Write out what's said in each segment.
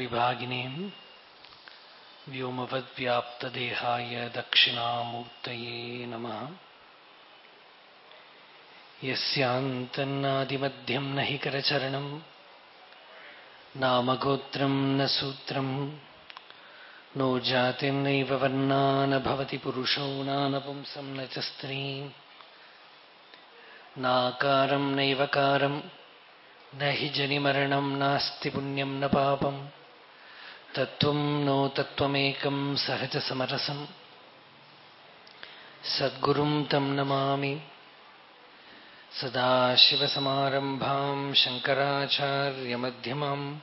വിഭാഗിനേം വ്യോമവദ്വ്യാപ്തദേഹായ ദക്ഷിണാമൂർത്തയേ നമ യസ്യാന്തന്നാദിമധ്യം നി കരചരണം നാമഗോത്രം ന സൂത്രം നോ ജാതിം നൈവ വർണാനഭവതി പുരുഷോ നാനപുംസം ന ച സ്ത്രീം നാകാരം നൈവകാരം ന ഹി ജനിമരണം നാസ്തി പുണ്യം ന പാപം तत्त्वं नो तत्त्वमेकं सहजसमरसं सद्गुरुं तं नमामि। सदाशिवसमारम्भां शङ्कराचार्यमध्यमाम्,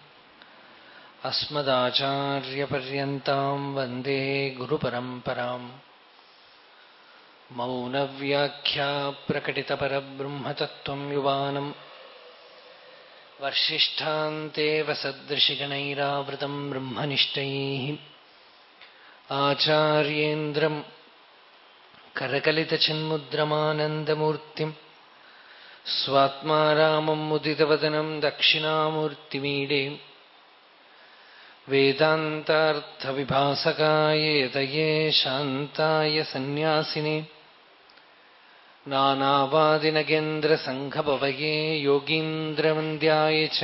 अस्मदाचार्यपर्यन्तां वंदे गुरुपरम्पराम्। मौनव्याख्या प्रकटितपरब्रह्मतत्त्वं युवानम्। वर्षिष्ठान्तेव सदृशिगणैरावृतम् ब्रह्मनिष्ठैः आचार्येन्द्रम् करकलितचिन्मुद्रमानन्दमूर्तिम् स्वात्मा रामम् मुदितवदनम् दक्षिणामूर्तिमीडे वेदान्तार्थविभासकाय यतये शान्ताय सन्न्यासिने नानावादिनगेन्द्रसङ्घभवये योगीन्द्रवन्द्याय च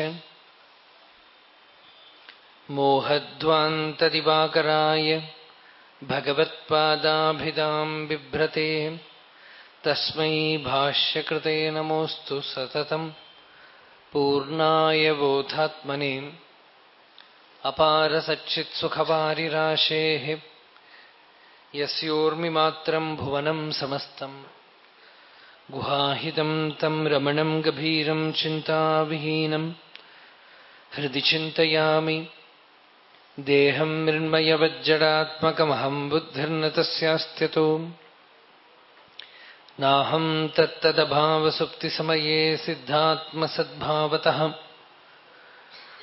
मोहध्वान्तदिवाकराय भगवत्पादाभिधाम् बिभ्रते तस्मै भाष्यकृते नमोऽस्तु सततम् पूर्णाय बोधात्मने अपारसच्चित्सुखवारिराशेः यस्योर्मिमात्रम् भुवनम् समस्तम् गुहाहितम् तम् रमणम् गभीरम् चिन्ताविहीनम् हृदि चिन्तयामि। देहम् मृण्मयवज्जडात्मकमहम् बुद्धिर्न तस्यास्त्यतो नाहम् तत्तदभावसुप्तिसमये सिद्धात्मसद्भावतः।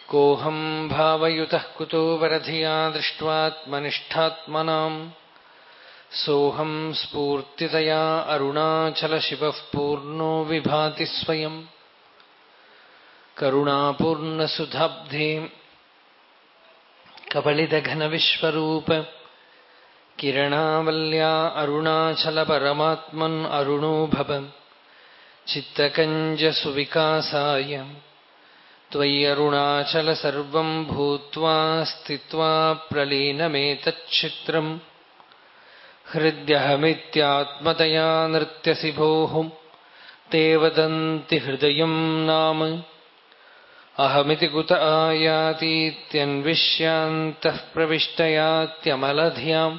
कोऽहम् भावयुतः कुतो वरधिया दृष्ट्वाऽऽऽऽऽऽऽऽऽऽत्मनिष्ठात्मनाम् सोऽहम् स्फूर्तितया अरुणाचलशिवः पूर्णो विभाति स्वयम् करुणापूर्णसुधाब्धे कबलितघनविश्वरूप किरणावल्या अरुणाचलपरमात्मन् अरुणो भव। चित्तकञ्जसुविकासाय त्वय्यरुणाचल सर्वम् भूत्वा स्थित्वा प्रलीनमेतच्छित्रम् हृद्यहमित्यात्मतया नृत्यसि भोः ते वदन्ति हृदयम् नाम। अहमिति कुत आयातीत्यन्विष्यान्तः प्रविष्टयात्यमलधियाम्।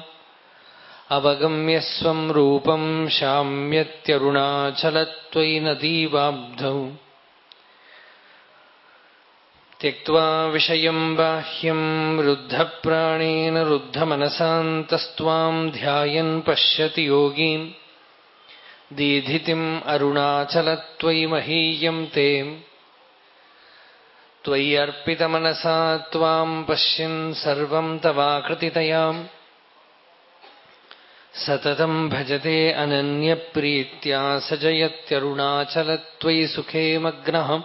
अवगम्य स्वम् रूपम् शाम्यत्यरुणाचलत्वयि नदीवाब्धौ त्यक्त्वा विषयम् बाह्यम् रुद्धप्राणेन रुद्धमनसान्तस्त्वाम् ध्यायन् पश्यति योगीम् दीधितिम् अरुणाचलत्वयि महीयम् ते। त्वय्यर्पितमनसा त्वाम् पश्यन् सर्वम् तवाकृतितयाम्। सततम् भजते अनन्यप्रीत्या स जयत्यरुणाचलत्वयि सुखे मग्नः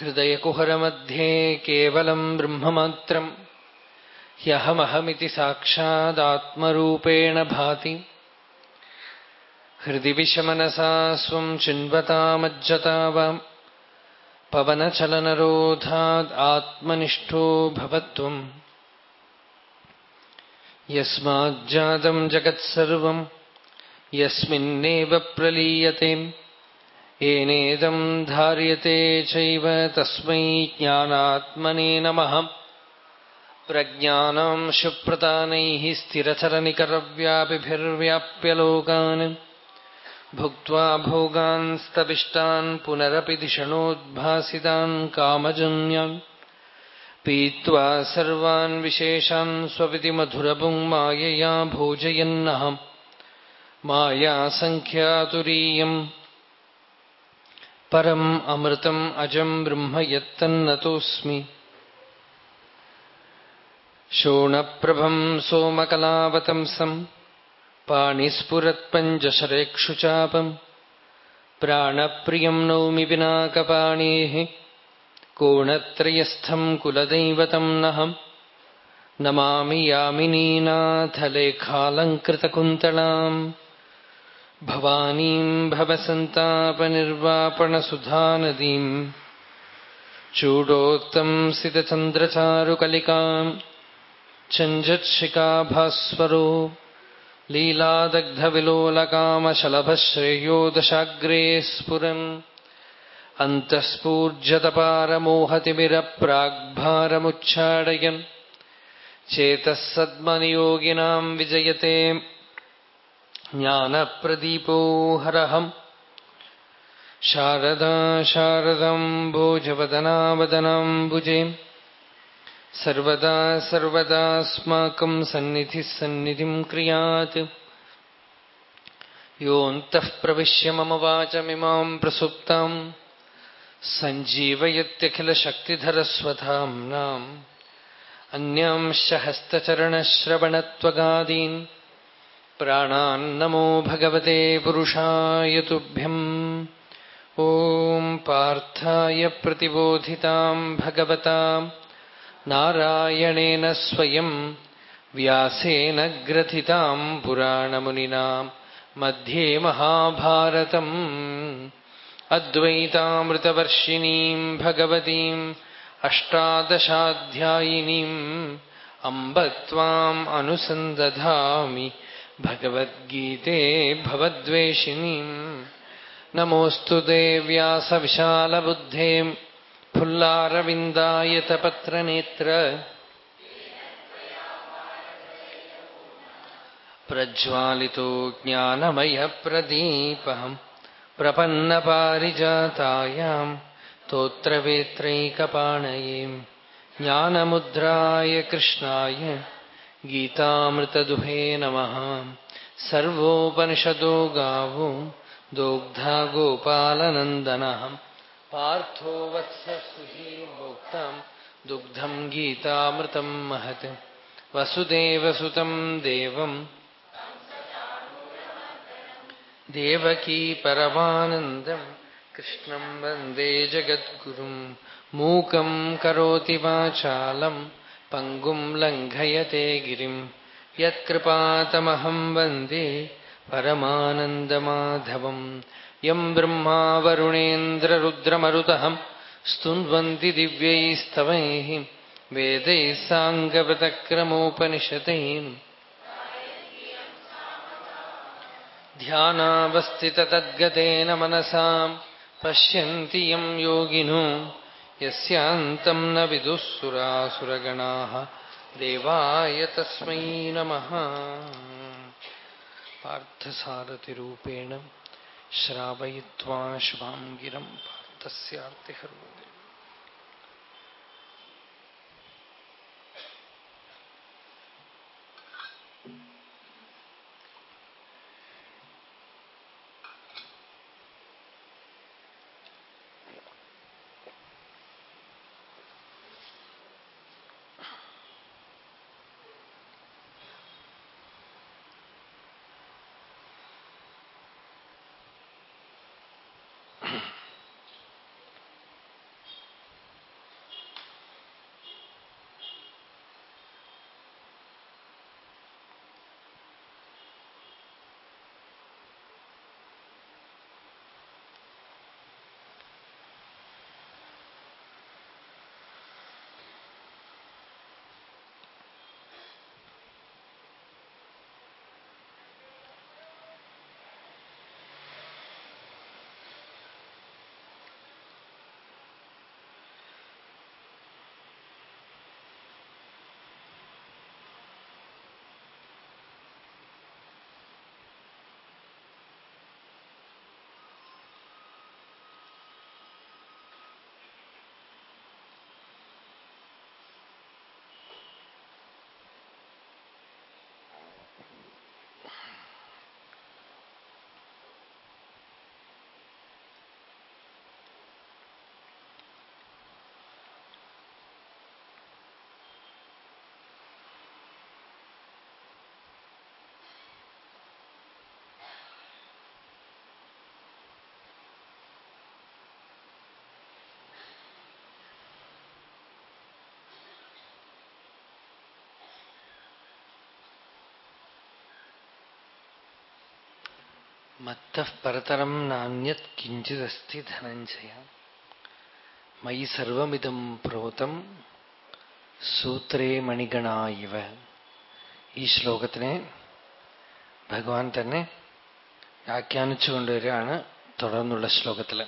हृदयकुहरमध्ये केवलम् ब्रह्ममात्रम्। ह्यहमहमिति साक्षादात्मरूपेण भाति। हृदि विषमनसा स्वम् चिन्वतामज्जतावाम् पवनचलनरोधादात्मनिष्ठो भवत्वम्। यस्माज्जातम् जगत्सर्वम्। यस्मिन्नेव प्रलीयते। येनेदम् धार्यते चैव तस्मै ज्ञानात्मने नमः। प्रज्ञानाम् शुप्रतानैः स्थिरचरनिकरव्यापिभिर्व्याप्य लोकान्। भुक्त्वा भोगान्स्तविष्टान् पुनरपि धिषणोद्भासितान् कामजन्यान्। पीत्वा सर्वान् विशेषान् स्वपिति मधुरपुङ् मायया भोजयन्नः मायासङ्ख्यातुरीयम्। परम् अमृतम् अजम् ब्रह्म यत्तन्नतोऽस्मि शोणप्रभम् सोमकलावतंसम् पाणिस्फुरत्पञ्चशरेक्षुचापम् प्राणप्रियम् नौमि पिनाकपाणेः कोणत्रयस्थम् कुलदैवतम् नहम् नमामि यामिनीनाथलेखालङ्कृतकुन्तलाम् भवानीम् भवसन्तापनिर्वापणसुधानदीम् चूडोत्तम् सितचन्द्रचारुकलिकाम् चञ्जत्शिकाभास्वरो लीलादग्धविलोलकामशलभश्रेयो दशाग्रे स्फुरन् अन्तःस्फूर्जतपारमोहतिमिरप्राग्भारमुच्चाडयन् चेतः सद्मनियोगिनाम् विजयते ज्ञानप्रदीपो हरहम् शारदा शारदम् भोजवदनावदनाम्बुजे सर्वदा सर्वदास्माकम् सन्निधिः सन्निधिम् क्रियात् योऽन्तः प्रविश्य मम वाचमिमाम् प्रसुप्ताम् सञ्जीवयत्यखिलशक्तिधरस्वधाम्नाम् अन्यांश्च हस्तचरणश्रवणत्वगादीन् प्राणान्नमो भगवते पुरुषाय तुभ्यम् ॐ पार्थाय प्रतिबोधिताम् भगवता नारायणेन स्वयम् व्यासेन ग्रथिताम् पुराणमुनिना मध्ये महाभारतम् अद्वैतामृतवर्षिणीम् भगवतीम् अष्टादशाध्यायिनीम् अम्ब त्वाम् अनुसन्दधामि भगवद्गीते भवद्वेषिणीम् नमोऽस्तु देव्यासविशालबुद्धे फुल्लारविन्दायतपत्रनेत्र प्रज्वालितो ज्ञानमयप्रदीपम् प्रपन्नपारिजातायाम् स्तोत्रवेत्रैकपाणये ज्ञानमुद्राय कृष्णाय गीतामृतदुहे नमः। सर्वोपनिषदो गावो दोग्धा गोपालनन्दनः। पार्थो वत्सुधीर्भोक्ताम् दुग्धम् गीतामृतम् महत्। वसुदेवसुतम् देवम् देवकी परमानन्दम् कृष्णम् वंदे जगद्गुरुम् मूकम् करोति पङ्गुम् लङ्घयते गिरिम् यत्कृपातमहम् वन्दे परमानन्दमाधवम् यम् ब्रह्मा वरुणेन्द्ररुद्रमरुतहम् स्तुन्वन्ति दिव्यैस्तवैः वेदैः साङ्गपतक्रमोपनिषदैः ध्यानावस्थिततद्गतेन मनसाम् पश्यन्ति यम् योगिनो यस्यान्तं न विदुःसुरासुरगणाः। देवाय तस्म नम। पाथसारथिपेण श्रावयित्वा शुभां गिरं पार्थस्यार्तिहरो। മത്തഃ പരതരം നാന്യത് കിഞ്ചിദസ്തി ധനഞ്ജയ മയി സർവമിതം പ്രോതം സൂത്രേ മണിഗണായിവ ഈ ശ്ലോകത്തിനെ ഭഗവാൻ തന്നെ വ്യാഖ്യാനിച്ചുകൊണ്ടുവരികയാണ് തുടർന്നുള്ള ശ്ലോകത്തിൽ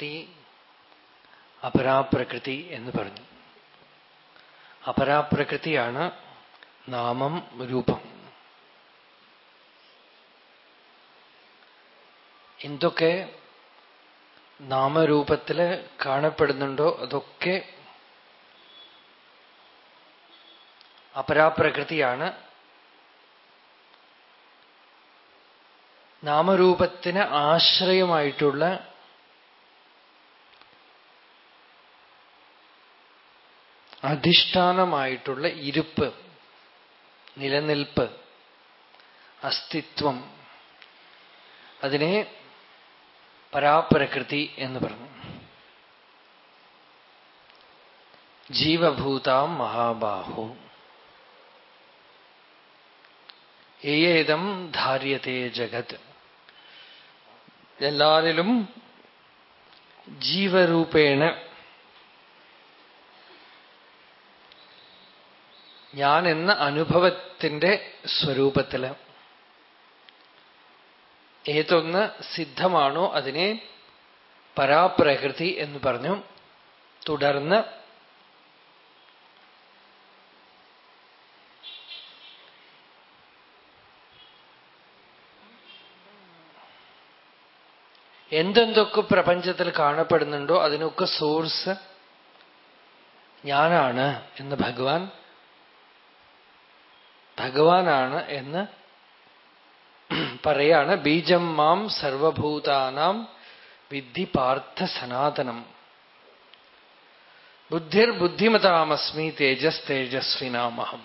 പരാപ്രകൃതി അപരാപ്രകൃതി എന്ന് പറഞ്ഞു. അപരാപ്രകൃതിയാണ് നാമം രൂപം. എന്തൊക്കെ നാമരൂപത്തിൽ കാണപ്പെടുന്നുണ്ടോ അതൊക്കെ അപരാപ്രകൃതിയാണ്. നാമരൂപത്തിന് ആശ്രയമായിട്ടുള്ള അധിഷ്ഠാനമായിട്ടുള്ള ഇരുപ്പ് നിലനിൽപ്പ് അസ്തിത്വം. അതിനെ പരാപ്രകൃതി എന്ന് പറഞ്ഞു. ജീവഭൂതാം മഹാബാഹു. ഏതം ധാര്യത്തെ ജഗത്. എല്ലാരിലും ജീവരൂപേണ ഞാൻ എന്ന അനുഭവത്തിന്റെ സ്വരൂപത്തിൽ ഏതൊന്ന് സിദ്ധമാണോ അതിനെ പരാപ്രകൃതി എന്ന് പറഞ്ഞു. തുടർന്ന് എന്തെന്തൊക്കെ പ്രപഞ്ചത്തിൽ കാണപ്പെടുന്നുണ്ടോ അതിനൊക്കെ സോഴ്സ് ഞാനാണ് എന്ന് ഭഗവാൻ ഭഗവാനാണ് എന്ന് പറയാണ്. ബീജം മാം സർവഭൂതാനാം വിദ്ധി പാർത്ഥ സനാതനം. ബുദ്ധിർ ബുദ്ധിമതാമസ്മി തേജസ് തേജസ്വിനാമഹം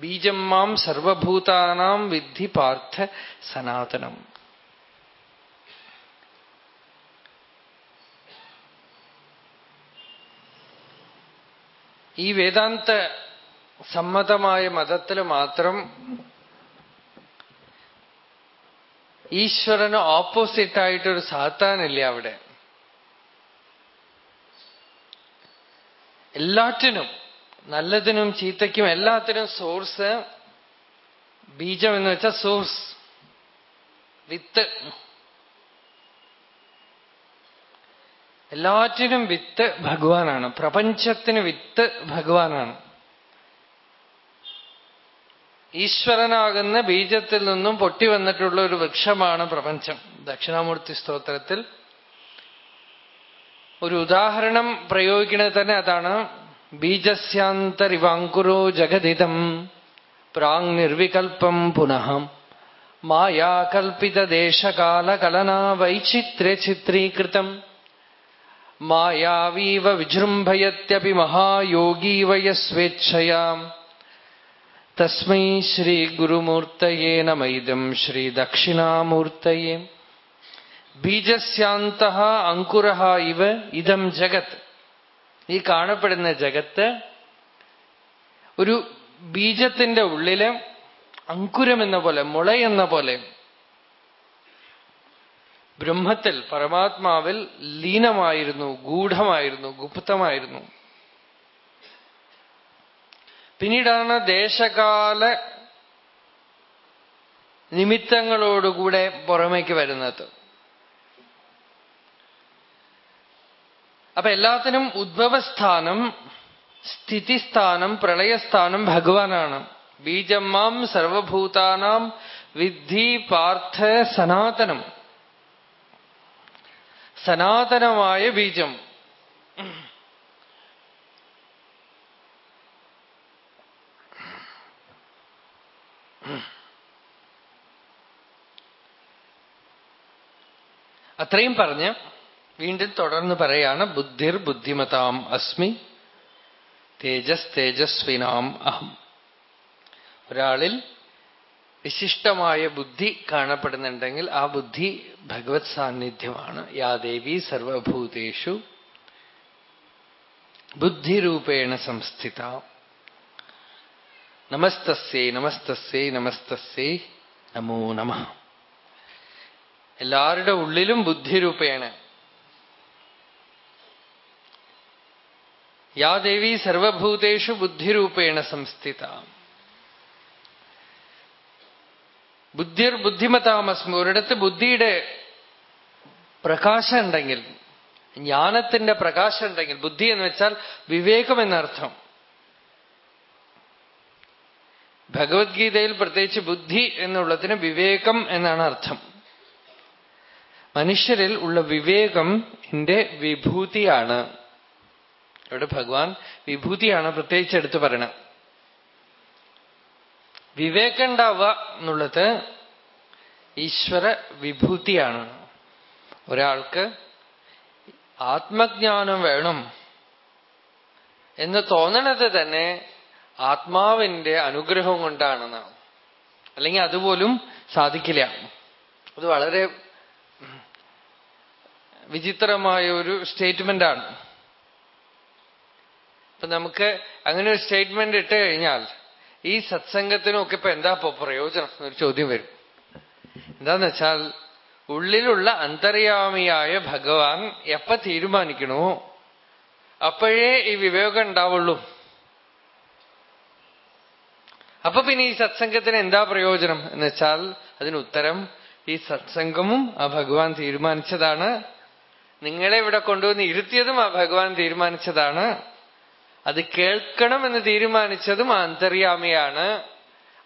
ബീജം മാം സർവഭൂതാനാം വിദ്ധി പാർത്ഥ സനാതനം. ഈ വേദാന്ത സമ്മതമായ മതത്തിൽ മാത്രം ഈശ്വരന് ഓപ്പോസിറ്റ് ആയിട്ടൊരു സാത്താനില്ല അവിടെ? എല്ലാറ്റിനും നല്ലതിനും ചീത്തയ്ക്കും എല്ലാത്തിനും സോഴ്സ് ബീജം എന്ന് വെച്ചാൽ സോഴ്സ് വിത്ത്. എല്ലാറ്റിനും വിത്ത് ഭഗവാനാണ്. പ്രപഞ്ചത്തിന് വിത്ത് ഭഗവാനാണ്. ഈശ്വരനാകുന്ന ബീജത്തിൽ നിന്നും പൊട്ടി വന്നിട്ടുള്ള ഒരു വൃക്ഷമാണ് പ്രപഞ്ചം. ദക്ഷിണാമൂർത്തി സ്തോത്രത്തിൽ ഒരു ഉദാഹരണം പ്രയോഗിക്കുന്നത് തന്നെ അതാണ്. ബീജസ്യാന്തരിവാങ്കുരോ ജഗതിതം പ്രാങ് നിർവികൽപ്പം പുനഃ. മായാകൽപ്പിതദേശകാലകലനാ വൈചിത്ര ചിത്രീകൃതം മായാവീവ വിജൃംഭയത്യപി മഹായോഗീവയ യസ്വേച്ഛയാം. തസ്മൈ ശ്രീ ഗുരുമൂർത്തയേ നമൈദം ശ്രീ ദക്ഷിണാമൂർത്തയേ. ബീജസ്യാന്ത അങ്കുര ഇവ ഇതം ജഗത്. ഈ കാണപ്പെടുന്ന ജഗത്ത് ഒരു ബീജത്തിന്റെ ഉള്ളിൽ അങ്കുരം എന്ന പോലെ മുള എന്ന പോലെ ബ്രഹ്മത്തിൽ പരമാത്മാവിൽ ലീനമായിരുന്നു ഗൂഢമായിരുന്നു ഗുപ്തമായിരുന്നു. പിന്നീടാണ് ദേശകാല നിമിത്തങ്ങളോടുകൂടെ പുറമേക്ക് വരുന്നത്. അപ്പൊ എല്ലാത്തിനും ഉദ്ഭവസ്ഥാനം സ്ഥിതിസ്ഥാനം പ്രളയസ്ഥാനം ഭഗവാനാണ്. ബീജമ്മാം സർവഭൂതാനാം വിദ്ധി പാർത്ഥ സനാതനം. സനാതനമായ ബീജം. അത്രയും പറഞ്ഞ് വീണ്ടും തുടർന്ന് പറയാണ് ബുദ്ധിർ ബുദ്ധിമതാം അസ്മി തേജസ് തേജസ്വിനാം അഹം. ഒരാളിൽ വിശിഷ്ടമായ ബുദ്ധി കാണപ്പെടുന്നുണ്ടെങ്കിൽ ആ ബുദ്ധി ഭഗവത് സാന്നിധ്യമാണ്. യാ ദേവി സർവഭൂതേഷു ബുദ്ധിരൂപേണ സംസ്ഥിത. നമസ്തസ്യൈ നമസ്തസ്യൈ നമസ്തസ്യൈ നമോ നമ. എല്ലാവരുടെ ഉള്ളിലും ബുദ്ധിരൂപേണ യാ ദേവി സർവഭൂതേഷു ബുദ്ധിരൂപേണ സംസ്ഥിത. ബുദ്ധിർ ബുദ്ധിമതാമസ്മ ഒരിടത്ത് ബുദ്ധിയുടെ പ്രകാശം ഉണ്ടെങ്കിൽ ജ്ഞാനത്തിന്റെ പ്രകാശം ഉണ്ടെങ്കിൽ ബുദ്ധി എന്ന് വെച്ചാൽ വിവേകം എന്നർത്ഥം. ഭഗവത്ഗീതയിൽ പ്രത്യേകിച്ച് ബുദ്ധി എന്നുള്ളതിന് വിവേകം എന്നാണ് അർത്ഥം. മനുഷ്യരിൽ ഉള്ള വിവേകം എന്റെ വിഭൂതിയാണ്. ഇവിടെ ഭഗവാൻ വിഭൂതിയാണ് പ്രത്യേകിച്ച് എടുത്തു പറയണം. വിവേകം ഉണ്ടാവുക എന്നുള്ളത് ഈശ്വര വിഭൂതിയാണ്. ഒരാൾക്ക് ആത്മജ്ഞാനം വേണം എന്ന് തോന്നണത് തന്നെ ആത്മാവിന്റെ അനുഗ്രഹം കൊണ്ടാണെന്നാണ്. അല്ലെങ്കിൽ അതുപോലും സാധിക്കില്ല. അത് വളരെ വിചിത്രമായ ഒരു സ്റ്റേറ്റ്മെന്റാണ് അപ്പൊ നമുക്ക് അങ്ങനെ ഒരു സ്റ്റേറ്റ്മെന്റ് ഇട്ട് കഴിഞ്ഞാൽ ഈ സത്സംഗത്തിനൊക്കെ ഇപ്പൊ എന്താ ഇപ്പൊ പ്രയോജനം? ഒരു ചോദ്യം വരും. എന്താന്ന് വെച്ചാൽ ഉള്ളിലുള്ള അന്തര്യാമിയായ ഭഗവാൻ എപ്പ തീരുമാനിക്കണോ? അപ്പോഴേ ഈ വിവേകം ഉണ്ടാവുള്ളൂ. അപ്പൊ പിന്നെ ഈ സത്സംഗത്തിന് എന്താ പ്രയോജനം? എന്ന് വെച്ചാൽ അതിന് ഉത്തരം ഈ സത്സംഗമും ആ ഭഗവാൻ തീരുമാനിച്ചതാണ്. നിങ്ങളെ ഇവിടെ കൊണ്ടുവന്ന് ഇരുത്തിയതും ആ ഭഗവാൻ തീരുമാനിച്ചതാണ്. അത് കേൾക്കണം എന്ന് തീരുമാനിച്ചതും അന്തര്യാമിയാണ്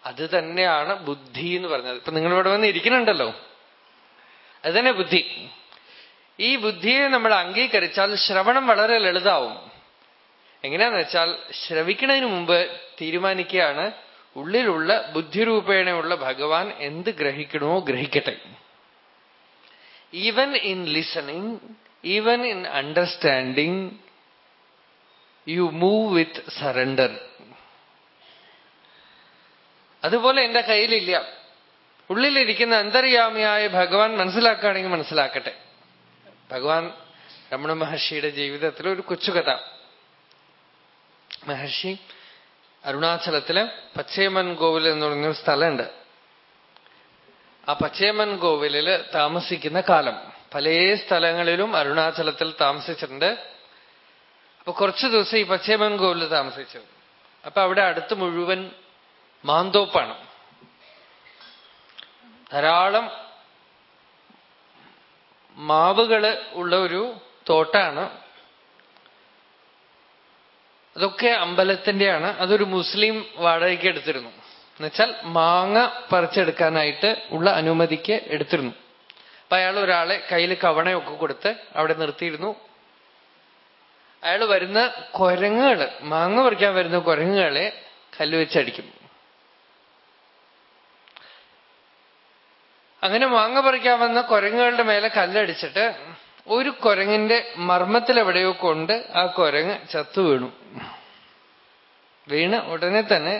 അത് തന്നെയാണ് ബുദ്ധി എന്ന് പറഞ്ഞത്. ഇപ്പൊ നിങ്ങൾ ഇവിടെ വന്ന് ഇരിക്കുന്നുണ്ടല്ലോ. അത് തന്നെ ബുദ്ധി. ഈ ബുദ്ധിയെ നമ്മൾ അംഗീകരിച്ചാൽ ശ്രവണം വളരെ ലളിതാവും. എങ്ങനെയാന്ന് വെച്ചാൽ ശ്രവിക്കുന്നതിന് മുമ്പ് തീരുമാനിക്കുകയാണ് ഉള്ളിലുള്ള ബുദ്ധിരൂപേണയുള്ള ഭഗവാൻ എന്ത് ഗ്രഹിക്കണമോ ഗ്രഹിക്കട്ടെ. Even in listening even in understanding you move with surrender അതുപോലെ എന്റെ കയ്യിലില്ല. ഉള്ളിലിരിക്കുന്ന അന്തര്യാമിയായ ഭഗവാൻ മനസ്സിലാക്കുകയാണെങ്കിൽ മനസ്സിലാക്കട്ടെ. ഭഗവാൻ രമണ മഹർഷിയുടെ ജീവിതത്തിൽ ഒരു കൊച്ചുകഥ. മഹർഷി അരുണാചലത്തിലെ പച്ചയമൻ കോവിൽ എന്ന് പറഞ്ഞൊരു സ്ഥലമുണ്ട്. ആ പച്ചയമൻ കോവിലിൽ താമസിക്കുന്ന കാലം. പല സ്ഥലങ്ങളിലും അരുണാചലത്തിൽ താമസിച്ചിട്ടുണ്ട്. അപ്പൊ കുറച്ചു ദിവസം ഈ പച്ചയമൻ കോവിലിൽ താമസിച്ചു. അപ്പൊ അവിടെ അടുത്ത് മുഴുവൻ മാന്തോപ്പാണ്. ധാരാളം മാവുകൾ ഉള്ള ഒരു തോട്ടാണ്. അതൊക്കെ അമ്പലത്തിന്റെയാണ്. അതൊരു മുസ്ലിം വാടകയ്ക്ക് എടുത്തിരുന്നു. എന്നുവെച്ചാൽ മാങ്ങ പറിച്ചെടുക്കാനായിട്ട് ഉള്ള അനുമതിക്ക് എടുത്തിരുന്നു. അപ്പൊ അയാൾ ഒരാളെ കയ്യിൽ കവണയൊക്കെ കൊടുത്ത് അവിടെ നിർത്തിയിരുന്നു. അയാൾ വരുന്ന കുരങ്ങുകൾ മാങ്ങ പറിക്കാൻ വരുന്ന കുരങ്ങുകളെ കല്ല് വെച്ചടിക്കും അങ്ങനെ മാങ്ങ പറിക്കാൻ വന്ന കുരങ്ങുകളുടെ മേലെ കല്ലടിച്ചിട്ട് ഒരു കുരങ്ങിന്റെ മർമ്മത്തിൽ എവിടെയോ കൊണ്ട് ആ കുരങ്ങ് ചത്തു വീണു. വീണ് ഉടനെ തന്നെ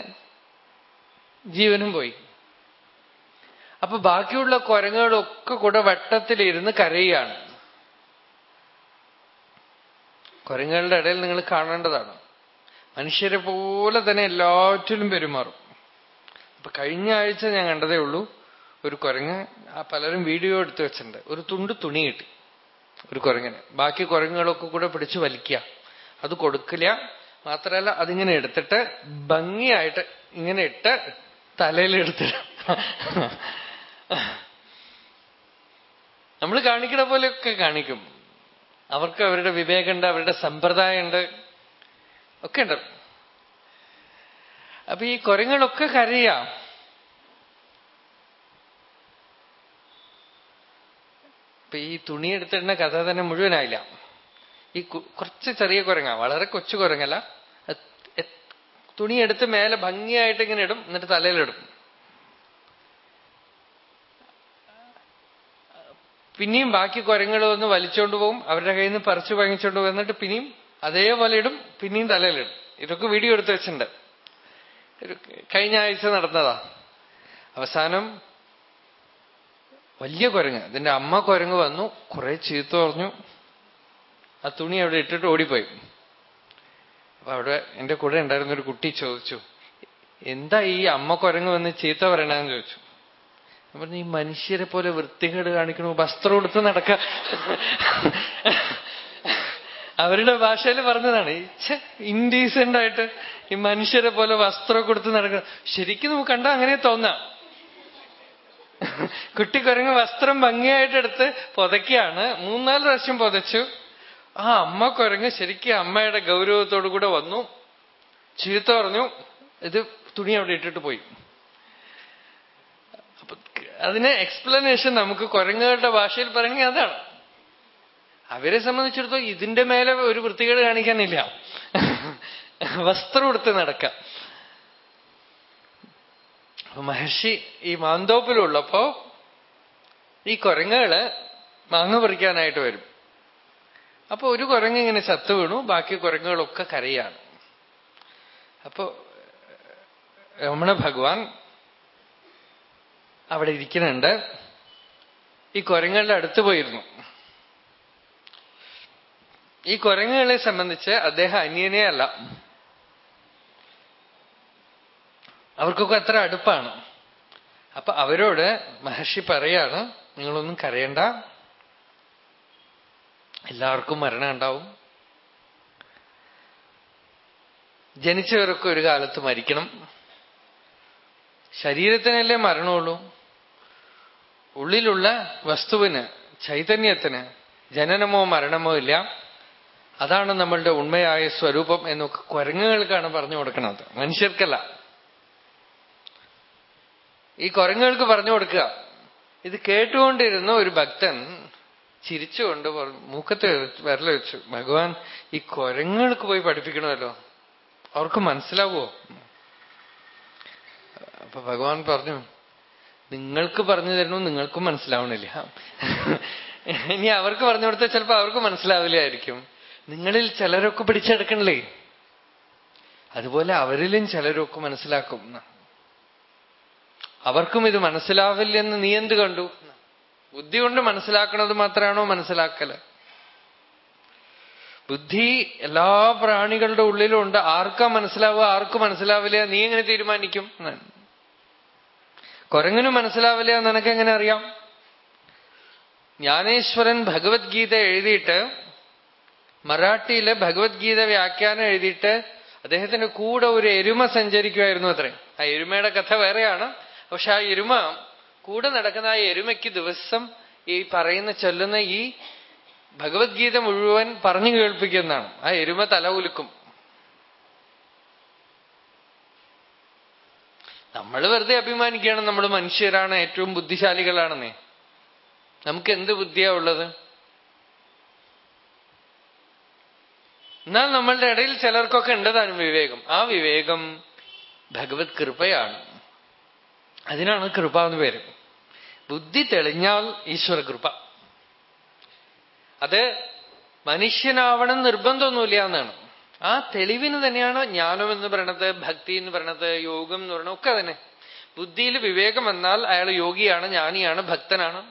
ജീവനും പോയി. അപ്പൊ ബാക്കിയുള്ള കുരങ്ങുകളൊക്കെ കൂടെ വട്ടത്തിലിരുന്ന് കരയുകയാണ്. കുരങ്ങുകളുടെ ഇടയിൽ നിങ്ങൾ കാണേണ്ടതാണ്. മനുഷ്യരെ പോലെ തന്നെ എല്ലാറ്റിലും പെരുമാറും. അപ്പൊ കഴിഞ്ഞ ആഴ്ച ഞാൻ കണ്ടതേ ഉള്ളൂ ഒരു കുരങ്ങ് ആ പലരും വീഡിയോ എടുത്തു വെച്ചിട്ടുണ്ട്. ഒരു തുണ്ട് തുണി കിട്ടി ഒരു കുരങ്ങനെ. ബാക്കി കുരങ്ങുകളൊക്കെ കൂടെ പിടിച്ച് വലിക്കുക. അത് കൊടുക്കില്ല. മാത്രമല്ല അതിങ്ങനെ എടുത്തിട്ട് ഭംഗിയായിട്ട് ഇങ്ങനെ ഇട്ട് തലയിലെടുത്തിട്ട് നമ്മൾ കാണിക്കണ പോലെയൊക്കെ കാണിക്കും. അവർക്ക് അവരുടെ വിവേകമുണ്ട് അവരുടെ സമ്പ്രദായമുണ്ട് ഒക്കെ ഉണ്ട്. അപ്പൊ ഈ കുരങ്ങളൊക്കെ കരയാം. ഇപ്പൊ ഈ തുണി എടുത്തിടുന്ന കഥ തന്നെ മുഴുവനായില്ല. ഈ കുറച്ച് ചെറിയ കുരങ്ങ വളരെ കൊച്ചു കുരങ്ങല്ല. തുണിയെടുത്ത് മേലെ ഭംഗിയായിട്ട് ഇങ്ങനെ ഇടും എന്നിട്ട് തലയിലിടും പിന്നെയും ബാക്കി കുരങ്ങൾ വന്ന് വലിച്ചോണ്ട് പോകും അവരുടെ കയ്യിൽ നിന്ന് പറിച്ചു വാങ്ങിച്ചോണ്ട് പോകും. എന്നിട്ട് പിന്നെയും അതേപോലെ ഇടും പിന്നെയും തലയിലിടും. ഇതൊക്കെ വീഡിയോ എടുത്ത് വെച്ചിട്ടുണ്ട്. കഴിഞ്ഞ ആഴ്ച നടന്നതാ. അവസാനം വലിയ കുരങ്ങ്. അതിന്റെ അമ്മ കുരങ്ങ് വന്നു കുറെ ചീത്ത പറഞ്ഞു. ആ തുണി അവിടെ ഇട്ടിട്ട് ഓടിപ്പോയി. അപ്പൊ അവിടെ എന്റെ കൂടെ ഉണ്ടായിരുന്ന ഒരു കുട്ടി ചോദിച്ചു എന്താ ഈ അമ്മ കുരങ്ങ് വന്ന് ചീത്ത പറയണെന്ന് ചോദിച്ചു? പറഞ്ഞു ഈ മനുഷ്യരെ പോലെ വൃത്തികേട് കാണിക്കണു? വസ്ത്രം എടുത്ത് നടക്ക. അവരുടെ ഭാഷയിൽ പറഞ്ഞതാണ് ഇൻഡീസെന്റ് ആയിട്ട് ഈ മനുഷ്യരെ പോലെ വസ്ത്രം കൊടുത്ത് നടക്കണം ശരിക്കും നമുക്ക് കണ്ട അങ്ങനെ തോന്നാം. കുട്ടിക്കുരങ്ങ് വസ്ത്രം ഭംഗിയായിട്ട് എടുത്ത് പുതയ്ക്കാണ് മൂന്നാൽ പ്രാവശ്യം പുതച്ചു. ആ അമ്മ കുരങ്ങ് ശരിക്കും അമ്മയുടെ ഗൗരവത്തോടു കൂടെ വന്നു. ചീത്ത പറഞ്ഞു. ഇത് തുണി അവിടെ ഇട്ടിട്ട് പോയി. അതിന് എക്സ്പ്ലനേഷൻ നമുക്ക് കുരങ്ങുകളുടെ ഭാഷയിൽ പറയണമെങ്കിൽ അതാണ്. അവരെ സംബന്ധിച്ചിടത്തോളം ഇതിന്റെ മേലെ ഒരു വൃത്തികേട് കാണിക്കാനില്ല. വസ്ത്രം എടുത്ത് നടക്കാം. മഹർഷി ഈ മാന്തോപ്പിലുള്ളപ്പോ ഈ കുരങ്ങുകൾ മാങ്ങ പറിക്കാനായിട്ട് വരും. അപ്പൊ ഒരു കുരങ്ങ് ഇങ്ങനെ ചത്തു വീണു ബാക്കി കുരങ്ങുകളൊക്കെ കരയാണ്. അപ്പോ രമണ ഭഗവാൻ അവിടെ ഇരിക്കുന്നുണ്ട്. ഈ കുരങ്ങളുടെ അടുത്ത് പോയിരുന്നു. ഈ കുരങ്ങുകളെ സംബന്ധിച്ച് അദ്ദേഹം അന്യനേ അല്ല. അവർക്കൊക്കെ അത്ര അടുപ്പാണ്. അപ്പൊ അവരോട് മഹർഷി പറയാണ് നിങ്ങളൊന്നും കരയണ്ട. എല്ലാവർക്കും മരണം ഉണ്ടാവും. ജനിച്ചവരൊക്കെ ഒരു കാലത്ത് മരിക്കണം. ശരീരത്തിനല്ലേ മരണമുള്ളൂ. ഉള്ളിലുള്ള വസ്തുവിന് ചൈതന്യത്തിന് ജനനമോ മരണമോ ഇല്ല. അതാണ് നമ്മളുടെ ഉണ്മയായ സ്വരൂപം എന്നൊക്കെ കുരങ്ങുകൾക്കാണ് പറഞ്ഞു കൊടുക്കുന്നത്. മനുഷ്യർക്കല്ല. ഈ കുരങ്ങുകൾക്ക് പറഞ്ഞു കൊടുക്കുക. ഇത് കേട്ടുകൊണ്ടിരുന്ന ഒരു ഭക്തൻ ചിരിച്ചുകൊണ്ട് മൂക്കത്ത് വിരൽ വെച്ചു. ഭഗവാൻ ഈ കുരങ്ങുകൾക്ക് പോയി പഠിപ്പിക്കണമല്ലോ. അവർക്ക് മനസ്സിലാവുമോ അപ്പൊ ഭഗവാൻ പറഞ്ഞു നിങ്ങൾക്ക് പറഞ്ഞു തരണോ നിങ്ങൾക്കും മനസ്സിലാവണില്ല. ഇനി അവർക്ക് പറഞ്ഞു കൊടുത്താൽ ചിലപ്പോ അവർക്ക് മനസ്സിലാവില്ലായിരിക്കും. നിങ്ങളിൽ ചിലരൊക്കെ പിടിച്ചെടുക്കണല്ലേ? അതുപോലെ അവരിലും ചിലരൊക്കെ മനസ്സിലാക്കും. അവർക്കും ഇത് മനസ്സിലാവില്ലെന്ന് നീ എന്ത് കണ്ടു? ബുദ്ധി കൊണ്ട് മനസ്സിലാക്കണത് മാത്രമാണോ മനസ്സിലാക്കൽ ബുദ്ധി എല്ലാ പ്രാണികളുടെ ഉള്ളിലും ഉണ്ട് ആർക്കാ മനസ്സിലാവുക? ആർക്കും മനസ്സിലാവില്ല. നീ എങ്ങനെ തീരുമാനിക്കും? കുരങ്ങിനും മനസ്സിലാവില്ല എന്ന് എങ്ങനെ അറിയാം? ജ്ഞാനേശ്വരൻ ഭഗവത്ഗീത എഴുതിയിട്ട് മറാഠിയിലെ ഭഗവത്ഗീത വ്യാഖ്യാനം എഴുതിയിട്ട് അദ്ദേഹത്തിന്റെ കൂടെ ഒരു എരുമ സഞ്ചരിക്കുമായിരുന്നു അത്രേ. ആ എരുമയുടെ കഥ വേറെയാണ്. പക്ഷെ ആ എരുമ കൂടെ നടക്കുന്ന ആ എരുമയ്ക്ക് ദിവസം ഈ പറയുന്ന ചൊല്ലുന്ന ഈ ഭഗവത്ഗീത മുഴുവൻ പറഞ്ഞു കേൾപ്പിക്കുന്നതാണ്. ആ എരുമ തല ഉലുക്കും നമ്മൾ വെറുതെ അഭിമാനിക്കുകയാണ്. നമ്മൾ മനുഷ്യരാണ് ഏറ്റവും ബുദ്ധിശാലികളാണെന്നേ. നമുക്ക് എന്ത് ബുദ്ധിയാ ഉള്ളത്? എന്നാൽ നമ്മളുടെ ഇടയിൽ ചിലർക്കൊക്കെ ഉണ്ടതാണ് വിവേകം. ആ വിവേകം ഭഗവത് കൃപയാണ്. അതിനാണ് കൃപ എന്ന് പേര്. ബുദ്ധി തെളിഞ്ഞാൽ ഈശ്വര കൃപ. അത് മനുഷ്യനാവണം നിർബന്ധമൊന്നുമില്ല എന്നാണ്. ആ തെളിവിന് തന്നെയാണ് ജ്ഞാനം എന്ന് പറയണത് ഭക്തി എന്ന് പറയണത് യോഗം എന്ന് പറയണത് ഒക്കെ തന്നെ. ബുദ്ധിയിൽ വിവേകം വന്നാൽ അയാൾ യോഗിയാണ് ജ്ഞാനിയാണ് ഭക്തനാണ്.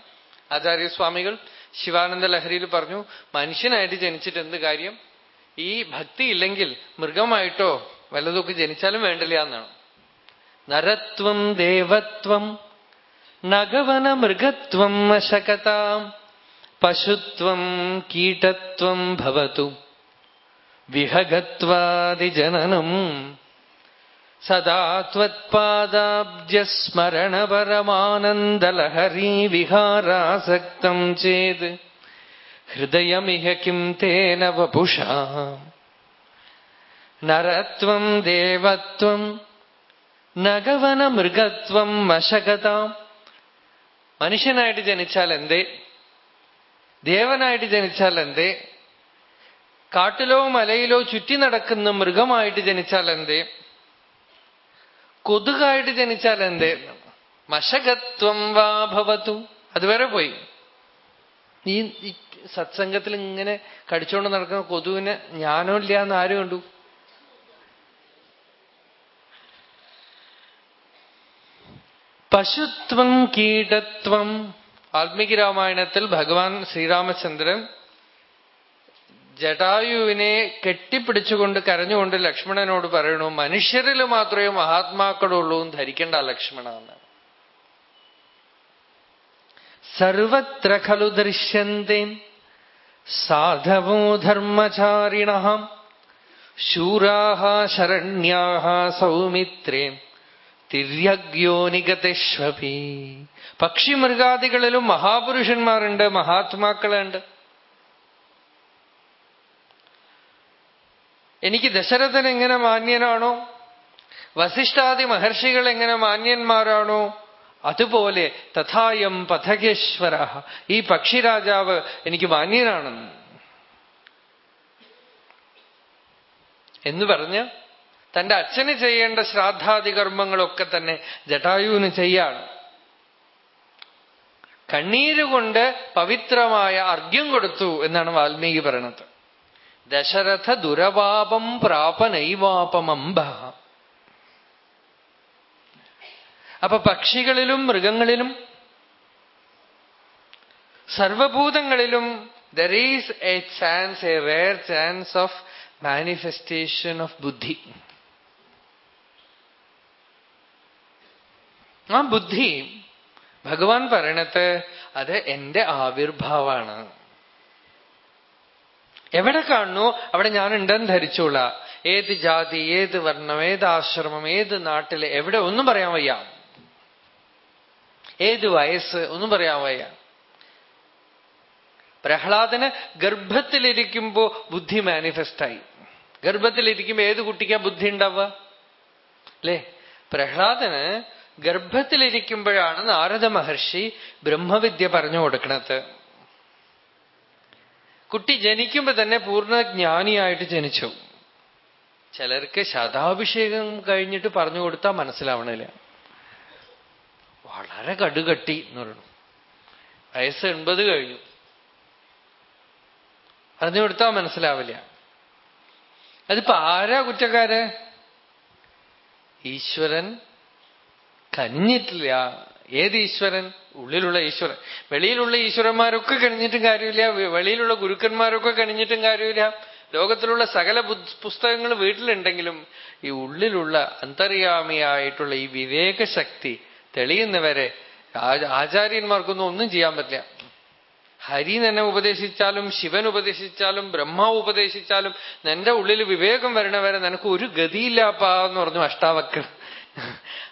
ആചാര്യസ്വാമികൾ ശിവാനന്ദ ലഹരിയിൽ പറഞ്ഞു മനുഷ്യനായിട്ട് ജനിച്ചിട്ട് എന്ത് കാര്യം? ഈ ഭക്തി ഇല്ലെങ്കിൽ മൃഗമായിട്ടോ വല്ലതൊക്കെ ജനിച്ചാലും വേണ്ടില്ല എന്നാണ്. നരത്വം ദേവത്വം നഗവന മൃഗത്വം അശകതാം പശുത്വം കീടത്വം ഭവതു. വിഹഗത്വാദിജനനം സദാ ത്വത്പാദാബ്ജസ്മരണപരമാനന്ദലഹരീ വിഹാരാസക്തം ചേത് ഹൃദയമിഹ കിം തേന വപുഷാ. നരത്വം ദേവത്വം നഗവന മൃഗത്വം വശകതാം മനുഷ്യനായിട്ട് ജനിച്ചാൽ എന്തേ ദേവനായിട്ട് ജനിച്ചാൽ എന്തേ കാട്ടിലോ മലയിലോ ചുറ്റി നടക്കുന്ന മൃഗമായിട്ട് ജനിച്ചാൽ എന്തേ? കൊതുകായിട്ട് ജനിച്ചാൽ എന്തേ? മശകത്വം വാ ഭവതു. അതുവരെ പോയി. നീ സത്സംഗത്തിൽ ഇങ്ങനെ കടിച്ചുകൊണ്ട് നടക്കുന്ന കൊതുവിന് ജ്ഞാനമില്ല എന്ന് ആരും കണ്ടു? പശുത്വം കീടത്വം. വാൽമീകി രാമായണത്തിൽ ഭഗവാൻ ശ്രീരാമചന്ദ്രൻ ജടായുവിനെ കെട്ടിപ്പിടിച്ചുകൊണ്ട് കരഞ്ഞുകൊണ്ട് ലക്ഷ്മണനോട് പറയണു മനുഷ്യരിൽ മാത്രമേ മഹാത്മാക്കളുള്ളൂ എന്ന് ധരിക്കേണ്ട ലക്ഷ്മണ എന്ന് സർവത്ര ഖലു ദൃശ്യന്തേ സാധവോ ധർമ്മചാരിണ ശൂരാഹ ശരണ്യാഹ സൗമിത്രേ തിര്യഗ്യോ നിഗതേഷ്വപി പക്ഷിമൃഗാദികളിലും മഹാപുരുഷന്മാരുണ്ട് മഹാത്മാക്കളുണ്ട്. എനിക്ക് ദശരഥൻ എങ്ങനെ മാന്യനാണോ? വസിഷ്ഠാദി മഹർഷികൾ എങ്ങനെ മാന്യന്മാരാണോ? അതുപോലെ തഥായം പഥകേശ്വര. ഈ പക്ഷിരാജാവ് എനിക്ക് മാന്യനാണെന്ന്. എന്ന് പറഞ്ഞ് തന്റെ അച്ഛന് ചെയ്യേണ്ട ശ്രാദ്ധാദി കർമ്മങ്ങളൊക്കെ തന്നെ ജടായുവിന് ചെയ്യാണ്. കണ്ണീരുകൊണ്ട് പവിത്രമായ അർഘ്യം കൊടുത്തു എന്നാണ് വാൽമീകി പറയണത്. ദശരഥ ദുരവാപം പ്രാപനൈവാപമംബ അപ്പൊ പക്ഷികളിലും മൃഗങ്ങളിലും സർവഭൂതങ്ങളിലും there is a chance a rare chance of manifestation of buddhi. ആ ബുദ്ധി ഭഗവാൻ പറയണത് അത് എന്റെ ആവിർഭാവാണ് എവിടെ കാണുന്നു? അവിടെ ഞാൻ ഉണ്ടെന്ന് ധരിച്ചോള. ഏത് ജാതി ഏത് വർണം ഏത് ആശ്രമം ഏത് നാട്ടിൽ എവിടെ ഒന്നും പറയാൻ വയ്യ. ഏത് വയസ്സ് ഒന്നും പറയാൻ വയ്യ. പ്രഹ്ലാദന് ഗർഭത്തിലിരിക്കുമ്പോ ബുദ്ധി മാനിഫെസ്റ്റായി ഗർഭത്തിലിരിക്കുമ്പോ ഏത് കുട്ടിക്കാ ബുദ്ധി ഉണ്ടാവുക? അല്ലേ? പ്രഹ്ലാദന് ഗർഭത്തിലിരിക്കുമ്പോഴാണ് നാരദ മഹർഷി ബ്രഹ്മവിദ്യ പറഞ്ഞു കൊടുക്കണത്. കുട്ടി ജനിക്കുമ്പോ തന്നെ പൂർണ ജ്ഞാനിയായിട്ട് ജനിച്ചു. ചിലർക്ക് ശതാഭിഷേകം കഴിഞ്ഞിട്ട് പറഞ്ഞു കൊടുത്താൽ മനസ്സിലാവണില്ല. വളരെ കടുകട്ടി എന്ന് പറയുന്നു. വയസ്സ് എൺപത് കഴിഞ്ഞു. പറഞ്ഞു കൊടുത്താൽ മനസ്സിലാവില്ല. അതിപ്പോ ആരാ കുറ്റക്കാര്? ഈശ്വരൻ കനിഞ്ഞിട്ടില്ല. ഏത് ഈശ്വരൻ? ഉള്ളിലുള്ള ഈശ്വരൻ. വെളിയിലുള്ള ഈശ്വരന്മാരൊക്കെ കഴിഞ്ഞിട്ടും കാര്യമില്ല. വെളിയിലുള്ള ഗുരുക്കന്മാരൊക്കെ കഴിഞ്ഞിട്ടും കാര്യമില്ല. ലോകത്തിലുള്ള സകല പുസ്തകങ്ങൾ വീട്ടിലുണ്ടെങ്കിലും ഈ ഉള്ളിലുള്ള അന്തര്യാമിയായിട്ടുള്ള ഈ വിവേകശക്തി തെളിയുന്നവരെ ആചാര്യന്മാർക്കൊന്നും ഒന്നും ചെയ്യാൻ പറ്റില്ല. ഹരി എന്നെ ഉപദേശിച്ചാലും ശിവൻ ഉപദേശിച്ചാലും ബ്രഹ്മാവ് ഉപദേശിച്ചാലും നിന്റെ ഉള്ളിൽ വിവേകം വരണവരെ നിനക്ക് ഒരു ഗതിയില്ലാപ്പാ എന്ന് പറഞ്ഞു അഷ്ടാവക്രൻ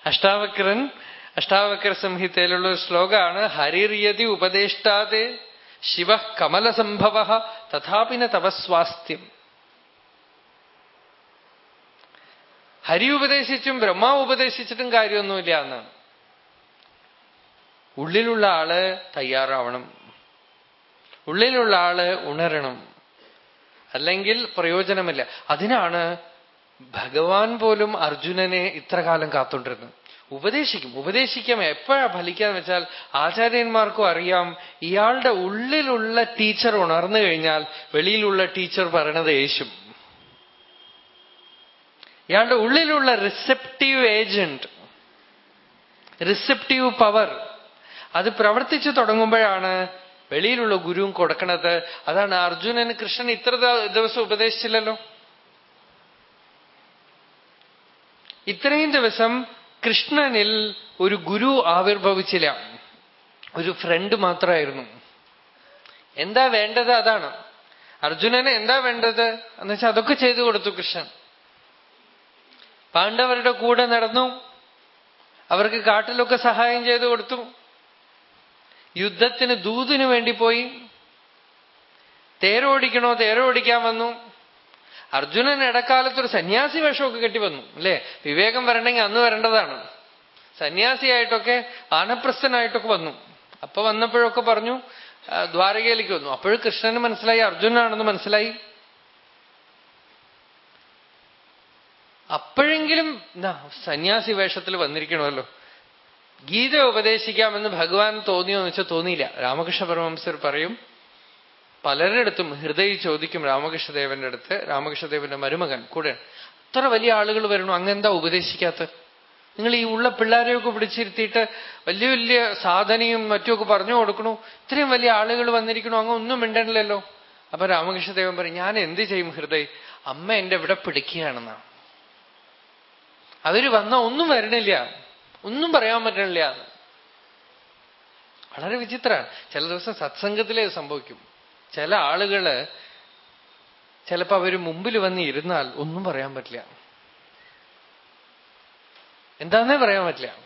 അഷ്ടാവക്രൻ അഷ്ടാവക്ര സംഹിതയിലുള്ള ശ്ലോകമാണ് ഹരിയതി ഉപദേഷ്ടാതെ ശിവ കമലസംഭവ തഥാപിന തപസ്വാസ്ഥ്യം ഹരി ഉപദേശിച്ചും ബ്രഹ്മാവ് ഉപദേശിച്ചിട്ടും കാര്യമൊന്നുമില്ല എന്നാണ് ഉള്ളിലുള്ള ആൾ തയ്യാറാവണം. ഉള്ളിലുള്ള ആൾ ഉണരണം. അല്ലെങ്കിൽ പ്രയോജനമില്ല. അതിനാണ് ഭഗവാൻ പോലും അർജുനനെ ഇത്ര കാലം കാത്തോണ്ടിരുന്നത്. ഉപദേശിക്കും. ഉപദേശിക്കാം. എപ്പോഴാ ഫലിക്കാന്ന് വെച്ചാൽ ആചാര്യന്മാർക്കും അറിയാം. ഇയാളുടെ ഉള്ളിലുള്ള ടീച്ചർ ഉണർന്നു കഴിഞ്ഞാൽ വെളിയിലുള്ള ടീച്ചർ പറയണത് യേശും. ഇയാളുടെ ഉള്ളിലുള്ള റിസെപ്റ്റീവ് ഏജന്റ് റിസെപ്റ്റീവ് പവർ അത് പ്രവർത്തിച്ചു തുടങ്ങുമ്പോഴാണ് വെളിയിലുള്ള ഗുരുവും കൊടുക്കണത്. അതാണ് അർജുനന് കൃഷ്ണൻ ഇത്ര ദിവസം ഉപദേശിച്ചില്ലല്ലോ. ഇത്രയും ദിവസം കൃഷ്ണനിൽ ഒരു ഗുരു ആവിർഭവിച്ചില്ല. ഒരു ഫ്രണ്ട് മാത്രമായിരുന്നു എന്താ വേണ്ടത് അതാണ്. അർജുനന് എന്താ വേണ്ടത്? എന്ന് വെച്ചാൽ അതൊക്കെ ചെയ്തു കൊടുത്തു കൃഷ്ണൻ. പാണ്ഡവരുടെ കൂടെ നടന്നു. അവർക്ക് കാട്ടിലൊക്കെ സഹായം ചെയ്തു കൊടുത്തു. യുദ്ധത്തിന് ദൂതിനു വേണ്ടി പോയി. തേരോടിക്കണോ തേരോടിക്കാൻ വന്നു. അർജുനൻ ഇടക്കാലത്തൊരു സന്യാസി വേഷമൊക്കെ കെട്ടി വന്നു അല്ലേ? വിവേകം വരണമെങ്കിൽ അന്ന് വരേണ്ടതാണ്. സന്യാസിയായിട്ടൊക്കെ ആനപ്രസ്ഥനായിട്ടൊക്കെ വന്നു. അപ്പൊ വന്നപ്പോഴൊക്കെ പറഞ്ഞു ദ്വാരകയിലേക്ക് വന്നു. അപ്പോഴും കൃഷ്ണന് മനസ്സിലായി അർജുനാണെന്ന് മനസ്സിലായി. അപ്പോഴെങ്കിലും സന്യാസി വേഷത്തിൽ വന്നിരിക്കണമല്ലോ. ഗീത ഉപദേശിക്കാമെന്ന് ഭഗവാൻ തോന്നിയോ എന്ന് വെച്ചാൽ തോന്നിയില്ല. രാമകൃഷ്ണ പരമംസർ പറയും പലരുടെ അടുത്തും ഹൃദയ ചോദിക്കും രാമകൃഷ്ണദേവന്റെ അടുത്ത് രാമകൃഷ്ണദേവന്റെ മരുമകൻ കൂടെ. അത്ര വലിയ ആളുകൾ വരണു? അങ്ങെന്താ ഉപദേശിക്കാത്ത നിങ്ങൾ ഈ ഉള്ള പിള്ളേരെയൊക്കെ പിടിച്ചിരുത്തിയിട്ട് വലിയ വലിയ സാധനയും മറ്റുമൊക്കെ പറഞ്ഞു കൊടുക്കണു? ഇത്രയും വലിയ ആളുകൾ വന്നിരിക്കണു? അങ്ങ് ഒന്നും മിണ്ടണില്ലല്ലോ. അപ്പൊ രാമകൃഷ്ണദേവൻ പറയും ഞാൻ എന്ത് ചെയ്യും ഹൃദയ്? അമ്മ എന്റെ ഇവിടെ പിടിക്കുകയാണെന്നാണ് അവർ വന്ന ഒന്നും വരണില്ല. ഒന്നും പറയാൻ പറ്റണില്ല. വളരെ വിചിത്രമാണ്. ചില ദിവസം സത്സംഗത്തിലേ സംഭവിക്കും. ചില ആളുകൾ ചിലപ്പോ അവർ മുമ്പിൽ വന്ന് ഇരുന്നാൽ ഒന്നും പറയാൻ പറ്റില്ല. എന്താന്നേ പറയാൻ പറ്റില്ല.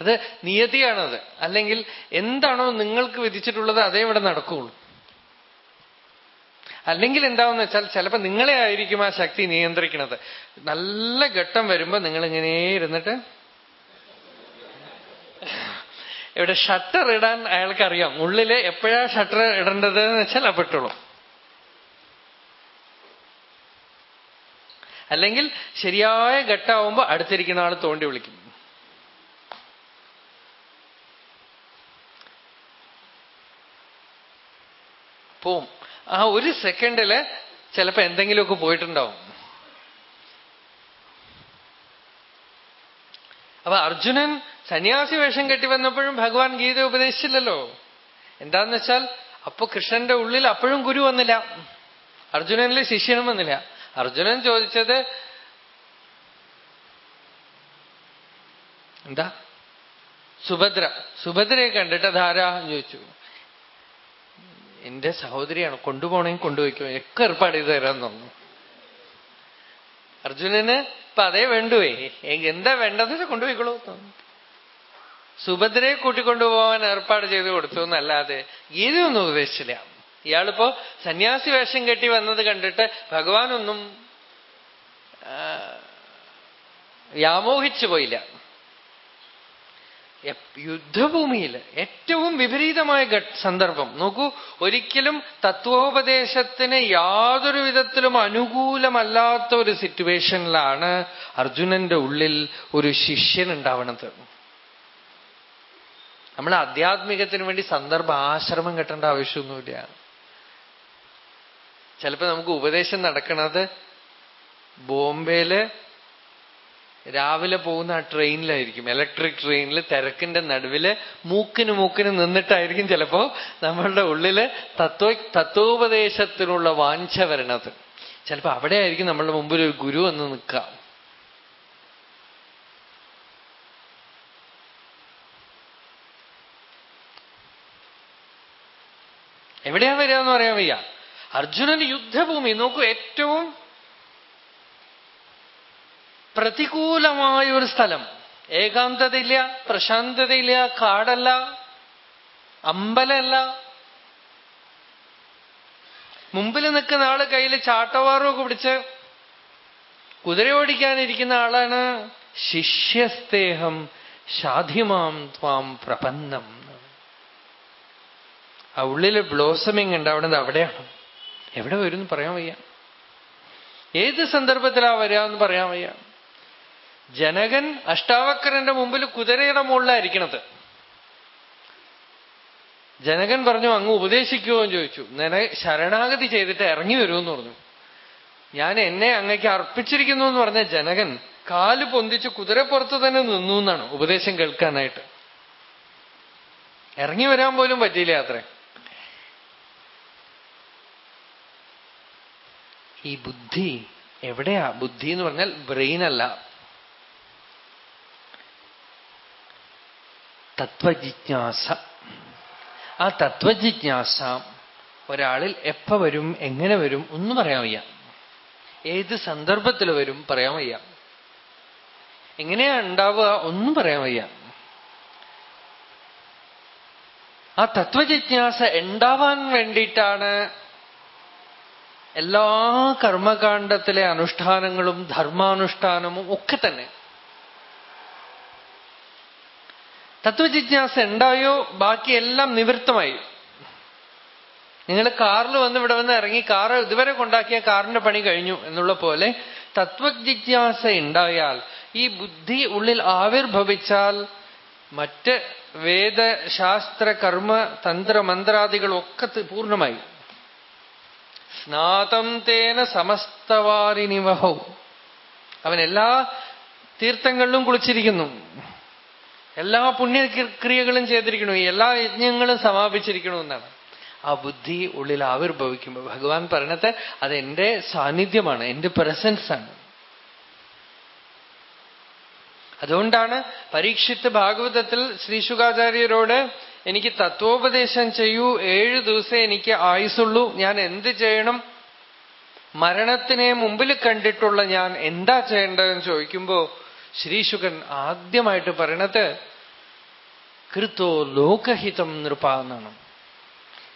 അത് നിയതിയാണത്. അല്ലെങ്കിൽ എന്താണോ നിങ്ങൾക്ക് വിധിച്ചിട്ടുള്ളത് അതേ ഇവിടെ നടക്കുകയുള്ളൂ അല്ലെങ്കിൽ എന്താവെന്ന് വെച്ചാൽ ചിലപ്പോൾ നിങ്ങളെ ആയിരിക്കും ആ ശക്തി നിയന്ത്രിക്കുന്നത് നല്ല ഘട്ടം വരുമ്പോ നിങ്ങൾ ഇങ്ങനെ ഇരുന്നിട്ട് ഇവിടെ ഷട്ടർ ഇടാൻ അയാൾക്കറിയാം. ഉള്ളിൽ എപ്പോഴാ ഷട്ടർ ഇടേണ്ടത് എന്ന് വെച്ചാൽ അപ്പെട്ടുള്ളൂ അല്ലെങ്കിൽ ശരിയായ ഘട്ടമാവുമ്പോ അടുത്തിരിക്കുന്ന ആൾ തോണ്ടി വിളിക്കും. പോവും. ആ ഒരു സെക്കൻഡിൽ ചിലപ്പോ എന്തെങ്കിലുമൊക്കെ പോയിട്ടുണ്ടാവും. അപ്പൊ അർജുനൻ സന്യാസി വേഷം കെട്ടി വന്നപ്പോഴും ഭഗവാൻ ഗീത ഉപദേശിച്ചില്ലല്ലോ. എന്താന്ന് വെച്ചാൽ അപ്പൊ കൃഷ്ണന്റെ ഉള്ളിൽ അപ്പോഴും ഗുരു വന്നില്ല. അർജുനനിൽ ശിഷ്യനും വന്നില്ല. അർജുനൻ ചോദിച്ചത് എന്താ? സുഭദ്ര. സുഭദ്രയെ കണ്ടിട്ട് ധാരാ ചോദിച്ചു. എന്റെ സഹോദരിയാണ് കൊണ്ടുപോകണമെങ്കിൽ കൊണ്ടുപോയിക്കോ. ഒക്കെ ഏർപ്പാട് ചെയ്ത് തരാൻ തോന്നുന്നു. അർജുനന് ഇപ്പൊ അതേ വേണ്ടുവേ. എന്താ വേണ്ടത് കൊണ്ടുപോയിക്കോളൂ തോന്നുന്നു. സുഭദ്രയെ കൂട്ടിക്കൊണ്ടുപോകാൻ ഏർപ്പാട് ചെയ്ത് കൊടുത്തു എന്നല്ലാതെ ഗീതയൊന്നും ഉപദേശിച്ചില്ല. ഇയാളിപ്പോ സന്യാസി വേഷം കെട്ടി വന്നത് കണ്ടിട്ട് ഭഗവാനൊന്നും വ്യാമോഹിച്ചു പോയില്ല. യുദ്ധഭൂമിയിൽ ഏറ്റവും വിപരീതമായ സന്ദർഭം. നോക്കൂ ഒരിക്കലും തത്വോപദേശത്തിന് യാതൊരു വിധത്തിലും അനുകൂലമല്ലാത്ത ഒരു സിറ്റുവേഷനിലാണ് അർജുനന്റെ ഉള്ളിൽ ഒരു ശിഷ്യൻ ഉണ്ടാവണത്. നമ്മൾ ആധ്യാത്മികത്തിന് വേണ്ടി സന്ദർഭ ആശ്രമം കെട്ടേണ്ട ആവശ്യമൊന്നുമില്ല. ചിലപ്പോൾ നമുക്ക് ഉപദേശം നടക്കുന്നത് ബോംബെയിൽ രാവിലെ പോകുന്ന ആ ട്രെയിനിലായിരിക്കും. ഇലക്ട്രിക് ട്രെയിനിൽ തിരക്കിന്റെ നടുവിൽ മൂക്കിന് മൂക്കിന് നിന്നിട്ടായിരിക്കും ചിലപ്പോ നമ്മളുടെ ഉള്ളിൽ തത്വ തത്വോപദേശത്തിനുള്ള വാഞ്ച വരണത്. ചിലപ്പോ അവിടെ ആയിരിക്കും നമ്മളുടെ മുമ്പിൽ ഒരു ഗുരു എന്ന് നിൽക്കുക. എവിടെയാ വരിക എന്ന് പറയാൻ വയ്യ. അർജുനൻ യുദ്ധഭൂമി നോക്കൂ ഏറ്റവും പ്രതികൂലമായ ഒരു സ്ഥലം. ഏകാന്തതയില്ല പ്രശാന്തതയില്ല കാടല്ല അമ്പലമല്ല മുമ്പിൽ നിൽക്കുന്ന ആൾ കയ്യിൽ ചാട്ടവാറൊക്കെ പിടിച്ച് കുതിര ഓടിക്കാനിരിക്കുന്ന ആളാണ് ശിഷ്യസ്തേഹം ശാധിമാം ത്വാം പ്രപന്നം. ആ ഉള്ളിൽ ബ്ലോസമിങ് ഉണ്ടാവുന്നത് അവിടെയാണ്. എവിടെ വരും പറയാൻ വയ്യ. ഏത് സന്ദർഭത്തിലാ വരിക എന്ന് പറയാൻ വയ്യ. ജനകൻ അഷ്ടാവക്രന്റെ മുമ്പിൽ കുതിരയുടെ മുകളിലായിരിക്കണത്. ജനകൻ പറഞ്ഞു അങ്ങ് ഉപദേശിക്കുമോ എന്ന് ചോദിച്ചു. നിന ശരണാഗതി ചെയ്തിട്ട് ഇറങ്ങി വരുമെന്ന് പറഞ്ഞു. ഞാൻ എന്നെ അങ്ങയ്ക്ക് അർപ്പിച്ചിരിക്കുന്നു എന്ന് പറഞ്ഞ ജനകൻ കാൽ പൊന്തിച്ച് കുതിരപ്പുറത്ത് തന്നെ നിന്നു എന്നാണ് ഉപദേശം കേൾക്കാനായിട്ട്. ഇറങ്ങി വരാൻ പോലും പറ്റിയില്ല അത്രേ ഈ ബുദ്ധി എവിടെയാ? ബുദ്ധി എന്ന് പറഞ്ഞാൽ ബ്രെയിൻ അല്ല. തത്വജിജ്ഞാസ. ആ തത്വജിജ്ഞാസ ഒരാളിൽ എപ്പ വരും എങ്ങനെ വരും ഒന്നും പറയാൻ വയ്യ. ഏത് സന്ദർഭത്തിൽ വരും പറയാൻ വയ്യ. എങ്ങനെയാ ഉണ്ടാവുക ഒന്നും പറയാൻ വയ്യ. ആ തത്വജിജ്ഞാസ ഉണ്ടാവാൻ വേണ്ടിയിട്ടാണ് എല്ലാ കർമ്മകാണ്ഡത്തിലെ അനുഷ്ഠാനങ്ങളും ധർമാനുഷ്ഠാനവും ഒക്കെ തന്നെ. തത്വജിജ്ഞാസ ഉണ്ടായോ? ബാക്കിയെല്ലാം നിവൃത്തമായി. നിങ്ങൾ കാറിൽ വന്ന് ഇവിടെ വന്ന് ഇറങ്ങി കാറ് ഇതുവരെ കൊണ്ടാക്കിയ കാറിന്റെ പണി കഴിഞ്ഞു എന്നുള്ള പോലെ തത്വജിജ്ഞാസ ഉണ്ടായാൽ ഈ ബുദ്ധി ഉള്ളിൽ ആവിർഭവിച്ചാൽ മറ്റ് വേദശാസ്ത്ര കർമ്മ തന്ത്ര മന്ത്രാദികളൊക്കെ പൂർണമായി. സ്നാതം തേന സമസ്തവാരിനിവഹവും അവൻ എല്ലാ തീർത്ഥങ്ങളിലും കുളിച്ചിരിക്കുന്നു. എല്ലാ പുണ്യക്രിയകളും ചെയ്തിരിക്കണു എല്ലാ യജ്ഞങ്ങളും സമാപിച്ചിരിക്കണു എന്നാണ്. ആ ബുദ്ധി ഉള്ളിൽ ആവിർഭവിക്കുമ്പോൾ ഭഗവാൻ പറഞ്ഞത് അത് എന്റെ സാന്നിധ്യമാണ് എന്റെ പ്രസൻസ് ആണ്. അതുകൊണ്ടാണ് പരീക്ഷിത്ത് ഭാഗവതത്തിൽ ശ്രീ ശുഖാചാര്യരോട് എനിക്ക് തത്വോപദേശം ചെയ്യൂ. ഏഴു ദിവസം എനിക്ക് ആയുസുള്ളൂ ഞാൻ എന്ത് ചെയ്യണം? മരണത്തിനെ മുമ്പിൽ കണ്ടിട്ടുള്ള ഞാൻ എന്താ ചെയ്യേണ്ടതെന്ന് ചോദിക്കുമ്പോ ശ്രീശുഖൻ ആദ്യമായിട്ട് പറയണത് കൃത്തോ ലോകഹിതം നൃപ്പാന്നാണ്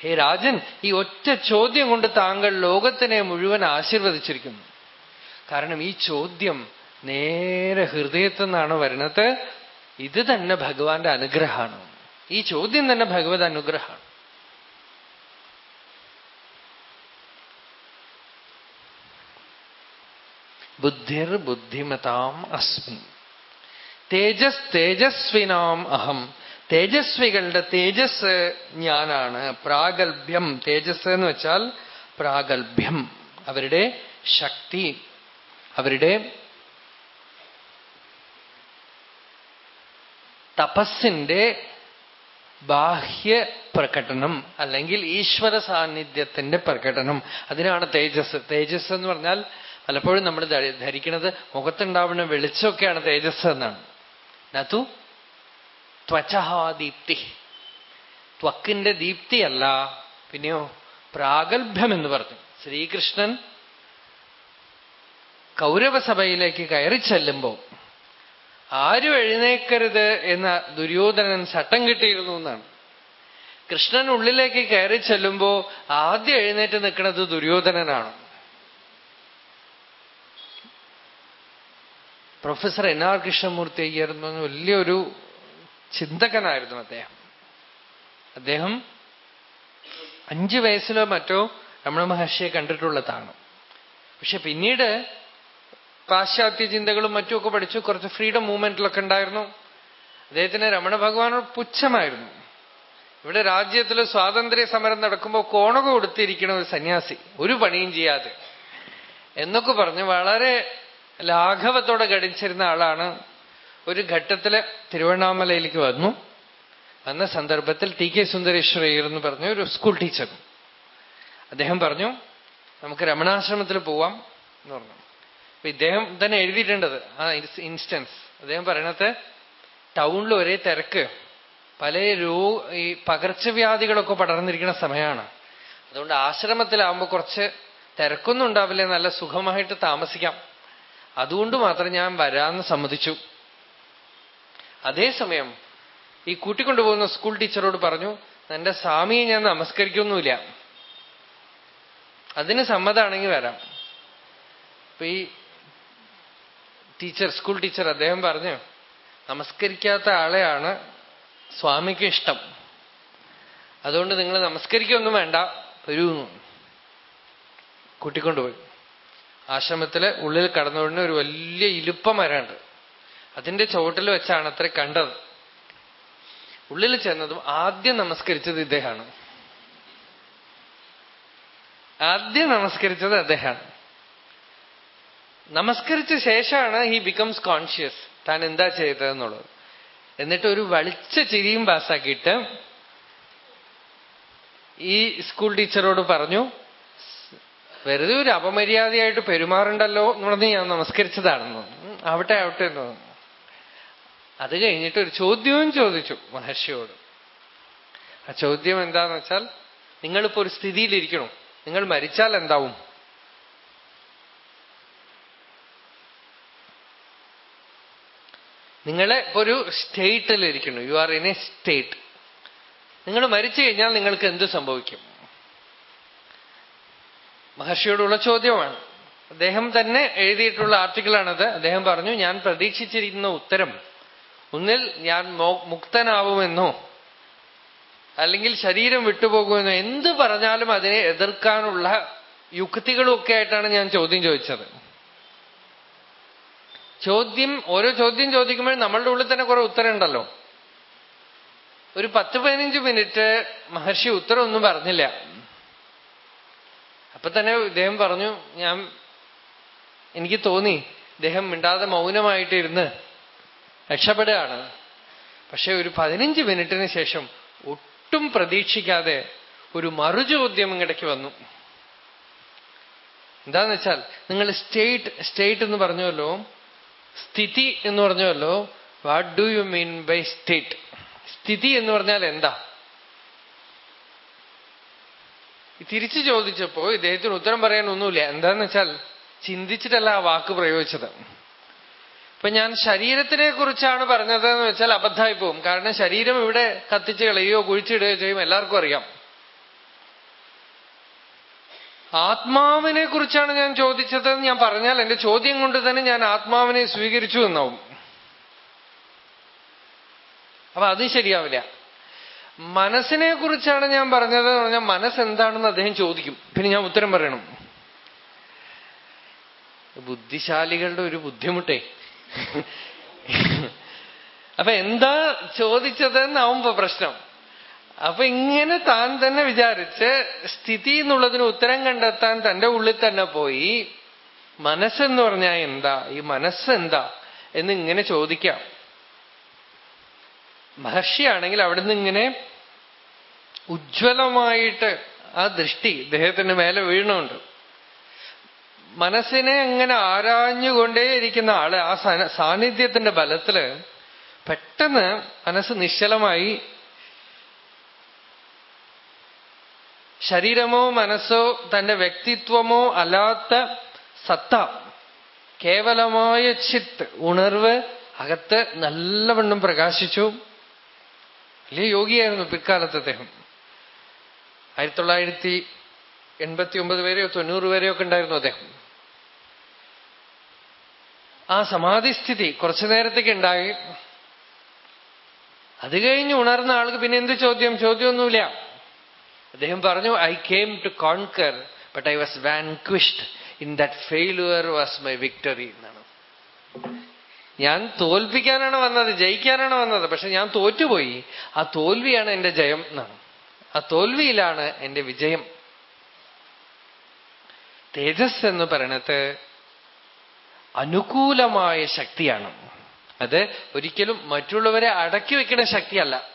ഹേ രാജൻ ഈ ഒറ്റ ചോദ്യം കൊണ്ട് താങ്കൾ ലോകത്തിനെ മുഴുവൻ ആശീർവദിച്ചിരിക്കുന്നു. കാരണം ഈ ചോദ്യം നേരെ ഹൃദയത്തിൽ നിന്നാണ് ഇത് തന്നെ ഭഗവാന്റെ അനുഗ്രഹമാണ്. ഈ ചോദ്യം തന്നെ ഭഗവത് അനുഗ്രഹമാണ്. ബുദ്ധിർ ബുദ്ധിമതാം അസ്മി. തേജസ് തേജസ്വിനാം അഹം. തേജസ്വികളുടെ തേജസ് ഞാനാണ്. പ്രാഗൽഭ്യം. തേജസ് എന്ന് വെച്ചാൽ പ്രാഗൽഭ്യം. അവരുടെ ശക്തി. അവരുടെ തപസ്സിന്റെ ബാഹ്യ പ്രകടനം അല്ലെങ്കിൽ ഈശ്വര സാന്നിധ്യത്തിന്റെ പ്രകടനം. അതിനാണ് തേജസ്. തേജസ് എന്ന് പറഞ്ഞാൽ പലപ്പോഴും നമ്മൾ ധരിക്കുന്നത് മുഖത്തുണ്ടാവുന്ന വെളിച്ചമൊക്കെയാണ് തേജസ് എന്നാണ്. നതു ത്വചഹാദീപ്തി. ത്വക്കിന്റെ ദീപ്തിയല്ല പിന്നെയോ പ്രാഗൽഭ്യം എന്ന് പറഞ്ഞു. ശ്രീകൃഷ്ണൻ കൗരവസഭയിലേക്ക് കയറി ചെല്ലുമ്പോ ആരും എഴുന്നേക്കരുത് എന്ന ദുര്യോധനൻ ചട്ടം കിട്ടിയിരുന്നു എന്നാണ്. കൃഷ്ണൻ ഉള്ളിലേക്ക് കയറി ചെല്ലുമ്പോ ആദ്യം എഴുന്നേറ്റ് നിൽക്കുന്നത് ദുര്യോധനനാണ്. പ്രൊഫസർ എൻ ആർ കൃഷ്ണമൂർത്തി അയ്യർന്ന് വലിയൊരു ചിന്തകനായിരുന്നു അദ്ദേഹം. അദ്ദേഹം അഞ്ചു വയസ്സിലോ മറ്റോ രമണ മഹർഷിയെ കണ്ടിട്ടുള്ളതാണ്. പക്ഷെ പിന്നീട് പാശ്ചാത്യ ചിന്തകളും മറ്റുമൊക്കെ പഠിച്ചു കുറച്ച് ഫ്രീഡം മൂവ്മെന്റിലൊക്കെ ഉണ്ടായിരുന്നു. അദ്ദേഹത്തിന് രമണ ഭഗവാനോട് പുച്ഛമായിരുന്നു. ഇവിടെ രാജ്യത്തിൽ സ്വാതന്ത്ര്യ സമരം നടക്കുമ്പോൾ കോണക കൊടുത്തിരിക്കണ ഒരു സന്യാസി ഒരു പണിയും ചെയ്യാതെ. എന്നൊക്കെ പറഞ്ഞ് വളരെ ലാഘവത്തോടെ ഗണിച്ചിരുന്ന ആളാണ്. ഒരു ഘട്ടത്തിൽ തിരുവണ്ണാമലയിലേക്ക് വന്നു. വന്ന സന്ദർഭത്തിൽ ടി കെ സുന്ദരേശ്വരയ്യർ എന്ന് പറഞ്ഞ ഒരു സ്കൂൾ ടീച്ചർ അദ്ദേഹം പറഞ്ഞു നമുക്ക് രമണാശ്രമത്തിൽ പോവാം എന്ന് പറഞ്ഞു. അപ്പൊ ഇദ്ദേഹം തന്നെ എഴുതിയിട്ടുണ്ടത്. ആ ഇൻസ്റ്റൻസ്. അദ്ദേഹം പറയണത് ടൗണിൽ ഒരേ തിരക്ക്. പല രോ ഈ പകർച്ചവ്യാധികളൊക്കെ പടർന്നിരിക്കുന്ന സമയമാണ്. അതുകൊണ്ട് ആശ്രമത്തിലാവുമ്പോൾ കുറച്ച് തിരക്കൊന്നും ഉണ്ടാവില്ല. നല്ല സുഖമായിട്ട് താമസിക്കാം. അതുകൊണ്ട് മാത്രം ഞാൻ വരാമെന്ന് സമ്മതിച്ചു. അതേസമയം ഈ കൂട്ടിക്കൊണ്ടുപോകുന്ന സ്കൂൾ ടീച്ചറോട് പറഞ്ഞു എന്റെ സ്വാമിയെ ഞാൻ നമസ്കരിക്കൊന്നുമില്ല. അതിന് സമ്മതമാണെങ്കിൽ വരാം. അപ്പൊ ഈ ടീച്ചർ സ്കൂൾ ടീച്ചർ അദ്ദേഹം പറഞ്ഞു നമസ്കരിക്കാത്ത ആളെയാണ് സ്വാമിക്ക് ഇഷ്ടം. അതുകൊണ്ട് നിങ്ങൾ നമസ്കരിക്കൊന്നും വേണ്ട വരൂന്നു. കൂട്ടിക്കൊണ്ടുപോയി. ആശ്രമത്തിലെ ഉള്ളിൽ കടന്നുകൊണ്ട് ഒരു വലിയ ഇലുപ്പ മരമുണ്ട്. അതിന്റെ ചുവട്ടിൽ വെച്ചാണ് അത്ര കണ്ടത്. ഉള്ളിൽ ചെന്നതും ആദ്യം നമസ്കരിച്ചത് ഇദ്ദേഹമാണ്. ആദ്യം നമസ്കരിച്ചത് അദ്ദേഹമാണ്. നമസ്കരിച്ച ശേഷമാണ് ഹി ബിക്കംസ് കോൺഷ്യസ് താൻ എന്താ ചെയ്തതെന്നുള്ളത്. എന്നിട്ട് ഒരു വളിച്ച ചിരിയും പാസ്സാക്കിയിട്ട് ഈ സ്കൂൾ ടീച്ചറോട് പറഞ്ഞു വെറുതെ ഒരു അപമര്യാദയായിട്ട് പെരുമാറണ്ടല്ലോ എന്ന് പറഞ്ഞ് ഞാൻ നമസ്കരിച്ചതാണെന്ന് ആവട്ടെ ആവട്ടെ എന്ന് അത് കഴിഞ്ഞിട്ട് ഒരു ചോദ്യവും ചോദിച്ചു മഹർഷിയോട്. ആ ചോദ്യം എന്താന്ന് വെച്ചാൽ നിങ്ങളിപ്പോ ഒരു സ്ഥിതിയിലിരിക്കണം. നിങ്ങൾ മരിച്ചാൽ എന്താവും? നിങ്ങളെ ഒരു സ്റ്റേറ്റിലിരിക്കുന്നു you are in a state നിങ്ങൾ മരിച്ചു കഴിഞ്ഞാൽ നിങ്ങൾക്ക് എന്ത് സംഭവിക്കും? മഹർഷിയോടുള്ള ചോദ്യമാണ്. അദ്ദേഹം തന്നെ എഴുതിയിട്ടുള്ള ആർട്ടിക്കിളാണത്. അദ്ദേഹം പറഞ്ഞു ഞാൻ പ്രതീക്ഷിച്ചിരിക്കുന്ന ഉത്തരം ഒന്നിൽ ഞാൻ മുക്തനാവുമെന്നോ അല്ലെങ്കിൽ ശരീരം വിട്ടുപോകുമെന്നോ എന്ത് പറഞ്ഞാലും അതിനെ എതിർക്കാനുള്ള യുക്തികളും ഒക്കെ ആയിട്ടാണ് ഞാൻ ചോദ്യം ചോദിച്ചത്. ചോദ്യം ഓരോ ചോദ്യം ചോദിക്കുമ്പോൾ നമ്മളുടെ ഉള്ളിൽ തന്നെ കുറെ ഉത്തരം ഉണ്ടല്ലോ ഒരു പത്ത് പതിനഞ്ച് മിനിറ്റ് മഹർഷി ഉത്തരമൊന്നും പറഞ്ഞില്ല. അപ്പൊ തന്നെ ഇദ്ദേഹം പറഞ്ഞു ഞാൻ എനിക്ക് തോന്നി ഇദ്ദേഹം മിണ്ടാതെ മൗനമായിട്ടിരുന്ന് രക്ഷപ്പെടുകയാണ്. പക്ഷെ ഒരു പതിനഞ്ച് മിനിറ്റിന് ശേഷം ഒട്ടും പ്രതീക്ഷിക്കാതെ ഒരു മറുചോദ്യം ഇങ്ങടയ്ക്ക് വന്നു. എന്താന്ന് വെച്ചാൽ നിങ്ങൾ സ്റ്റേറ്റ് സ്റ്റേറ്റ് എന്ന് പറഞ്ഞല്ലോ സ്ഥിതി എന്ന് പറഞ്ഞല്ലോ what do you mean by state സ്ഥിതി എന്ന് പറഞ്ഞാൽ എന്താ? തിരിച്ചു ചോദിച്ചപ്പോ ഇദ്ദേഹത്തിന് ഉത്തരം പറയാനൊന്നുമില്ല. എന്താന്ന് വെച്ചാൽ ചിന്തിച്ചിട്ടല്ല ആ വാക്ക് പ്രയോഗിച്ചത്. ഇപ്പൊ ഞാൻ ശരീരത്തിനെ കുറിച്ചാണ് പറഞ്ഞത് എന്ന് വെച്ചാൽ അബദ്ധമായി പോകും കാരണം ശരീരം ഇവിടെ കത്തിച്ച് കളയുകയോ കുഴിച്ചിടുകയോ ചെയ്യും. എല്ലാവർക്കും അറിയാം. ആത്മാവിനെ കുറിച്ചാണ് ഞാൻ ചോദിച്ചതെന്ന് ഞാൻ പറഞ്ഞാൽ എന്റെ ചോദ്യം കൊണ്ട് തന്നെ ഞാൻ ആത്മാവിനെ സ്വീകരിച്ചു എന്നാവും. അപ്പൊ അത് ശരിയാവില്ല. മനസ്സിനെ കുറിച്ചാണ് ഞാൻ പറഞ്ഞത് എന്ന് പറഞ്ഞാൽ മനസ്സെന്താണെന്ന് അദ്ദേഹം ചോദിക്കും. പിന്നെ ഞാൻ ഉത്തരം പറയണം. ബുദ്ധിശാലികളുടെ ഒരു ബുദ്ധിമുട്ടേ. അപ്പൊ എന്താ ചോദിച്ചതെന്നാവുമ്പോ പ്രശ്നം. അപ്പൊ ഇങ്ങനെ താൻ തന്നെ വിചാരിച്ച് സ്ഥിതി എന്നുള്ളതിന് ഉത്തരം കണ്ടെത്താൻ തന്റെ ഉള്ളിൽ തന്നെ പോയി. മനസ്സെന്ന് പറഞ്ഞാൽ എന്താ? ഈ മനസ്സെന്താ? എന്ന് ഇങ്ങനെ ചോദിക്കാം. മഹർഷിയാണെങ്കിൽ അവിടുന്ന് ഇങ്ങനെ ഉജ്ജ്വലമായിട്ട് ആ ദൃഷ്ടി ഇദ്ദേഹത്തിന് മേലെ വീണുണ്ട്. മനസ്സിനെ അങ്ങനെ ആരാഞ്ഞുകൊണ്ടേയിരിക്കുന്ന ആൾ ആ സാന്നിധ്യത്തിന്റെ ബലത്തിൽ പെട്ടെന്ന് മനസ്സ് നിശ്ചലമായി ശരീരമോ മനസ്സോ തന്റെ വ്യക്തിത്വമോ അല്ലാത്ത സത്ത കേവലമായ ചിത്ത് ഉണർവ് അകത്ത് നല്ലവണ്ണം പ്രകാശിച്ചു. വലിയ യോഗിയായിരുന്നു പിൽക്കാലത്ത് അദ്ദേഹം. ആയിരത്തി തൊള്ളായിരത്തി എൺപത്തി ഒമ്പത് വരെയോ തൊണ്ണൂറ് വരെയോ ഒക്കെ ഉണ്ടായിരുന്നു അദ്ദേഹം. ആ സമാധിസ്ഥിതി കുറച്ചു നേരത്തേക്ക് ഉണ്ടായി. അത് കഴിഞ്ഞ് ഉണർന്ന ആൾക്ക് പിന്നെ എന്ത് ചോദ്യം? ചോദ്യമൊന്നുമില്ല. അദ്ദേഹം പറഞ്ഞു I came to conquer but I was vanquished in that failure was my victory എന്നാണ്. ഞാൻ തോൽപ്പിക്കാനാണ് വന്നത് ജയിക്കാനാണ് വന്നത് പക്ഷെ ഞാൻ തോറ്റുപോയി. ആ തോൽവിയാണ് എന്റെ ജയം എന്നാണ്. ആ തോൽവിയിലാണ് എന്റെ വിജയം. തേജസ് എന്ന് പറയണത് അനുകൂലമായ ശക്തിയാണ്. അത് ഒരിക്കലും മറ്റുള്ളവരെ അടക്കി വെക്കുന്ന ശക്തിയല്ല.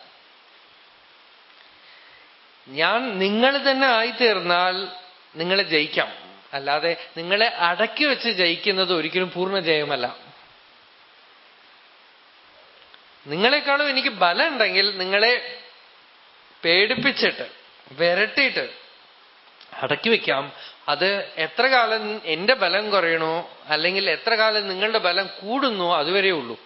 ഞാൻ നിങ്ങൾ തന്നെ ആയിത്തീർന്നാൽ നിങ്ങളെ ജയിക്കാം. അല്ലാതെ നിങ്ങളെ അടക്കി വെച്ച് ജയിക്കുന്നത് ഒരിക്കലും പൂർണ ജയമല്ല. നിങ്ങളെക്കാളും എനിക്ക് ബലം ഉണ്ടെങ്കിൽ നിങ്ങളെ പേടിപ്പിച്ചിട്ട് വിരട്ടിയിട്ട് അടക്കി വെക്കാം. അത് എത്ര കാലം എന്റെ ബലം കുറയണോ അല്ലെങ്കിൽ എത്ര കാലം നിങ്ങളുടെ ബലം കൂടുന്നോ അതുവരെ ഉള്ളൂ.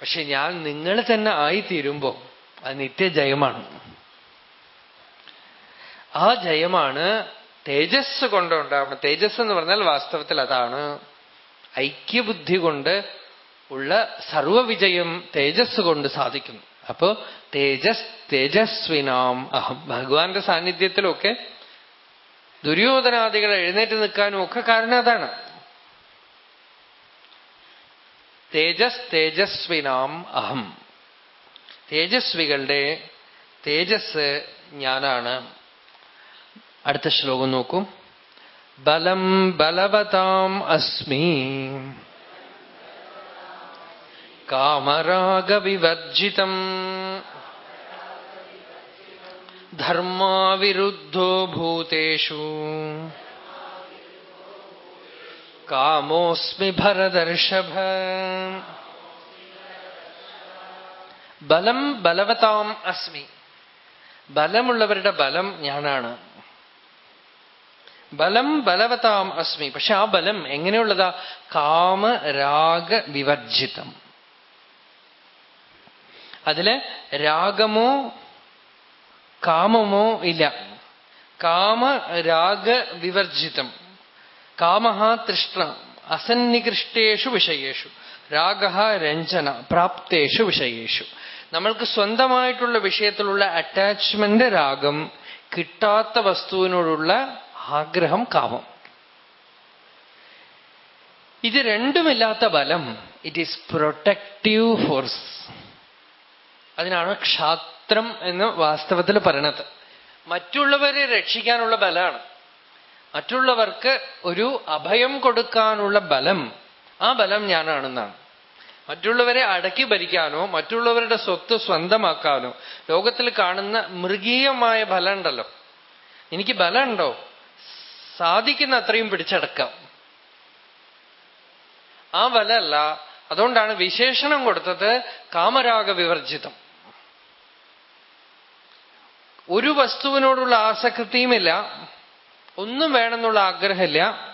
പക്ഷെ ഞാൻ നിങ്ങൾ തന്നെ ആയിത്തീരുമ്പോ അത് നിത്യജയമാണ്. ആ ജയമാണ് തേജസ് കൊണ്ടുണ്ടാവണം തേജസ് എന്ന് പറഞ്ഞാൽ വാസ്തവത്തിൽ അതാണ്. ഐക്യബുദ്ധി കൊണ്ട് ഉള്ള സർവവിജയം തേജസ് കൊണ്ട് സാധിക്കുന്നു. അപ്പോ തേജസ് തേജസ്വിനാം അഹം. ഭഗവാന്റെ സാന്നിധ്യത്തിലൊക്കെ ദുര്യോധനാദികൾ എഴുന്നേറ്റ് നിൽക്കാനും ഒക്കെ കാരണം അതാണ്. തേജസ് തേജസ്വിനാം അഹം. തേജസ്വികളുടെ തേജസ് ഞാനാണ്. അടുത്ത ശ്ലോകം നോക്കൂ. ബലം ബലവതാം അസ്മി. കാമരാഗവിവർജിതം. ധർമാവിരുദ്ധോ ഭൂതേഷു. കാമോസ്മി ഭരദർഷഭ. ബലം ബലവതാം അസ്മി. ബലമുള്ളവരുടെ ബലം ഞാനാണ്. ബലം ബലവതാം അസ്മി. പക്ഷെ ആ ബലം എങ്ങനെയുള്ളതാ? കാമ രാഗ വിവർജിതം. അതിൽ രാഗമോ കാമമോ ഇല്ല. കാമ രാഗ വിവർജിതം. കാമഹ തൃഷ്ണ. അസന്നികൃഷ്ടേഷു വിഷയേഷു. രാഗ രഞ്ജന. പ്രാപ്തേഷു വിഷയേഷു. നമ്മൾക്ക് സ്വന്തമായിട്ടുള്ള വിഷയത്തിലുള്ള അറ്റാച്ച്മെന്റ് രാഗം കിട്ടാത്ത വസ്തുവിനോടുള്ള ആഗ്രഹം കാമം ഇത് രണ്ടുമില്ലാത്ത ബലം. ഇറ്റ് ഈസ് പ്രൊട്ടക്റ്റീവ് ഫോഴ്സ് അതിനാണ് ക്ഷാത്രം എന്ന് വാസ്തവത്തിൽ പറയണത്. മറ്റുള്ളവരെ രക്ഷിക്കാനുള്ള ബലമാണ്. മറ്റുള്ളവർക്ക് ഒരു അഭയം കൊടുക്കാനുള്ള ബലം. ആ ബലം ഞാനാണെന്നാണ്. മറ്റുള്ളവരെ അടക്കി ഭരിക്കാനോ മറ്റുള്ളവരുടെ സ്വത്ത് സ്വന്തമാക്കാനോ ലോകത്തിൽ കാണുന്ന മൃഗീയമായ ബലമുണ്ടല്ലോ. എനിക്ക് ബലമുണ്ടോ? സാധിക്കുന്ന അത്രയും പിടിച്ചടക്കാം. ആ ബലമല്ല അതുകൊണ്ടാണ് വിശേഷണം കൊടുത്തത് കാമരാഗ വിവർജിതം. ഒരു വസ്തുവിനോടുള്ള ആസക്തിയുമില്ല ഒന്നും വേണമെന്നുള്ള ആഗ്രഹമില്ല.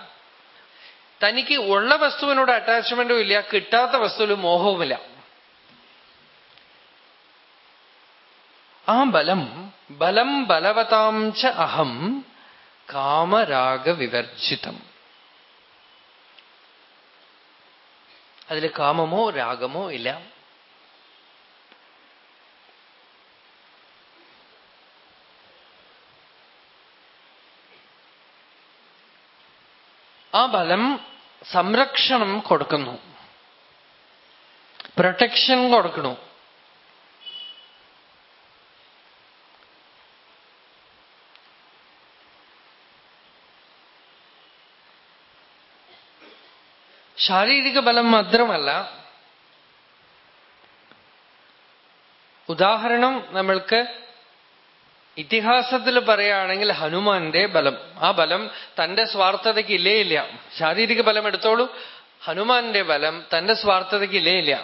തനിക്ക് ഉള്ള വസ്തുവിനോട് അറ്റാച്ച്മെന്റും ഇല്ല കിട്ടാത്ത വസ്തുവിൽ മോഹവുമില്ല. ആ ബലം ബലം ബലവതാം ച അഹം കാമരാഗ വിവർജിതം അതിൽ കാമമോ രാഗമോ ഇല്ല. ആ ബലം സംരക്ഷണം കൊടുക്കുന്നു. പ്രൊട്ടക്ഷൻ കൊടുക്കണു ശാരീരിക ബലം മാത്രമല്ല ഉദാഹരണം നമ്മൾക്ക് ഇതിഹാസത്തിൽ പറയുകയാണെങ്കിൽ ഹനുമാന്റെ ബലം. ആ ബലം തന്റെ സ്വാർത്ഥതയ്ക്ക് ഇല്ലേ ഇല്ല ശാരീരിക ബലം എടുത്തോളൂ ഹനുമാന്റെ ബലം തന്റെ സ്വാർത്ഥതയ്ക്ക് ഇല്ലേ ഇല്ല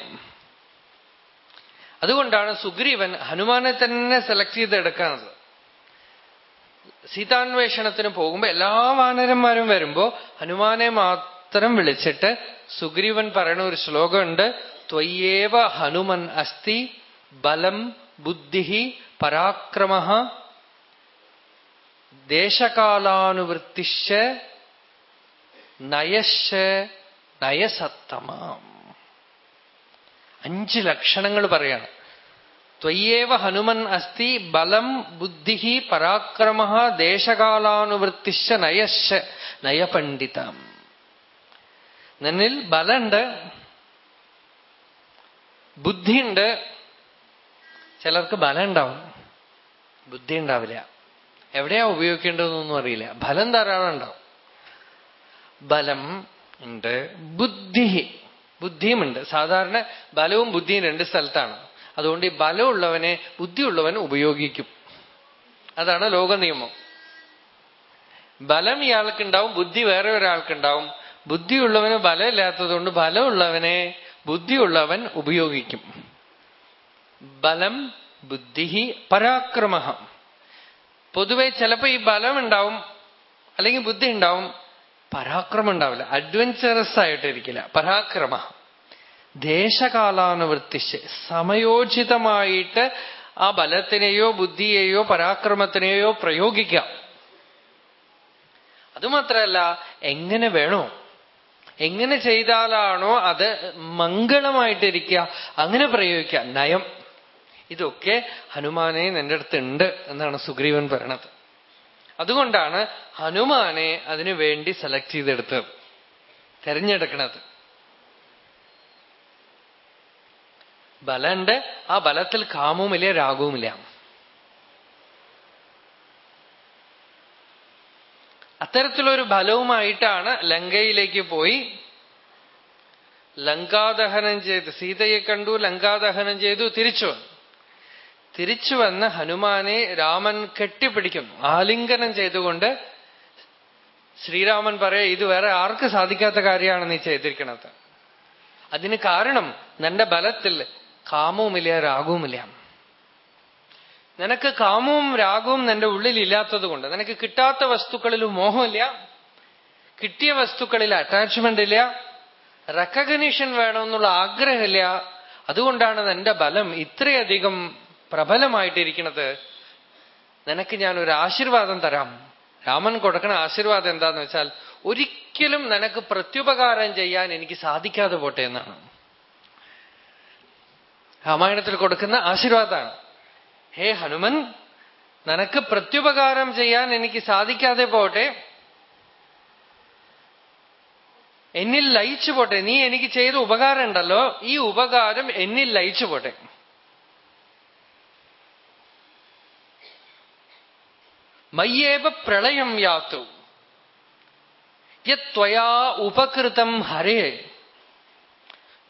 അതുകൊണ്ടാണ് സുഗ്രീവൻ ഹനുമാനെ തന്നെ സെലക്ട് ചെയ്തെടുക്കുന്നത് സീതാന്വേഷണത്തിന് പോകുമ്പോ എല്ലാ വാനരന്മാരും വരുമ്പോ ഹനുമാനെ മാത്രം വിളിച്ചിട്ട് സുഗ്രീവൻ പറയണ ഒരു ശ്ലോകമുണ്ട്. ത്വയ്യേവ ഹനുമൻ അസ്തി ബലം ബുദ്ധി പരാക്രമ ദേശകാലാനുവൃത്തിശ നയശ നയസത്തമാം. അഞ്ച് ലക്ഷണങ്ങൾ പറയാണ്. ത്വയ്യേവ ഹനുമൻ അസ്തി ബലം ബുദ്ധി പരാക്രമ ദേശകാലാനുവൃത്തിശ നയശ നയപണ്ഡിതം. നിന്നിൽ ബലുണ്ട് ബുദ്ധിയുണ്ട്. ചിലർക്ക് ബലം ഉണ്ടാവും ബുദ്ധി ഉണ്ടാവില്ല എവിടെയാ ഉപയോഗിക്കേണ്ടതെന്നൊന്നും അറിയില്ല. ഫലം ധാരാളം ഉണ്ടാവും. ബലം ഉണ്ട് ബുദ്ധി ബുദ്ധിയുമുണ്ട്. സാധാരണ ബലവും ബുദ്ധിയും രണ്ട് സ്ഥലത്താണ്. അതുകൊണ്ട് ഈ ബലമുള്ളവനെ ബുദ്ധിയുള്ളവൻ ഉപയോഗിക്കും. അതാണ് ലോക നിയമം ബലം ഇയാൾക്കുണ്ടാവും ബുദ്ധി വേറെ ഒരാൾക്കുണ്ടാവും. ബുദ്ധിയുള്ളവന് ബലമില്ലാത്തതുകൊണ്ട് ബലമുള്ളവനെ ബുദ്ധിയുള്ളവൻ ഉപയോഗിക്കും. ബലം ബുദ്ധി പരാക്രമ പൊതുവെ ചിലപ്പോ ഈ ബലം ഉണ്ടാവും അല്ലെങ്കിൽ ബുദ്ധി ഉണ്ടാവും പരാക്രമം ഉണ്ടാവില്ല അഡ്വഞ്ചറസ് ആയിട്ടിരിക്കില്ല. പരാക്രമ. ദേശകാലാനുവർത്തിച്ച് സമയോചിതമായിട്ട് ആ ബലത്തിനെയോ ബുദ്ധിയെയോ പരാക്രമത്തിനെയോ പ്രയോഗിക്കാം. അതുമാത്രമല്ല എങ്ങനെ വേണോ എങ്ങനെ ചെയ്താലാണോ അത് മംഗളമായിട്ടിരിക്കുക. അങ്ങനെ പ്രയോഗിക്കുക. നയം. ഇതൊക്കെ ഹനുമാനെ നിന്റെ അടുത്തുണ്ട് എന്നാണ് സുഗ്രീവൻ പറയണത്. അതുകൊണ്ടാണ് ഹനുമാനെ അതിനു വേണ്ടി സെലക്ട് ചെയ്തെടുത്തത് തെരഞ്ഞെടുക്കണത്. ബലണ്ട്. ആ ബലത്തിൽ കാമവുമില്ല രാഗവുമില്ല അത്തരത്തിലൊരു ബലവുമായിട്ടാണ് ലങ്കയിലേക്ക് പോയി ലങ്കാദഹനം ചെയ്ത് സീതയെ കണ്ടു ലങ്കാദഹനം ചെയ്തു തിരിച്ചു വന്നു. തിരിച്ചു വന്ന് ഹനുമാനെ രാമൻ കെട്ടിപ്പിടിക്കുന്നു. ആലിംഗനം ചെയ്തുകൊണ്ട് ശ്രീരാമൻ പറയാ ഇത് വേറെ ആർക്ക് സാധിക്കാത്ത കാര്യമാണ് നീ ചെയ്തിരിക്കണത്? അതിന് കാരണം നിന്റെ ബലത്തിൽ കാമവുമില്ല രാഗവുമില്ല നിനക്ക് കാമവും രാഗവും നിന്റെ ഉള്ളിൽ ഇല്ലാത്തതുകൊണ്ട് നിനക്ക് കിട്ടാത്ത വസ്തുക്കളിൽ മോഹമില്ല കിട്ടിയ വസ്തുക്കളിൽ അറ്റാച്ച്മെന്റ് ഇല്ല റെക്കഗ്നീഷൻ വേണമെന്നുള്ള ആഗ്രഹമില്ല. അതുകൊണ്ടാണ് നിന്റെ ബലം ഇത്രയധികം പ്രബലമായിട്ടിരിക്കുന്നത്. നിനക്ക് ഞാൻ ഒരു ആശീർവാദം തരാം. രാമൻ കൊടുക്കണ ആശീർവാദം എന്താന്ന് വെച്ചാൽ ഒരിക്കലും നിനക്ക് പ്രത്യുപകാരം ചെയ്യാൻ എനിക്ക് സാധിക്കാതെ പോട്ടെ എന്നാണ്. രാമായണത്തിൽ കൊടുക്കുന്ന ആശീർവാദമാണ്. ഹേ ഹനുമൻ നിനക്ക് പ്രത്യുപകാരം ചെയ്യാൻ എനിക്ക് സാധിക്കാതെ പോട്ടെ എന്നിൽ ലയിച്ചു പോട്ടെ. നീ എനിക്ക് ചെയ്ത ഉപകാരം ഉണ്ടല്ലോ. ഈ ഉപകാരം എന്നിൽ ലയിച്ചു പോട്ടെ. മയ്യേവ പ്രളയം യാത്തു. യത്വയാ ഉപകൃതം ഹരേ.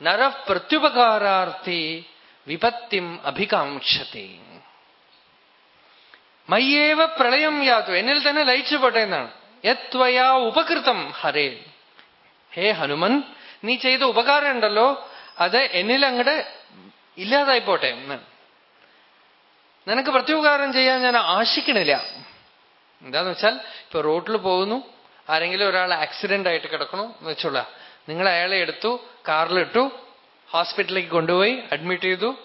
നര പ്രത്യുപകാരാർത്ഥി വിപത്തിം അഭികാംക്ഷത്തെ മയ്യേവ പ്രളയം യാതു. എന്നിൽ തന്നെ ലയിച്ചു പോട്ടെ എന്നാണ്. യത്വയാ ഉപകൃതം ഹരേ. ഹേ ഹനുമൻ നീ ചെയ്ത ഉപകാരം ഉണ്ടല്ലോ. അത് എന്നിൽ അങ്ങടെ ഇല്ലാതായി പോട്ടെ എന്ന്. നിനക്ക് പ്രത്യുപകാരം ചെയ്യാൻ ഞാൻ ആശിക്കണില്ല. എന്താന്ന് വെച്ചാൽ ഇപ്പൊ റോഡിൽ പോകുന്നു. ആരെങ്കിലും ഒരാൾ ആക്സിഡന്റ് ആയിട്ട് കിടക്കണോ. എന്ന് വെച്ചോളാം. നിങ്ങൾ അയാളെ എടുത്തു കാറിലിട്ടു ഹോസ്പിറ്റലിലേക്ക് കൊണ്ടുപോയി അഡ്മിറ്റ് ചെയ്തു.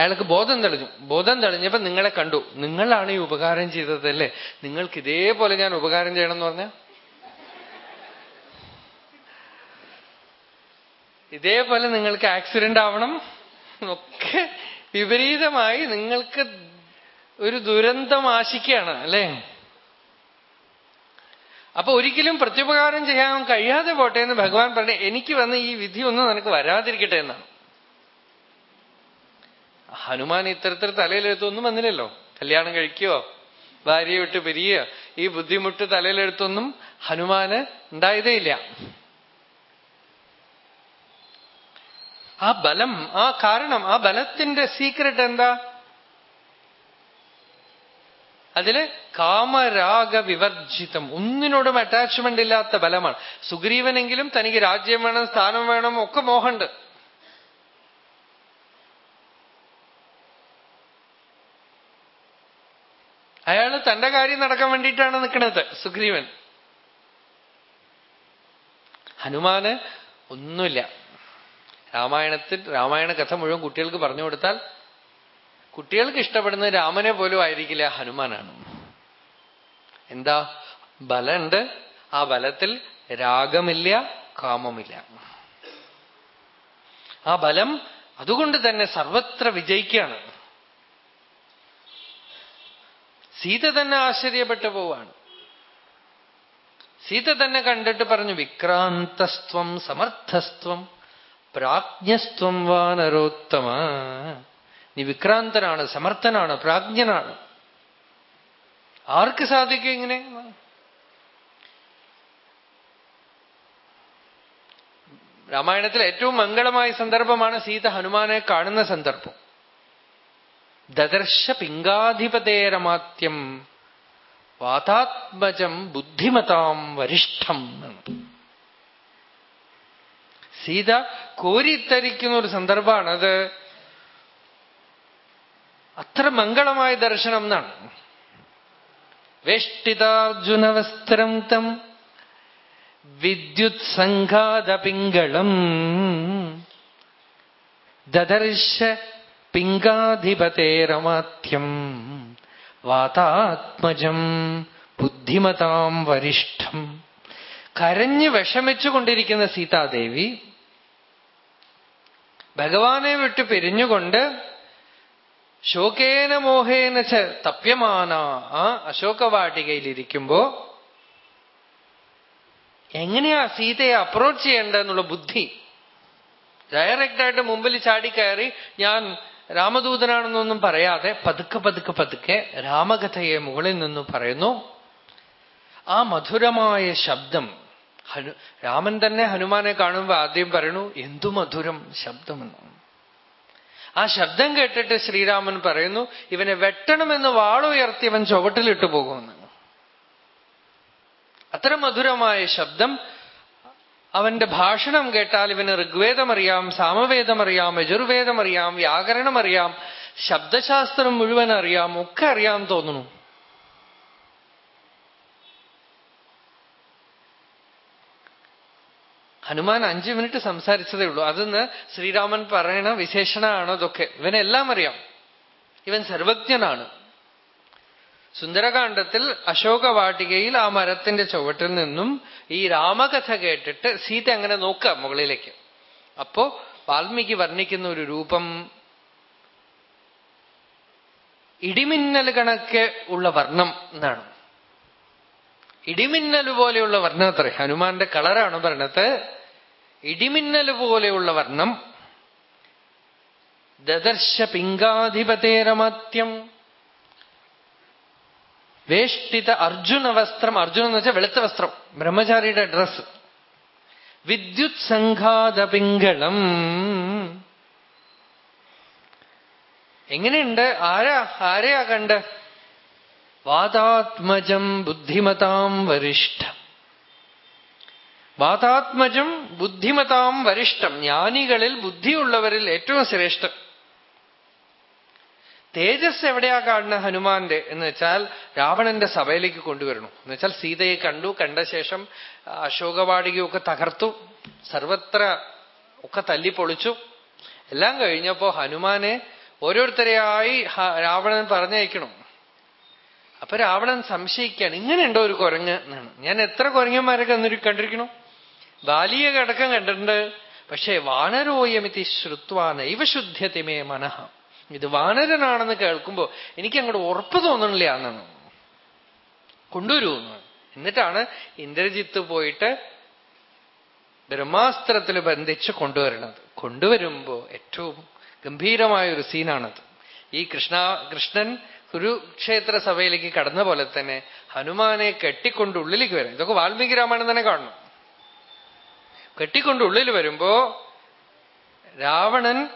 അയാൾക്ക് ബോധം തെളിഞ്ഞു. ബോധം തെളിഞ്ഞപ്പോ നിങ്ങളെ കണ്ടു. നിങ്ങളാണ് ഈ ഉപകാരം ചെയ്തതല്ലേ നിങ്ങൾക്ക് ഇതേപോലെ ഞാൻ ഉപകാരം ചെയ്യണം എന്ന് പറഞ്ഞ? ഇതേപോലെ നിങ്ങൾക്ക് ആക്സിഡന്റ് ആവണം ഒക്കെ വിപരീതമായി നിങ്ങൾക്ക് ഒരു ദുരന്തം ആശിക്കുകയാണ് അല്ലേ? അപ്പൊ ഒരിക്കലും പ്രത്യുപകാരം ചെയ്യാൻ കഴിയാതെ പോട്ടെ എന്ന് ഭഗവാൻ പറഞ്ഞു എനിക്ക് വന്ന് ഈ വിധി ഒന്നും നിനക്ക് വരാതിരിക്കട്ടെ എന്നാണ്. ഹനുമാൻ ഇത്തരത്തിൽ തലയിലെടുത്തൊന്നും വന്നില്ലല്ലോ. കല്യാണം കഴിക്കുകയോ ഭാര്യയെ വിട്ട് പിരിയുക ഈ ബുദ്ധിമുട്ട് തലയിലെടുത്തൊന്നും ഹനുമാന് ഉണ്ടായതേ ഇല്ല. ആ ബലം ആ കാരണം ആ ബലത്തിന്റെ സീക്രട്ട് എന്താ? അതിൽ കാമരാഗ വിവർജിതം. ഒന്നിനോടും അറ്റാച്ച്മെന്റ് ഇല്ലാത്ത ബലമാണ്. സുഗ്രീവനെങ്കിലും തനിക്ക് രാജ്യം വേണം സ്ഥാനം വേണം ഒക്കെ മോഹമുണ്ട്. അയാൾ തന്റെ കാര്യം നടക്കാൻ വേണ്ടിയിട്ടാണ് നിൽക്കുന്നത് സുഗ്രീവൻ. ഹനുമാന് ഒന്നുമില്ല. രാമായണത്തിൽ രാമായണ കഥ മുഴുവൻ കുട്ടികൾക്ക് പറഞ്ഞു കൊടുത്താൽ കുട്ടികൾക്ക് ഇഷ്ടപ്പെടുന്ന രാമനെ പോലും ആയിരിക്കില്ല ഹനുമാനാണ്. എന്താ? ബലമുണ്ട് ആ ബലത്തിൽ രാഗമില്ല കാമമില്ല. ആ ബലം അതുകൊണ്ട് തന്നെ സർവത്ര വിജയിക്കുകയാണ്. സീത തന്നെ ആശ്ചര്യപ്പെട്ടു പോവാണ്. സീത തന്നെ കണ്ടിട്ട് പറഞ്ഞു വിക്രാന്തസ്ത്വം സമർത്ഥസ്ത്വം പ്രാജ്ഞസ്ത്വം വാനരോത്തമ നീ വിക്രാന്തനാണ് സമർത്ഥനാണ് പ്രാജ്ഞനാണ്. ആർക്ക് സാധിക്കും ഇങ്ങനെ? രാമായണത്തിൽ ഏറ്റവും മംഗളമായ സന്ദർഭമാണ് സീത ഹനുമാനെ കാണുന്ന സന്ദർഭം. ദദർശ പിങ്കാധിപതേരമാത്യം വാതാത്മജം ബുദ്ധിമതാം വരിഷ്ഠം സീത കോരിത്തരിക്കുന്ന ഒരു സന്ദർഭമാണത്. അത് അത്ര മംഗളമായ ദർശനം എന്നാണ്. വേഷ്ടിതാർജുനവസ്ത്രം തം വിദ്യുത് സംഘാതപിംഗളം ദദർശ പിങ്കാധിപതേരമാത്യം വാതാത്മജം ബുദ്ധിമതാം വരിഷ്ഠം. കരഞ്ഞ് വിഷമിച്ചുകൊണ്ടിരിക്കുന്ന സീതാദേവി ഭഗവാനെ വിട്ട് പിരിഞ്ഞുകൊണ്ട് ശോകേന മോഹേന ച തപ്യമാന ആ അശോകവാടികയിലിരിക്കുമ്പോ എങ്ങനെയാ സീതയെ അപ്രോച്ച് ചെയ്യേണ്ടതെന്നുള്ള ബുദ്ധി? ഡയറക്റ്റായിട്ട് മുമ്പിൽ ചാടിക്കയറി ഞാൻ രാമദൂതനാണെന്നൊന്നും പറയാതെ പതുക്കെ പതുക്കെ പതുക്കെ രാമകഥയെ മുകളിൽ നിന്ന് പറയുന്നു. ആ മധുരമായ ശബ്ദം ഹനു രാമൻ തന്നെ ഹനുമാനെ കാണുമ്പോൾ ആദ്യം പറയണു എന്തു മധുരം ശബ്ദമെന്ന്? ആ ശബ്ദം കേട്ടിട്ട് ശ്രീരാമൻ പറയുന്നു ഇവനെ വെട്ടണമെന്ന് വാളുയർത്തി ഇവൻ ചുവട്ടിലിട്ടു പോകുമെന്ന്. അത്ര മധുരമായ ശബ്ദം അവന്റെ ഭാഷണം കേട്ടാൽ ഇവന് ഋഗ്വേദമറിയാം സാമവേദമറിയാം യജുർവേദമറിയാം വ്യാകരണമറിയാം ശബ്ദശാസ്ത്രം മുഴുവൻ അറിയാം ഒക്കെ അറിയാൻ തോന്നുന്നു. ഹനുമാൻ അഞ്ചു മിനിറ്റ് സംസാരിച്ചതേ ഉള്ളൂ. അതെന്ന് ശ്രീരാമൻ പറയണ വിശേഷണമാണോ അതൊക്കെ? ഇവനെല്ലാം അറിയാം. ഇവൻ സർവജ്ഞനാണ്. സുന്ദരകാന്ഡത്തിൽ അശോകവാടികയിൽ ആ മരത്തിന്റെ ചുവട്ടിൽ നിന്നും ഈ രാമകഥ കേട്ടിട്ട് സീത അങ്ങനെ നോക്കുക മുകളിലേക്ക്. അപ്പോ വാൽമീകി വർണിക്കുന്ന ഒരു രൂപം ഇടിമിന്നൽ കണക്ക് ഉള്ള വർണം എന്നാണ്. ഇടിമിന്നൽ പോലെയുള്ള വർണം അത്ര ഹനുമാന്റെ കളറാണ് പറഞ്ഞത് ഇടിമിന്നൽ പോലെയുള്ള വർണം ദദർശ പിങ്കാധിപതേരമത്യം വേഷ്ടിത അർജുന വസ്ത്രം അർജുന എന്ന് വെച്ചാൽ വെളുത്ത വസ്ത്രം ബ്രഹ്മചാരിയുടെ ഡ്രസ് വിദ്യുത് സംഘാതപിംഗളം എങ്ങനെയുണ്ട്? ആരാ ആരെയാ കണ്ട്? വാതാത്മജം ബുദ്ധിമതാം വരിഷ്ഠം. വാതാത്മജം ബുദ്ധിമതാം വരിഷ്ഠം. ജ്ഞാനികളിൽ ബുദ്ധിയുള്ളവരിൽ ഏറ്റവും ശ്രേഷ്ഠം. തേജസ് എവിടെയാ കാണുന്ന ഹനുമാന്റെ? എന്ന് വെച്ചാൽ രാവണന്റെ സഭയിലേക്ക് കൊണ്ടുവരണം എന്ന് വെച്ചാൽ സീതയെ കണ്ടു കണ്ട ശേഷം അശോകവാടികയൊക്കെ തകർത്തു സർവത്ര ഒക്കെ തല്ലിപ്പൊളിച്ചു. എല്ലാം കഴിഞ്ഞപ്പോ ഹനുമാനെ ഓരോരുത്തരെയായി രാവണൻ പറഞ്ഞയക്കണം. അപ്പൊ രാവണൻ സംശയിക്കുകയാണ് ഇങ്ങനെയുണ്ടോ ഒരു കുരങ്ങ് എന്നാണ്. ഞാൻ എത്ര കുരങ്ങന്മാരൊക്കെ കന്നിരി കണ്ടിരിക്കണു? ബാലിയ കടക്കം കണ്ടിട്ടുണ്ട്. പക്ഷേ വാണരോയമിതി ശ്രുത്വ നൈവ ശുദ്ധ്യതിമേ മനഃ. ഇത് വാനരനാണെന്ന് കേൾക്കുമ്പോ എനിക്ക് അങ്ങോട്ട് ഉറപ്പ് തോന്നണില്ല എന്നാണ് കൊണ്ടുവരൂ എന്നിട്ടാണ് ഇന്ദ്രജിത്ത് പോയിട്ട് ബ്രഹ്മാസ്ത്രത്തിൽ ബന്ധിച്ച് കൊണ്ടുവരുന്നത്. കൊണ്ടുവരുമ്പോ ഏറ്റവും ഗംഭീരമായ ഒരു സീനാണത്. ഈ കൃഷ്ണ കൃഷ്ണൻ കുരുക്ഷേത്ര സഭയിലേക്ക് കടന്ന പോലെ തന്നെ ഹനുമാനെ കെട്ടിക്കൊണ്ട് ഉള്ളിലേക്ക് വരും. ഇതൊക്കെ വാൽമീകി രാമായണം തന്നെ കാണണം. കെട്ടിക്കൊണ്ട് ഉള്ളിൽ വരുമ്പോ രാവണൻ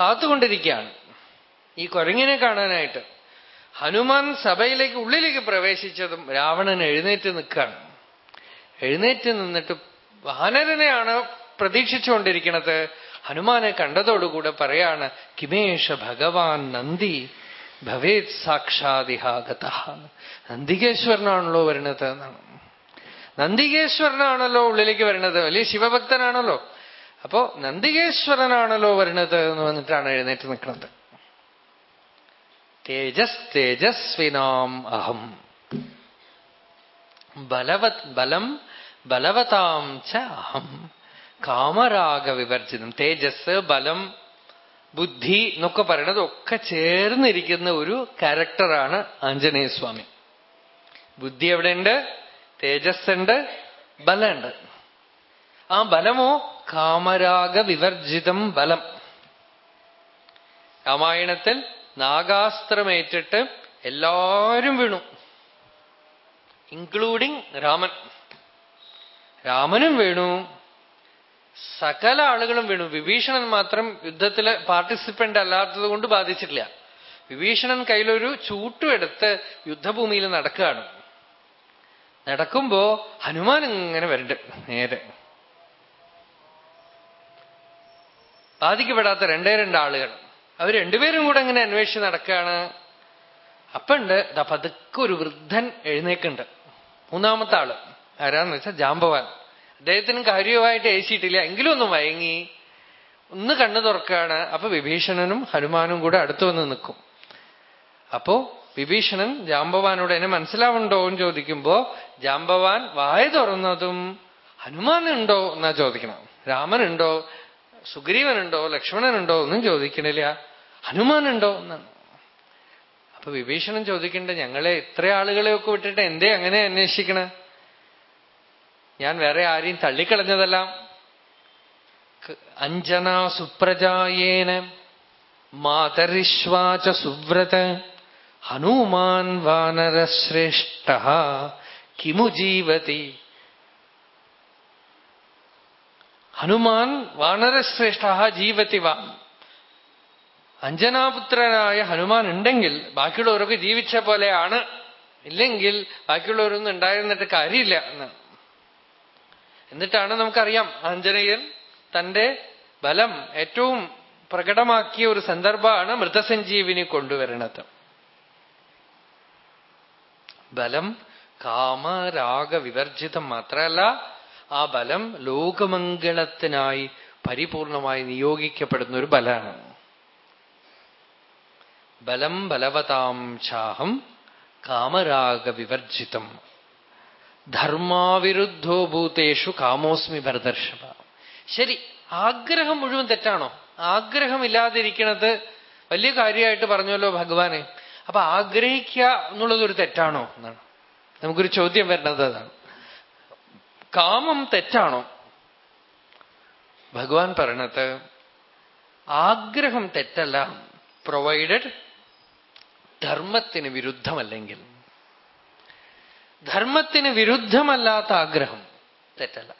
കാത്തുകൊണ്ടിരിക്കുകയാണ്. ഈ കുരങ്ങിനെ കാണാനായിട്ട് ഹനുമാൻ സഭയിലേക്ക് ഉള്ളിലേക്ക് പ്രവേശിച്ചതും രാവണൻ എഴുന്നേറ്റ് നിൽക്കുകയാണ്. എഴുന്നേറ്റ് നിന്നിട്ട് വാനരനെയാണ് പ്രതീക്ഷിച്ചുകൊണ്ടിരിക്കുന്നത്. ഹനുമാനെ കണ്ടതോടുകൂടെ പറയാണ് കിമേഷ ഭഗവാൻ നന്ദി ഭവേത് സാക്ഷാതിഹാഗത നന്ദികേശ്വരനാണല്ലോ വരുന്നത് എന്നാണ്. നന്ദികേശ്വരനാണല്ലോ ഉള്ളിലേക്ക് വരുന്നത്. വലിയ ശിവഭക്തനാണല്ലോ. അപ്പോ നന്ദികേശ്വരനാണല്ലോ വരുന്നത് എന്ന് വന്നിട്ടാണ് എഴുന്നേറ്റ് നിൽക്കുന്നത്. തേജസ് തേജസ്വിനാം അഹം. ബലവത് ബലം ബലവതാം ച അഹം. കാമരാഗ വിവർജിതം. തേജസ് ബലം ബുദ്ധി എന്നൊക്കെ പറയണത് ഒക്കെ ചേർന്നിരിക്കുന്ന ഒരു ക്യാരക്ടറാണ് ആഞ്ജനേയസ്വാമി. ബുദ്ധി എവിടെയുണ്ട്? തേജസ് ഉണ്ട് ബലമുണ്ട്. ആ ബലമോ? കാമരാഗ വിവർജിതം ബലം. രാമായണത്തിൽ നാഗാസ്ത്രമേറ്റിട്ട് എല്ലാരും വീണു. ഇൻക്ലൂഡിങ് രാമൻ. രാമനും വീണു. സകല ആളുകളും വീണു. വിഭീഷണൻ മാത്രം യുദ്ധത്തിൽ പാർട്ടിസിപ്പന്റ് അല്ലാത്തത് കൊണ്ട് ബാധിച്ചിട്ടില്ല. വിഭീഷണൻ കയ്യിലൊരു ചൂട്ടുമെടുത്ത് യുദ്ധഭൂമിയിൽ നടക്കുകയാണ്. നടക്കുമ്പോ ഹനുമാൻ ഇങ്ങനെ വരണ്ട് നേരെ. ബാധിക്കപ്പെടാത്ത രണ്ടേ രണ്ട് ആളുകൾ അവർ രണ്ടുപേരും കൂടെ ഇങ്ങനെ അന്വേഷിച്ച് നടക്കുകയാണ്. അപ്പുണ്ട് ദാ പതുക്കെ ഒരു വൃദ്ധൻ എഴുന്നേക്കുണ്ട് മൂന്നാമത്തെ ആൾ. ആരാന്ന് വെച്ചാൽ ജാമ്പവാൻ അദ്ദേഹത്തിന് കാര്യമായിട്ട് ഏശിയിട്ടില്ല. എങ്കിലും ഒന്ന് വയങ്ങി ഒന്ന് കണ്ണു തുറക്കുകയാണ്. അപ്പൊ വിഭീഷണനും ഹനുമാനും കൂടെ അടുത്തു വന്ന് നിൽക്കും. അപ്പോ വിഭീഷണൻ ജാമ്പവാനോട് എന്നെ മനസ്സിലാവുണ്ടോ എന്ന് ചോദിക്കുമ്പോ ജാമ്പവാൻ വായ തുറന്നതും ഹനുമാൻ ഹനുമാനുണ്ടോ എന്നാ ചോദിക്കണം. രാമനുണ്ടോ സുഗ്രീവനുണ്ടോ ലക്ഷ്മണനുണ്ടോ ഒന്നും ചോദിക്കണില്ല. ഹനുമാനുണ്ടോ എന്നാണ് അപ്പൊ വിഭീഷണൻ ചോദിക്കേണ്ട ഞങ്ങളെ ഇത്ര ആളുകളെയൊക്കെ വിട്ടിട്ട് എന്തേ അങ്ങനെ അന്വേഷിക്കണ? ഞാൻ വേറെ ആരെയും തള്ളിക്കളഞ്ഞതല്ല. അഞ്ജന സുപ്രജായേന മാതരിശ്വാച സുവ്രത ഹനുമാൻ വാനരശ്രേഷ്ഠ കിമു ജീവതി ഹനുമാൻ വാനരശ്രേഷ്ഠ ജീവത്തിവ അഞ്ജനാപുത്രനായ ഹനുമാൻ ഉണ്ടെങ്കിൽ ബാക്കിയുള്ളവരൊക്കെ ജീവിച്ച പോലെയാണ്. ഇല്ലെങ്കിൽ ബാക്കിയുള്ളവരൊന്നും ഉണ്ടായിരുന്നിട്ട് കാര്യമില്ല എന്നാണ് എന്നിട്ടാണ് നമുക്കറിയാം ആഞ്ജനേയൻ തന്റെ ബലം ഏറ്റവും പ്രകടമാക്കിയ ഒരു സന്ദർഭമാണ് മൃതസഞ്ജീവിനി കൊണ്ടുവരണത് ബലം കാമരാഗ വിവർജിതം മാത്രമല്ല ആ ബലം ലോകമംഗളത്തിനായി പരിപൂർണമായി നിയോഗിക്കപ്പെടുന്ന ഒരു ബലമാണ്. ബലം ബലവതാം ചാഹം കാമരാഗ വിവർജിതം. ധർമാവിരുദ്ധോ ഭൂതേഷു കാമോസ്മി ഭരതർഷഭ ശരി ആഗ്രഹം മുഴുവൻ തെറ്റാണോ? ആഗ്രഹമില്ലാതിരിക്കണത് വലിയ കാര്യമായിട്ട് പറഞ്ഞല്ലോ ഭഗവാനെ. അപ്പൊ ആഗ്രഹിക്കുക എന്നുള്ളത് ഒരു തെറ്റാണോ എന്നാണ്. നമുക്കൊരു ചോദ്യം വരുന്നത് അതാണ്. കാമം തെറ്റാണോ? ഭഗവാൻ പറയണത് ആഗ്രഹം തെറ്റല്ല പ്രൊവൈഡഡ് ധർമ്മത്തിന് വിരുദ്ധമല്ലെങ്കിൽ. ധർമ്മത്തിന് വിരുദ്ധമല്ലാത്ത ആഗ്രഹം തെറ്റല്ല.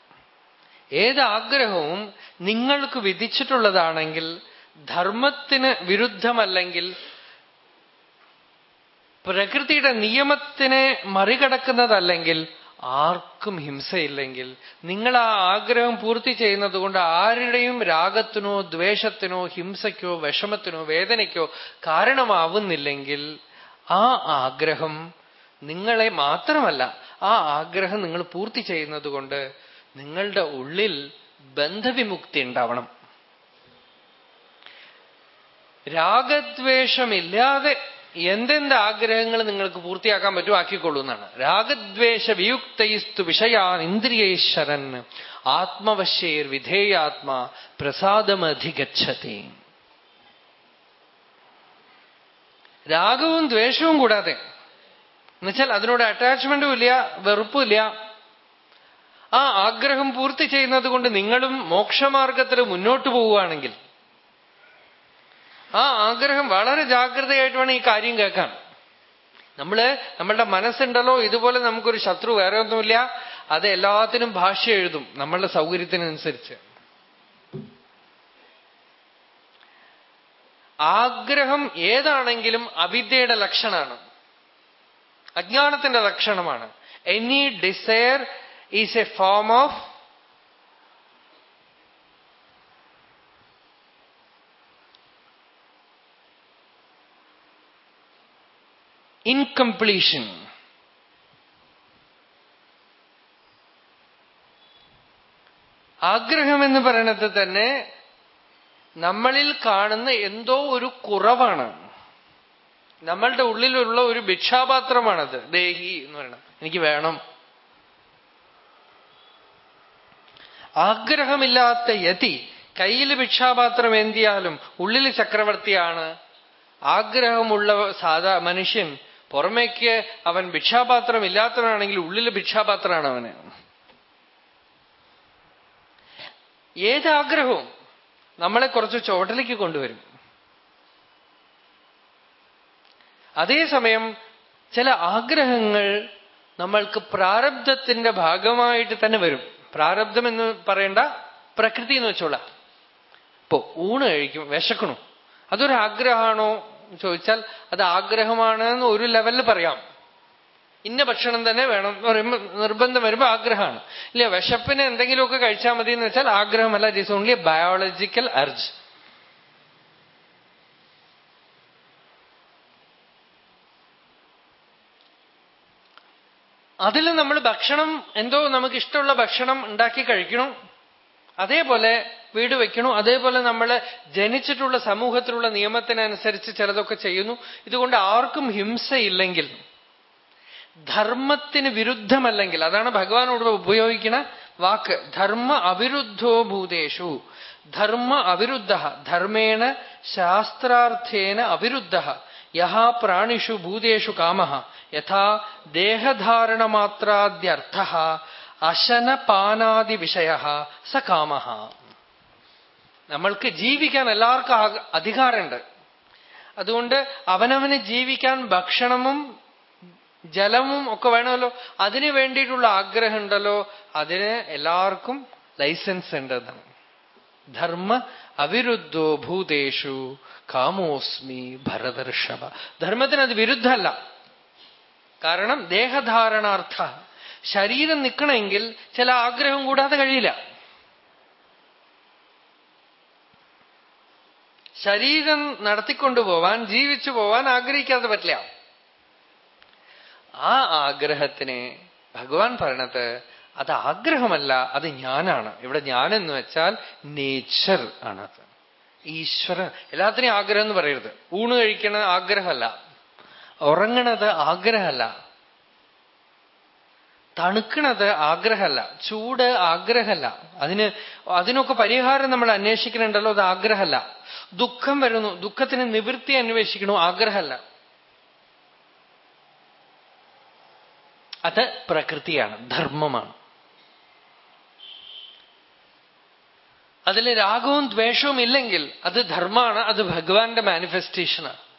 ഏത് ആഗ്രഹവും നിങ്ങൾക്ക് വിധിച്ചിട്ടുള്ളതാണെങ്കിൽ ധർമ്മത്തിന് വിരുദ്ധമല്ലെങ്കിൽ പ്രകൃതിയുടെ നിയമത്തിനെ മറികടക്കുന്നതല്ലെങ്കിൽ ആർക്കും ഹിംസയില്ലെങ്കിൽ നിങ്ങൾ ആ ആഗ്രഹം പൂർത്തി ചെയ്യുന്നത് കൊണ്ട് ആരുടെയും രാഗത്തിനോ ദ്വേഷത്തിനോ ഹിംസയ്ക്കോ വിഷമത്തിനോ വേദനയ്ക്കോ കാരണമാവുന്നില്ലെങ്കിൽ ആ ആഗ്രഹം നിങ്ങളെ മാത്രമല്ല ആ ആഗ്രഹം നിങ്ങൾ പൂർത്തി ചെയ്യുന്നത് കൊണ്ട് നിങ്ങളുടെ ഉള്ളിൽ ബന്ധവിമുക്തി ഉണ്ടാവണം. രാഗദ്വേഷമില്ലാതെ എന്തെന്ത് ആഗ്രഹങ്ങൾ നിങ്ങൾക്ക് പൂർത്തിയാക്കാൻ പറ്റും ആക്കിക്കൊള്ളൂ എന്നാണ്. രാഗദ്വേഷ വിയുക്തയിസ്തു വിഷയാൻ ഇന്ദ്രിയേശ്വരൻ ആത്മവശ്യേർ വിധേയാത്മാ പ്രസാദമധിഗച്ഛതി. രാഗവും ദ്വേഷവും കൂടാതെ എന്നുവെച്ചാൽ അതിനോട് അറ്റാച്ച്മെന്റും ഇല്ല വെറുപ്പുമില്ല ആ ആഗ്രഹം പൂർത്തി ചെയ്യുന്നത് കൊണ്ട് നിങ്ങളും മോക്ഷമാർഗത്തിൽ മുന്നോട്ട് പോവുകയാണെങ്കിൽ ആ ആഗ്രഹം വളരെ ജാഗ്രതയായിട്ട് വേണം ഈ കാര്യം കേൾക്കാൻ. നമ്മൾ നമ്മളുടെ മനസ്സുണ്ടല്ലോ ഇതുപോലെ നമുക്കൊരു ശത്രു വേറെ ഒന്നുമില്ല. അത് എല്ലാത്തിനും ഭാഷ എഴുതും നമ്മളുടെ സൗകര്യത്തിനനുസരിച്ച്. ആഗ്രഹം ഏതാണെങ്കിലും അവിദ്യയുടെ ലക്ഷണമാണ്. അജ്ഞാനത്തിന്റെ ലക്ഷണമാണ്. Any desire is a form of incompletion ആഗ്രഹം എന്ന് പറയണത് തന്നെ നമ്മളിൽ കാണുന്ന എന്തോ ഒരു കുറവാണ്. നമ്മളുടെ ഉള്ളിലുള്ള ഒരു ഭിക്ഷാപാത്രമാണത്. ദേഹി എന്ന് പറയണം. എനിക്ക് വേണം. ആഗ്രഹമില്ലാത്ത യതി കയ്യിൽ ഭിക്ഷാപാത്രം എന്തിയാലും ഉള്ളിൽ ചക്രവർത്തിയാണ്. ആഗ്രഹമുള്ള സാധാ മനുഷ്യൻ പുറമേക്ക് അവൻ ഭിക്ഷാപാത്രം ഇല്ലാത്തവനാണെങ്കിൽ ഉള്ളിൽ ഭിക്ഷാപാത്രമാണ് അവന്. ഏതാഗ്രഹവും നമ്മളെ കുറച്ച് ചോട്ടലേക്ക് കൊണ്ടുവരും. അതേസമയം ചില ആഗ്രഹങ്ങൾ നമ്മൾക്ക് പ്രാരബ്ധത്തിന്റെ ഭാഗമായിട്ട് തന്നെ വരും. പ്രാരബ്ധം എന്ന് പറയേണ്ട പ്രകൃതി എന്ന് വെച്ചോളാം. ഇപ്പോ ഊണ് കഴിക്കും വിശക്കണു അതൊരു ആഗ്രഹമാണോ ചോദിച്ചാൽ അത് ആഗ്രഹമാണ് എന്ന് ഒരു ലെവലിൽ പറയാം. ഇന്ന ഭക്ഷണം തന്നെ വേണം എന്ന് പറയുമ്പോൾ നിർബന്ധം വരുമ്പോൾ ആഗ്രഹമാണ്. ഇല്ല വിശപ്പിന് എന്തെങ്കിലുമൊക്കെ കഴിച്ചാൽ മതി എന്ന് വെച്ചാൽ ആഗ്രഹമല്ല. It is only biological urge അതിൽ നമ്മൾ ഭക്ഷണം എന്തോ നമുക്ക് ഇഷ്ടമുള്ള ഭക്ഷണം ഉണ്ടാക്കി കഴിക്കണം. അതേപോലെ വീട് വെക്കണു. അതേപോലെ നമ്മൾ ജനിച്ചിട്ടുള്ള സമൂഹത്തിലുള്ള നിയമത്തിനനുസരിച്ച് ചിലതൊക്കെ ചെയ്യുന്നു. ഇതുകൊണ്ട് ആർക്കും ഹിംസയില്ലെങ്കിൽ ധർമ്മത്തിന് വിരുദ്ധമല്ലെങ്കിൽ അതാണ് ഭഗവാനോട് ഉപയോഗിക്കുന്ന വാക്ക് ധർമ്മ അവിരുദ്ധോ ഭൂതേഷു ധർമ്മ അവിരുദ്ധ ധർമ്മേണ ശാസ്ത്രാർത്ഥേന അവിരുദ്ധ യഹാ പ്രാണിഷു ഭൂതേഷു കാമ യഥാ ദേഹധാരണമാത്രാദ്യർത്ഥ അശനപാനാദി വിഷയ സ കാമ നമ്മൾക്ക് ജീവിക്കാൻ എല്ലാവർക്കും അധികാരമുണ്ട്. അതുകൊണ്ട് അവനവന് ജീവിക്കാൻ ഭക്ഷണവും ജലവും ഒക്കെ വേണമല്ലോ. അതിനു വേണ്ടിയിട്ടുള്ള ആഗ്രഹം ഉണ്ടല്ലോ അതിന് എല്ലാവർക്കും ലൈസൻസ് ഉണ്ടെന്നാണ്. ധർമ്മ അവിരുദ്ധോ ഭൂതേഷു കാമോസ്മി ഭരതർഷഭ. ധർമ്മത്തിന് അത് വിരുദ്ധമല്ല. കാരണം ദേഹധാരണാർത്ഥ. ശരീരം നിൽക്കണമെങ്കിൽ ചില ആഗ്രഹം കൂടാതെ കഴിയില്ല. ശരീരം നടത്തിക്കൊണ്ടുപോവാൻ ജീവിച്ചു പോവാൻ ആഗ്രഹിക്കാതെ പറ്റില്ല. ആ ആഗ്രഹത്തിനെ ഭഗവാൻ പറയണത് അത് ആഗ്രഹമല്ല അത് ഞാനാണ്. ഇവിടെ ഞാൻ എന്ന് വെച്ചാൽ നേച്ചർ ആണത് ഈശ്വര എല്ലാത്തിനെയും ആഗ്രഹം എന്ന് പറയരുത്. ഊണ് കഴിക്കണത് ആഗ്രഹമല്ല. ഉറങ്ങണത് ആഗ്രഹമല്ല. തണുക്കണത് ആഗ്രഹമല്ല ചൂട് ആഗ്രഹമല്ല. അതിന് അതിനൊക്കെ പരിഹാരം നമ്മൾ അന്വേഷിക്കുന്നുണ്ടല്ലോ അത് ആഗ്രഹമല്ല. ദുഃഖം വരുന്നു ദുഃഖത്തിന് നിവൃത്തി അന്വേഷിക്കണു ആഗ്രഹമല്ല. അത് പ്രകൃതിയാണ് ധർമ്മമാണ്. അതിൽ രാഗവും ദ്വേഷവും ഇല്ലെങ്കിൽ അത് ധർമ്മമാണ് അത് ഭഗവാന്റെ മാനിഫെസ്റ്റേഷനാണ്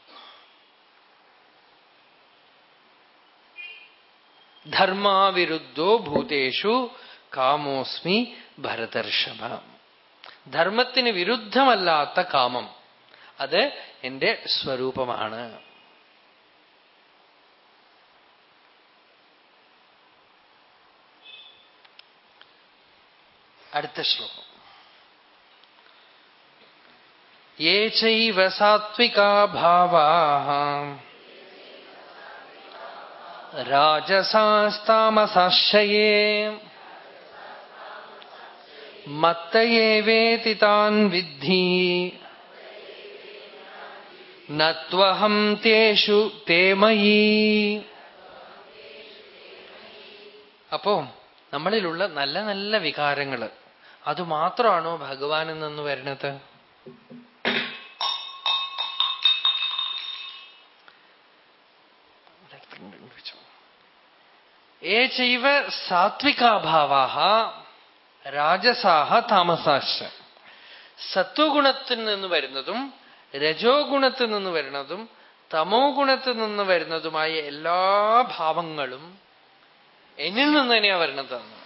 ധർമാവിരുദ്ധോ ഭൂതേഷു കാമോസ്മി ഭരതർഷഭ ധർമ്മത്തിന് വിരുദ്ധമല്ലാത്ത കാമം അത് എന്റെ സ്വരൂപമാണ് അടുത്ത ശ്ലോകം ये चैव सात्विका भावाः രാജസാസ്താമസാശ്രയേ മത്തയേവേതി താൻ വിദ്ധി. നത്വഹം തേഷു തേമയീ അപ്പോ നമ്മളിലുള്ള നല്ല നല്ല വികാരങ്ങൾ അതുമാത്രമാണോ ഭഗവാനിൽ നിന്ന് വരണത് ഏ ചൈവ സാത്വികാഭാവാഹ രാജസാഹ താമസാശ സത്വഗുണത്തിൽ നിന്ന് വരുന്നതും രജോ ഗുണത്തിൽ നിന്ന് വരുന്നതും തമോ ഗുണത്തിൽ നിന്ന് വരുന്നതുമായ എല്ലാ ഭാവങ്ങളും എന്നിൽ നിന്ന് തന്നെയാ വരുന്നതെന്ന്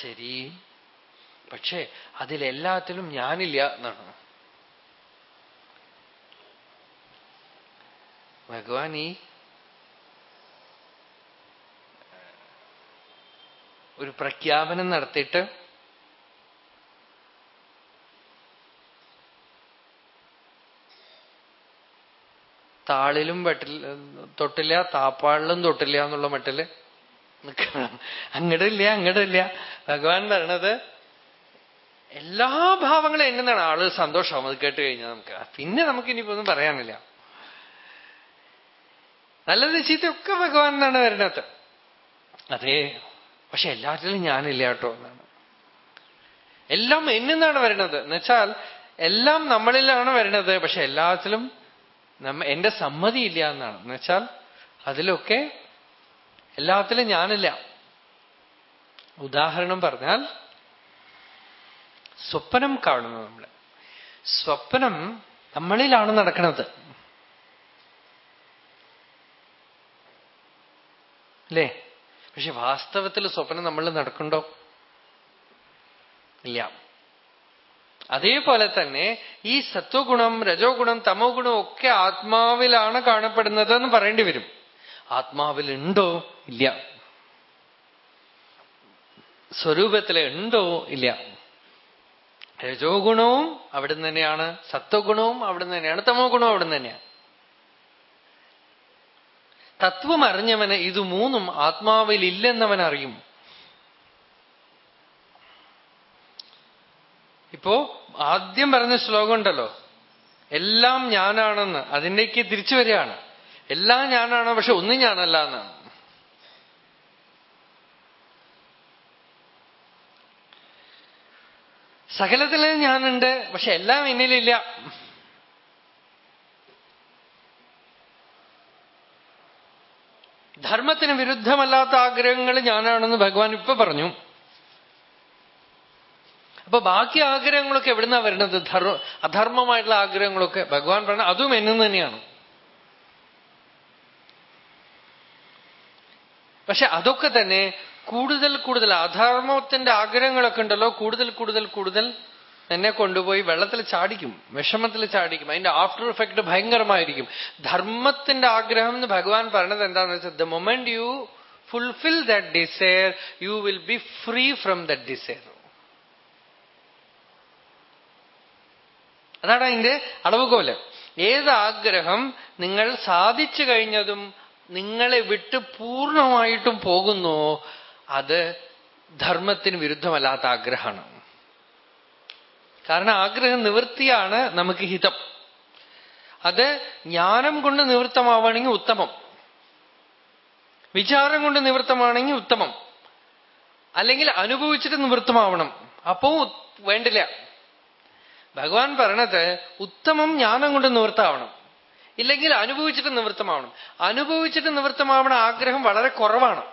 ശരി. പക്ഷേ അതിലെല്ലാത്തിലും ഞാനില്ല എന്നാണ്. ഭഗവാൻ ഈ ഒരു പ്രഖ്യാപനം നടത്തിയിട്ട് താളിലും വെട്ടിൽ തൊട്ടില്ല താപ്പാളിലും തൊട്ടില്ല എന്നുള്ള മട്ടിൽ അങ്ങടില്ല അങ്ങടില്ല. ഭഗവാൻ പറയണത് എല്ലാ ഭാവങ്ങളും എങ്ങനെയാണ്? ആൾ സന്തോഷമാവും അത് കേട്ട് കഴിഞ്ഞാൽ നമുക്ക്. പിന്നെ നമുക്ക് ഇനിയിപ്പോ ഒന്നും പറയാനില്ല. നല്ലത് ചീത്തയൊക്കെ ഭഗവാൻ എന്നാണ് വരുന്നത് അതെ. പക്ഷെ എല്ലാറ്റിലും ഞാനില്ല കേട്ടോ എന്നാണ്. എല്ലാം എന്നിന്നാണ് വരുന്നത് എന്നുവെച്ചാൽ എല്ലാം നമ്മളിലാണ് വരുന്നത് പക്ഷെ എല്ലാത്തിലും നമ്മ എന്റെ സമ്മതി ഇല്ല എന്നാണ്. എന്നുവെച്ചാൽ അതിലൊക്കെ എല്ലാത്തിലും ഞാനില്ല. ഉദാഹരണം പറഞ്ഞാൽ സ്വപ്നം കാണുന്നു നമ്മൾ സ്വപ്നം നമ്മളിലാണ് നടക്കുന്നത് അല്ലേ? പക്ഷെ വാസ്തവത്തിൽ സ്വപ്നം നമ്മൾ നടക്കണ്ടോ ഇല്ല. അതേപോലെ തന്നെ ഈ സത്വഗുണം രജോ ഗുണം തമോ ഗുണം ഒക്കെ ആത്മാവിലാണ് കാണപ്പെടുന്നത് എന്ന് പറയേണ്ടി വരും. ആത്മാവിലുണ്ടോ ഇല്ല. സ്വരൂപത്തിൽ ഉണ്ടോ? ഇല്ല. രജോ ഗുണവും അവിടുന്ന് തന്നെയാണ്. സത്വഗുണവും അവിടുന്ന് തന്നെയാണ്. തമോ ഗുണവും അവിടുന്ന് തന്നെയാണ്. തത്വം അറിഞ്ഞവന് ഇത് മൂന്നും ആത്മാവിൽ ഇല്ലെന്നവൻ അറിയും. ഇപ്പോ ആദ്യം പറഞ്ഞ ശ്ലോകം ഉണ്ടല്ലോ എല്ലാം ഞാനാണെന്ന്. അതിന്റെക്ക് തിരിച്ചു വരികയാണ്. എല്ലാം ഞാനാണ് പക്ഷെ ഒന്നും ഞാനല്ല എന്നാണ് സകലത്തിലും ഞാനുണ്ട് പക്ഷെ എല്ലാം എന്നിലില്ല. ധർമ്മത്തിന് വിരുദ്ധമല്ലാത്ത ആഗ്രഹങ്ങൾ ഞാനാണെന്ന് ഭഗവാൻ ഇപ്പൊ പറഞ്ഞു. അപ്പൊ ബാക്കി ആഗ്രഹങ്ങളൊക്കെ എവിടുന്നാ വരുന്നത്? ധർമ്മ അധർമ്മമായിട്ടുള്ള ആഗ്രഹങ്ങളൊക്കെ ഭഗവാൻ പറഞ്ഞ അതും എന്നും തന്നെയാണ്. പക്ഷെ അതൊക്കെ തന്നെ കൂടുതൽ കൂടുതൽ അധർമ്മത്തിന്റെ ആഗ്രഹങ്ങളൊക്കെ ഉണ്ടല്ലോ. കൂടുതൽ കൂടുതൽ കൂടുതൽ എന്നെ കൊണ്ടുപോയി വെള്ളത്തിൽ ചാടിക്കും വിഷമത്തിൽ ചാടിക്കും. അതിന്റെ ആഫ്റ്റർ എഫക്ട് ഭയങ്കരമായിരിക്കും. ധർമ്മത്തിന്റെ ആഗ്രഹം എന്ന് ഭഗവാൻ പറഞ്ഞത് എന്താണെന്ന് വെച്ചാൽ the moment you fulfil that desire you will be free from that desire അതാണ് അതിന്റെ അളവുകോൽ ഏത് ആഗ്രഹം നിങ്ങൾ സാധിച്ചു കഴിഞ്ഞതും നിങ്ങളെ വിട്ട് പൂർണമായിട്ടും പോകുന്നു അത് ധർമ്മത്തിന് വിരുദ്ധമല്ലാത്ത ആഗ്രഹമാണ്. കാരണം ആഗ്രഹം നിവൃത്തിയാണ് നമുക്ക് ഹിതം. അത് ജ്ഞാനം കൊണ്ട് നിവൃത്തമാവണമെങ്കിൽ ഉത്തമം. വിചാരം കൊണ്ട് നിവൃത്തമാണെങ്കിൽ ഉത്തമം. അല്ലെങ്കിൽ അനുഭവിച്ചിട്ട് നിവൃത്തമാവണം. അപ്പോ വേണ്ടില്ല. ഭഗവാൻ പറയണത് ഉത്തമം ജ്ഞാനം കൊണ്ട് നിവൃത്തമാവണം ഇല്ലെങ്കിൽ അനുഭവിച്ചിട്ട് നിവൃത്തമാവണം. അനുഭവിച്ചിട്ട് നിവൃത്തമാവണ ആഗ്രഹം വളരെ കുറവാണ്.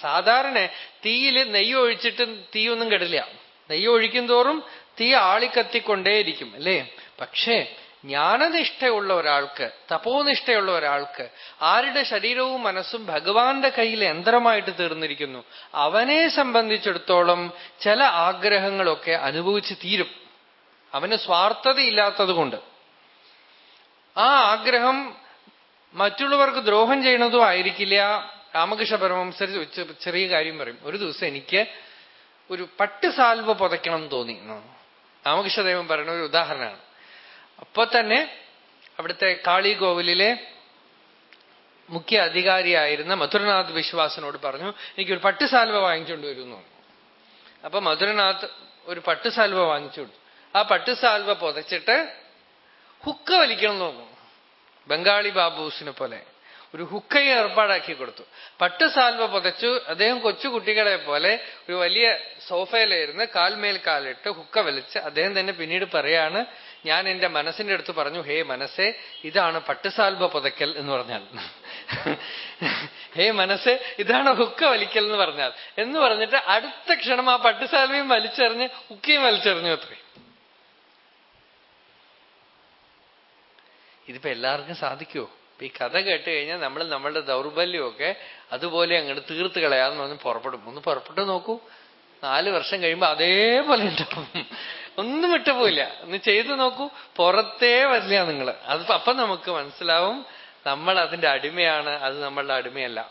സാധാരണ തീയിൽ നെയ്യ് ഒഴിച്ചിട്ട് തീയൊന്നും കെടില്ല. നെയ്യ് ഒഴിക്കും തോറും തീ ആളിക്കത്തിക്കൊണ്ടേയിരിക്കും അല്ലേ? പക്ഷേ ജ്ഞാനനിഷ്ഠയുള്ള ഒരാൾക്ക് തപോനിഷ്ഠയുള്ള ഒരാൾക്ക് ആരുടെ ശരീരവും മനസ്സും ഭഗവാന്റെ കയ്യിൽ യന്ത്രമായിട്ട് തീർന്നിരിക്കുന്നു അവനെ സംബന്ധിച്ചിടത്തോളം ചില ആഗ്രഹങ്ങളൊക്കെ അനുഭവിച്ച് തീരും. അവന് സ്വാർത്ഥതയില്ലാത്തതുകൊണ്ട്. ആ ആഗ്രഹം മറ്റുള്ളവർക്ക് ദ്രോഹം ചെയ്യണതും ആയിരിക്കില്ല. രാമകൃഷ്ണ പരമംസർ ചെറിയ കാര്യം പറയും. ഒരു ദിവസം എനിക്ക് ഒരു പട്ട് സാൽവ പുതയ്ക്കണം തോന്നി തോന്നി. രാമകൃഷ്ണദേവൻ പറയുന്ന ഒരു ഉദാഹരണമാണ്. അപ്പൊ തന്നെ അവിടുത്തെ കാളികോവിലിലെ മുഖ്യ അധികാരിയായിരുന്ന മധുരനാഥ് വിശ്വാസനോട് പറഞ്ഞു എനിക്കൊരു പട്ടുസാൽവ വാങ്ങിച്ചുകൊണ്ട് വരുന്നു. അപ്പൊ മധുരനാഥ് ഒരു പട്ടുസാൽവ വാങ്ങിച്ചു ആ പട്ടുസാൽവ പുതച്ചിട്ട് ഹുക്ക വലിക്കണം എന്ന് തോന്നുന്നു. ബംഗാളി ബാബൂസിനെ പോലെ. ഒരു ഹുക്കയെ ഏർപ്പാടാക്കി കൊടുത്തു. പട്ട് സാൽവ പുതച്ചു അദ്ദേഹം കൊച്ചു കുട്ടികളെ പോലെ ഒരു വലിയ സോഫയിലായിരുന്നു കാൽമേൽ കാലിട്ട് ഹുക്ക വലിച്ച് അദ്ദേഹം തന്നെ പിന്നീട് പറയാണ് ഞാൻ എന്റെ മനസ്സിന്റെ അടുത്ത് പറഞ്ഞു ഹേ മനസ്സേ ഇതാണ് പട്ടുസാൽവ പുതയ്ക്കൽ എന്ന് പറഞ്ഞാൽ. ഹേ മനസ്സേ ഇതാണ് ഹുക്ക വലിക്കൽ എന്ന് പറഞ്ഞാൽ. എന്ന് പറഞ്ഞിട്ട് അടുത്ത ക്ഷണം ആ പട്ടുസാൽവയും വലിച്ചെറിഞ്ഞ് ഹുക്കയും വലിച്ചെറിഞ്ഞു അത്രേ. ഇതിപ്പോ എല്ലാവർക്കും സാധിക്കുമോ ഈ കഥ കേട്ട് കഴിഞ്ഞാൽ നമ്മൾ നമ്മളുടെ ദൗർബല്യമൊക്കെ അതുപോലെ അങ്ങോട്ട് തീർത്ത് കളയാന്ന് പറഞ്ഞ് പുറപ്പെടും. ഒന്ന് പുറപ്പെട്ടു നോക്കൂ. നാല് വർഷം കഴിയുമ്പോ അതേപോലെ ഉണ്ടാവും ഒന്നും വിട്ടുപോയില്ല. ഒന്ന് ചെയ്തു നോക്കൂ. പുറത്തേ വരില്ല നിങ്ങൾ അത് അപ്പം നമുക്ക് മനസ്സിലാവും നമ്മൾ അതിന്റെ അടിമയാണ് അത് നമ്മളുടെ അടിമയല്ല.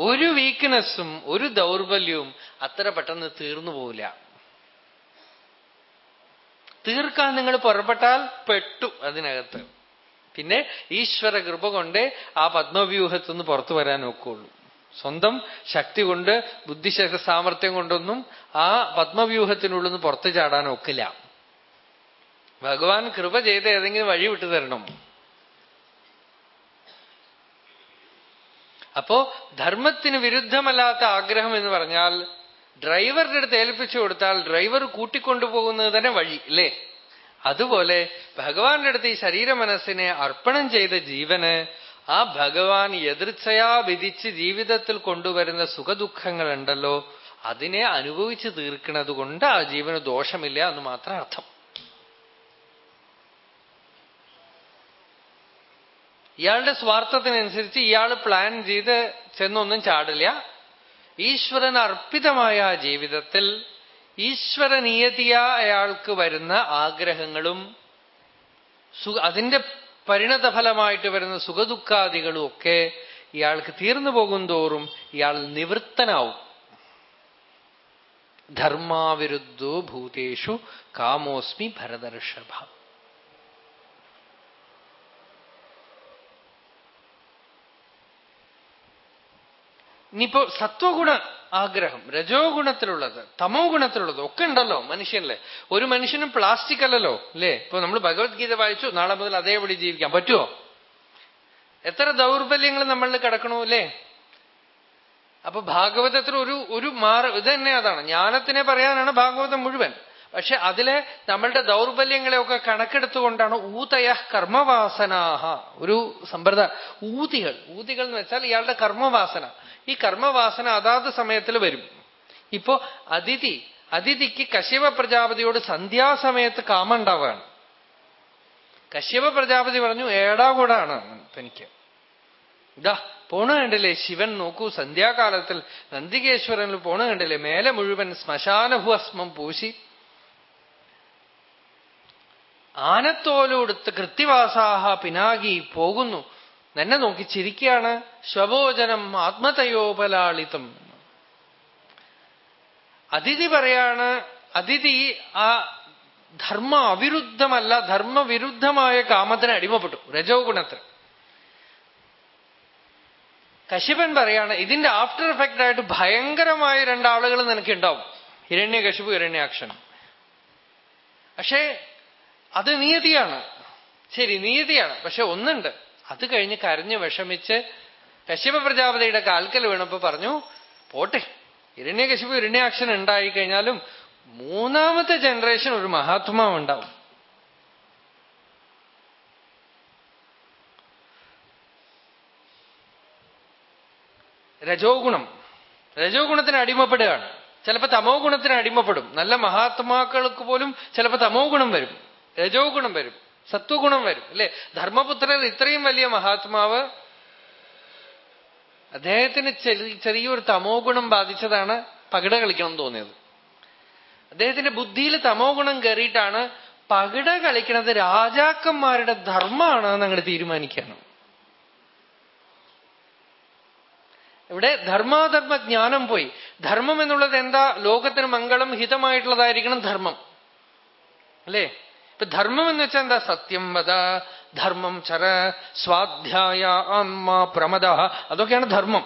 ഒരു വീക്ക്നെസ്സും ഒരു ദൗർബല്യവും അത്ര പെട്ടെന്ന് തീർന്നു പോവില്ല. തീർക്കാൻ നിങ്ങൾ പുറപ്പെട്ടാൽ പെട്ടു അതിനകത്ത്. പിന്നെ ഈശ്വര കൃപ കൊണ്ട് ആ പത്മവ്യൂഹത്തുനിന്ന് പുറത്തു വരാൻ ഒക്കുള്ളൂ. സ്വന്തം ശക്തി കൊണ്ട് ബുദ്ധിശക്തി സാമർഥ്യം കൊണ്ടൊന്നും ആ പത്മവ്യൂഹത്തിനുള്ളിൽ നിന്ന് പുറത്തു ചാടാൻ ഒക്കില്ല. ഭഗവാൻ കൃപ ചെയ്ത് ഏതെങ്കിലും വഴി വിട്ടു തരണം. അപ്പോ ധർമ്മത്തിന് വിരുദ്ധമല്ലാത്ത ആഗ്രഹം എന്ന് പറഞ്ഞാൽ ഡ്രൈവറുടെ അടുത്ത് ഏൽപ്പിച്ചു കൊടുത്താൽ ഡ്രൈവർ കൂട്ടിക്കൊണ്ടുപോകുന്നത് തന്നെ വഴി അല്ലേ? അതുപോലെ ഭഗവാന്റെ അടുത്ത് ഈ ശരീര മനസ്സിനെ അർപ്പണം ചെയ്ത ജീവന് ആ ഭഗവാൻ എതിർച്ചയാ വിധിച്ച് ജീവിതത്തിൽ കൊണ്ടുവരുന്ന സുഖദുഃഖങ്ങളുണ്ടല്ലോ അതിനെ അനുഭവിച്ച് തീർക്കുന്നത് കൊണ്ട് ആ ജീവന് ദോഷമില്ല എന്ന് മാത്രം അർത്ഥം. ഇയാളുടെ സ്വാർത്ഥത്തിനനുസരിച്ച് ഇയാൾ പ്ലാൻ ചെയ്ത് ചെന്നൊന്നും ചാടില്ല. ഈശ്വരൻ അർപ്പിതമായ ജീവിതത്തിൽ ഈശ്വരനീയതിയാ അയാൾക്ക് വരുന്ന ആഗ്രഹങ്ങളും അതിന്റെ പരിണതഫലമായിട്ട് വരുന്ന സുഖദുഃഖാദികളും ഒക്കെ ഇയാൾക്ക് തീർന്നു പോകും തോറും ഇയാൾ നിവൃത്തനാവും. ധർമാവിരുദ്ധോ ഭൂതേഷു കാമോസ്മി ഭരതർഷഭ. ഇനിയിപ്പോ സത്വഗുണ ആഗ്രഹം രജോ ഗുണത്തിലുള്ളത് തമോ ഗുണത്തിലുള്ളത് ഒക്കെ ഉണ്ടല്ലോ മനുഷ്യനിലെ. ഒരു മനുഷ്യനും പ്ലാസ്റ്റിക് അല്ലല്ലോ അല്ലേ ഇപ്പൊ നമ്മൾ ഭഗവത്ഗീത വായിച്ചു നാളെ മുതൽ അതേപടി ജീവിക്കാൻ പറ്റുമോ എത്ര ദൗർബല്യങ്ങൾ നമ്മളിൽ കിടക്കണോ അല്ലേ അപ്പൊ ഭാഗവതത്തിൽ ഒരു ഒരു മാറ ഇത് തന്നെ അതാണ്. ജ്ഞാനത്തിനെ പറയാനാണ് ഭാഗവതം മുഴുവൻ. പക്ഷെ അതിലെ നമ്മളുടെ ദൗർബല്യങ്ങളെയൊക്കെ കണക്കെടുത്തുകൊണ്ടാണ് ഊതയ കർമ്മവാസനാഹ ഒരു സമ്പ്രദായ ഊതികൾ. ഊതികൾ എന്ന് വെച്ചാൽ ഇയാളുടെ കർമ്മവാസന. ഈ കർമ്മവാസന അതാത് സമയത്തിൽ വരും. ഇപ്പോ അതിഥി അതിഥിക്ക് കശ്യപ പ്രജാപതിയോട് സന്ധ്യാസമയത്ത് കാമുണ്ടാവുകയാണ് കശ്യപ പ്രജാപതി പറഞ്ഞു ഏടാ ഏടാകൂടാണ് തനിക്ക്. ഇതാ പോണ കണ്ടില്ലേ? ശിവൻ നോക്കൂ സന്ധ്യാകാലത്തിൽ നന്ദികേശ്വരനിൽ പോണ കണ്ടില്ലേ? മേലെ മുഴുവൻ ശ്മശാനഭുസ്മം പൂശി. ആനത്തോലോടുത്ത് കൃത്യവാസാഹ പിനാകി പോകുന്നു. എന്നെ നോക്കി ചിരിക്കുകയാണ്. ശവോചനം ആത്മതയോപലാളിതം അതിഥി പറയാണ് അതിഥി ആ ധർമ്മ അവിരുദ്ധമല്ല ധർമ്മവിരുദ്ധമായ കാമത്തിന് അടിമപ്പെട്ടു. രജോ ഗുണത്തിന് കശിപൻ പറയാണ് ഇതിന്റെ ആഫ്റ്റർ എഫക്റ്റ് ആയിട്ട് ഭയങ്കരമായ രണ്ടാളുകൾ നിനക്ക് ഉണ്ടാവും ഹിരണ്യ കശിപു ഹിരണ്യാക്ഷൻ. പക്ഷേ അത് നീതിയാണ് ശരി നീതിയാണ് പക്ഷെ ഒന്നുണ്ട്. അത് കഴിഞ്ഞ് കരഞ്ഞ് വിഷമിച്ച് കശ്യപ പ്രജാപതിയുടെ കാൽക്കൽ വീണപ്പോ പറഞ്ഞു പോട്ടെ ഇരണ്യകശിപു ഇരണ്യാക്ഷൻ ഉണ്ടായി കഴിഞ്ഞാലും മൂന്നാമത്തെ ജനറേഷൻ ഒരു മഹാത്മാവ് ഉണ്ടാവും രജോ ഗുണം രജോ ഗുണത്തിന് അടിമപ്പെടുകയാണ്. ചിലപ്പോ തമോ ഗുണത്തിന് അടിമപ്പെടും. നല്ല മഹാത്മാക്കൾക്ക് പോലും ചിലപ്പോ തമോ ഗുണം വരും. രജോ ഗുണം വരും. സത്വഗുണം വരും അല്ലെ? ധർമ്മപുത്രൻ ഇത്രയും വലിയ മഹാത്മാവ് അദ്ദേഹത്തിന് ചെറിയൊരു തമോ ഗുണം ബാധിച്ചതാണ് പകിട കളിക്കണം തോന്നിയത്. അദ്ദേഹത്തിന്റെ ബുദ്ധിയിൽ തമോ ഗുണം കയറിയിട്ടാണ് പകിട കളിക്കുന്നത് രാജാക്കന്മാരുടെ ധർമ്മമാണ് എന്ന് അങ്ങോട്ട് തീരുമാനിക്കാനും. ഇവിടെ ധർമാധർമ്മ ജ്ഞാനം പോയി. ധർമ്മം എന്നുള്ളത് എന്താ? ലോകത്തിന് മംഗളം ഹിതമായിട്ടുള്ളതായിരിക്കണം ധർമ്മം. അല്ലേ? ഇപ്പൊ ധർമ്മം എന്ന് വെച്ചാൽ എന്താ? സത്യം വധ ധർമ്മം ചര സ്വാധ്യായ ആത്മ പ്രമദ അതൊക്കെയാണ് ധർമ്മം.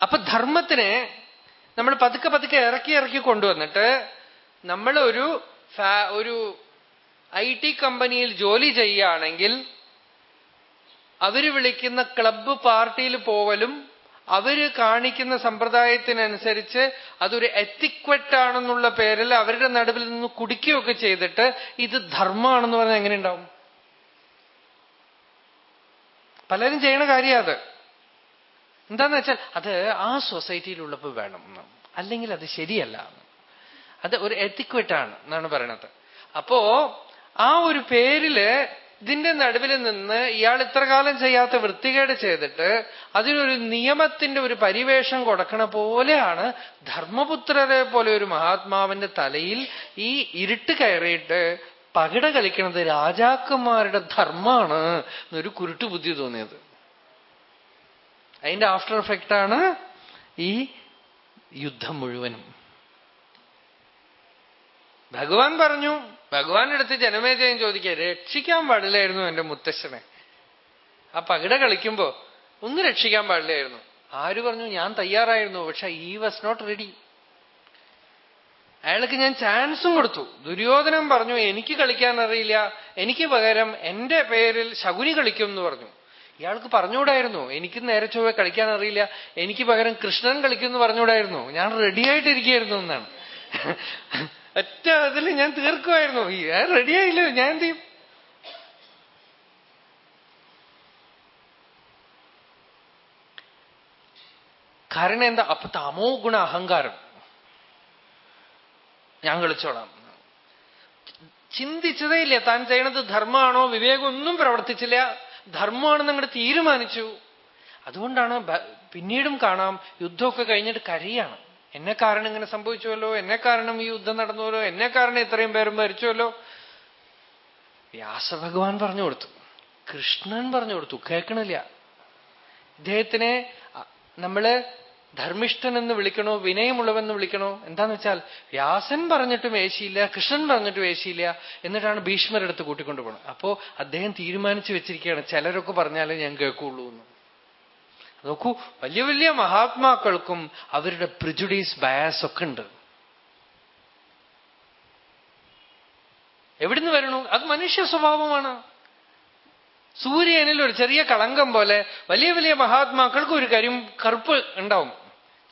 അപ്പൊ ധർമ്മത്തിനെ നമ്മൾ പതുക്കെ പതുക്കെ ഇറക്കി ഇറക്കി കൊണ്ടുവന്നിട്ട് നമ്മൾ ഒരു ഒരു ഐ ടി കമ്പനിയിൽ ജോലി ചെയ്യുകയാണെങ്കിൽ അവർ വിളിക്കുന്ന ക്ലബ്ബ് പാർട്ടിയിൽ പോവലും അവർ കാണിക്കുന്ന സമ്പ്രദായത്തിനനുസരിച്ച് അതൊരു എത്തിക്വറ്റ് ആണെന്നുള്ള പേരിൽ അവരുടെ നടുവിൽ നിന്ന് കുടിക്കുകയൊക്കെ ചെയ്തിട്ട് ഇത് ധർമ്മമാണെന്ന് പറഞ്ഞാൽ എങ്ങനെ ഉണ്ടാവും? പലരും ചെയ്യണ കാര്യം അത്. എന്താന്ന് വെച്ചാൽ അത് ആ സൊസൈറ്റിയിലുള്ളപ്പോൾ വേണം. അല്ലെങ്കിൽ അത് ശരിയല്ല. അത് ഒരു എത്തിക്വറ്റാണ് എന്നാണ് പറയണത്. അപ്പോ ആ ഒരു പേരിൽ ഇതിന്റെ നടുവിൽ നിന്ന് ഇയാൾ ഇത്ര കാലം ചെയ്യാത്ത വൃത്തികേട് ചെയ്തിട്ട് അതിനൊരു നിയമത്തിന്റെ ഒരു പരിവേഷം കൊടുക്കണ പോലെയാണ് ധർമ്മപുത്രരെ പോലെ ഒരു മഹാത്മാവിന്റെ തലയിൽ ഈ ഇരുട്ട് കയറിയിട്ട് പകിട കളിക്കുന്നത് രാജാക്കന്മാരുടെ ധർമ്മമാണ് എന്നൊരു കുരുട്ടു ബുദ്ധി തോന്നിയത്. അതിന്റെ ആഫ്റ്റർ എഫക്റ്റാണ് ഈ യുദ്ധം മുഴുവനും. ഭഗവാൻ പറഞ്ഞു ഭഗവാൻ അടുത്ത് ജനമേജയം ചോദിക്കുക രക്ഷിക്കാൻ പാടില്ലായിരുന്നു എന്റെ മുത്തശ്ശനെ? ആ പകിട കളിക്കുമ്പോ ഒന്ന് രക്ഷിക്കാൻ പാടില്ലായിരുന്നു. ആര് പറഞ്ഞു ഞാൻ തയ്യാറായിരുന്നു പക്ഷെ ഈ വാസ് നോട്ട് റെഡി അയാൾക്ക് ഞാൻ ചാൻസും കൊടുത്തു. ദുര്യോധനം പറഞ്ഞു എനിക്ക് കളിക്കാൻ അറിയില്ല. എനിക്ക് പകരം എന്റെ പേരിൽ ശകുനി കളിക്കും എന്ന് പറഞ്ഞു. ഇയാൾക്ക് പറഞ്ഞുകൂടായിരുന്നു എനിക്ക് നേരെ ചൊവ്വ കളിക്കാൻ അറിയില്ല. എനിക്ക് പകരം കൃഷ്ണൻ കളിക്കും എന്ന് പറഞ്ഞുകൂടായിരുന്നു. ഞാൻ റെഡിയായിട്ടിരിക്കുകയായിരുന്നു എന്നാണ്. ഒറ്റ അതിൽ ഞാൻ തീർക്കുമായിരുന്നു ഞാൻ റെഡിയായില്ലോ? ഞാൻ എന്ത് ചെയ്യും? കാരണം എന്താ? അപ്പൊ തമോ ഗുണ അഹങ്കാരം. ഞാൻ കളിച്ചോളാം ചിന്തിച്ചതേ ഇല്ല. താൻ ചെയ്യണത് ധർമ്മമാണോ? വിവേകമൊന്നും പ്രവർത്തിച്ചില്ല. ധർമ്മമാണെന്ന് അങ്ങോട്ട് തീരുമാനിച്ചു. അതുകൊണ്ടാണ് പിന്നീടും കാണാം. യുദ്ധമൊക്കെ കഴിഞ്ഞിട്ട് കരയാണ്. എന്നെ കാരണം ഇങ്ങനെ സംഭവിച്ചുവല്ലോ എന്നെ കാരണം ഈ യുദ്ധം നടന്നുവല്ലോ എന്നെ കാരണം ഇത്രയും പേരും മരിച്ചുവല്ലോ. വ്യാസഭഗവാൻ പറഞ്ഞു കൊടുത്തു. കൃഷ്ണൻ പറഞ്ഞു കൊടുത്തു. കേൾക്കണില്ല. ഇദ്ദേഹത്തിനെ നമ്മൾ ധർമ്മിഷ്ഠൻ എന്ന് വിളിക്കണോ വിനയമുള്ളവെന്ന് വിളിക്കണോ? എന്താന്ന് വെച്ചാൽ വ്യാസൻ പറഞ്ഞിട്ടും വേശിയില്ല കൃഷ്ണൻ പറഞ്ഞിട്ട് വേശിയില്ല എന്നിട്ടാണ് ഭീഷ്മരെടുത്ത് കൂട്ടിക്കൊണ്ടുപോകണം അപ്പോ അദ്ദേഹം തീരുമാനിച്ചു വെച്ചിരിക്കുകയാണ് ചിലരൊക്കെ പറഞ്ഞാലേ ഞാൻ കേൾക്കുള്ളൂ എന്ന് നോക്കൂ വലിയ വലിയ മഹാത്മാക്കൾക്കും അവരുടെ പ്രിജുഡീസ് ബയാസ് ഒക്കെ ഉണ്ട്. എവിടുന്ന് വരണു? അത് മനുഷ്യ സ്വഭാവമാണ്. സൂര്യനിൽ ഒരു ചെറിയ കളങ്കം പോലെ വലിയ വലിയ മഹാത്മാക്കൾക്കും ഒരു കരിം കറുപ്പ് ഉണ്ടാവും.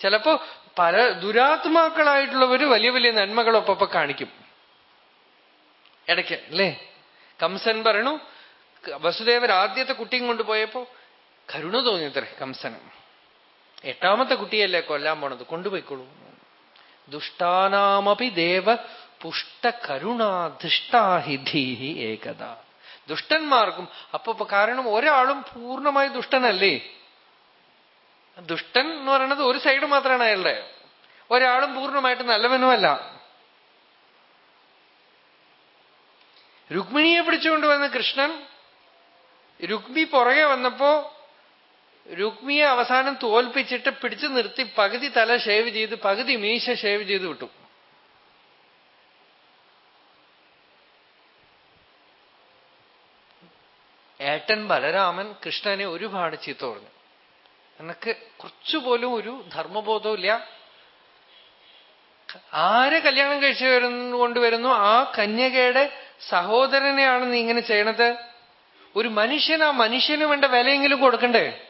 ചിലപ്പോ പല ദുരാത്മാക്കളായിട്ടുള്ളവർ വലിയ വലിയ നന്മകളൊപ്പം കാണിക്കും. ഇടയ്ക്ക് അല്ലേ? കംസൻ പറയണു വസുദേവർ ആദ്യത്തെ കുട്ടിയും കൊണ്ടുപോയപ്പോ കരുണ തോന്നിയത്രേ കംസന്. എട്ടാമത്തെ കുട്ടിയല്ലേ കൊല്ലാൻ പോണത്? കൊണ്ടുപോയിക്കോളൂ. ദുഷ്ടാനാമപി ദേവ പുഷ്ട കരുണാധിഷ്ടാഹിധീ ഏകത ദുഷ്ടന്മാർക്കും അപ്പൊ കാരണം ഒരാളും പൂർണമായി ദുഷ്ടനല്ലേ? ദുഷ്ടൻ എന്ന് പറയുന്നത് ഒരു സൈഡ് മാത്രമാണ് അയാളുടെ. ഒരാളും പൂർണമായിട്ട് നല്ലവനുമല്ല. രുക്മിണിയെ പിടിച്ചുകൊണ്ട് വന്ന കൃഷ്ണൻ രുക്മി പുറകെ വന്നപ്പോ രുക്മിയെ അവസാനം തോൽപ്പിച്ചിട്ട് പിടിച്ചു നിർത്തി പകുതി തല ഷേവ് ചെയ്ത് പകുതി മീശ ഷേവ് ചെയ്ത് വിട്ടു. ഏട്ടൻ ബലരാമൻ കൃഷ്ണനെ ഒരുപാട് ചീത്ത പറഞ്ഞു. എനക്ക് കുറച്ചുപോലും ഒരു ധർമ്മബോധമില്ല ആരെ കല്യാണം കഴിച്ചു വരുന്നു കൊണ്ടുവരുന്നു? ആ കന്യകയുടെ സഹോദരനെയാണ് നീ ഇങ്ങനെ ചെയ്യണത്? ഒരു മനുഷ്യൻ ആ മനുഷ്യന് വേണ്ട വിലയെങ്കിലും കൊടുക്കണ്ടേ?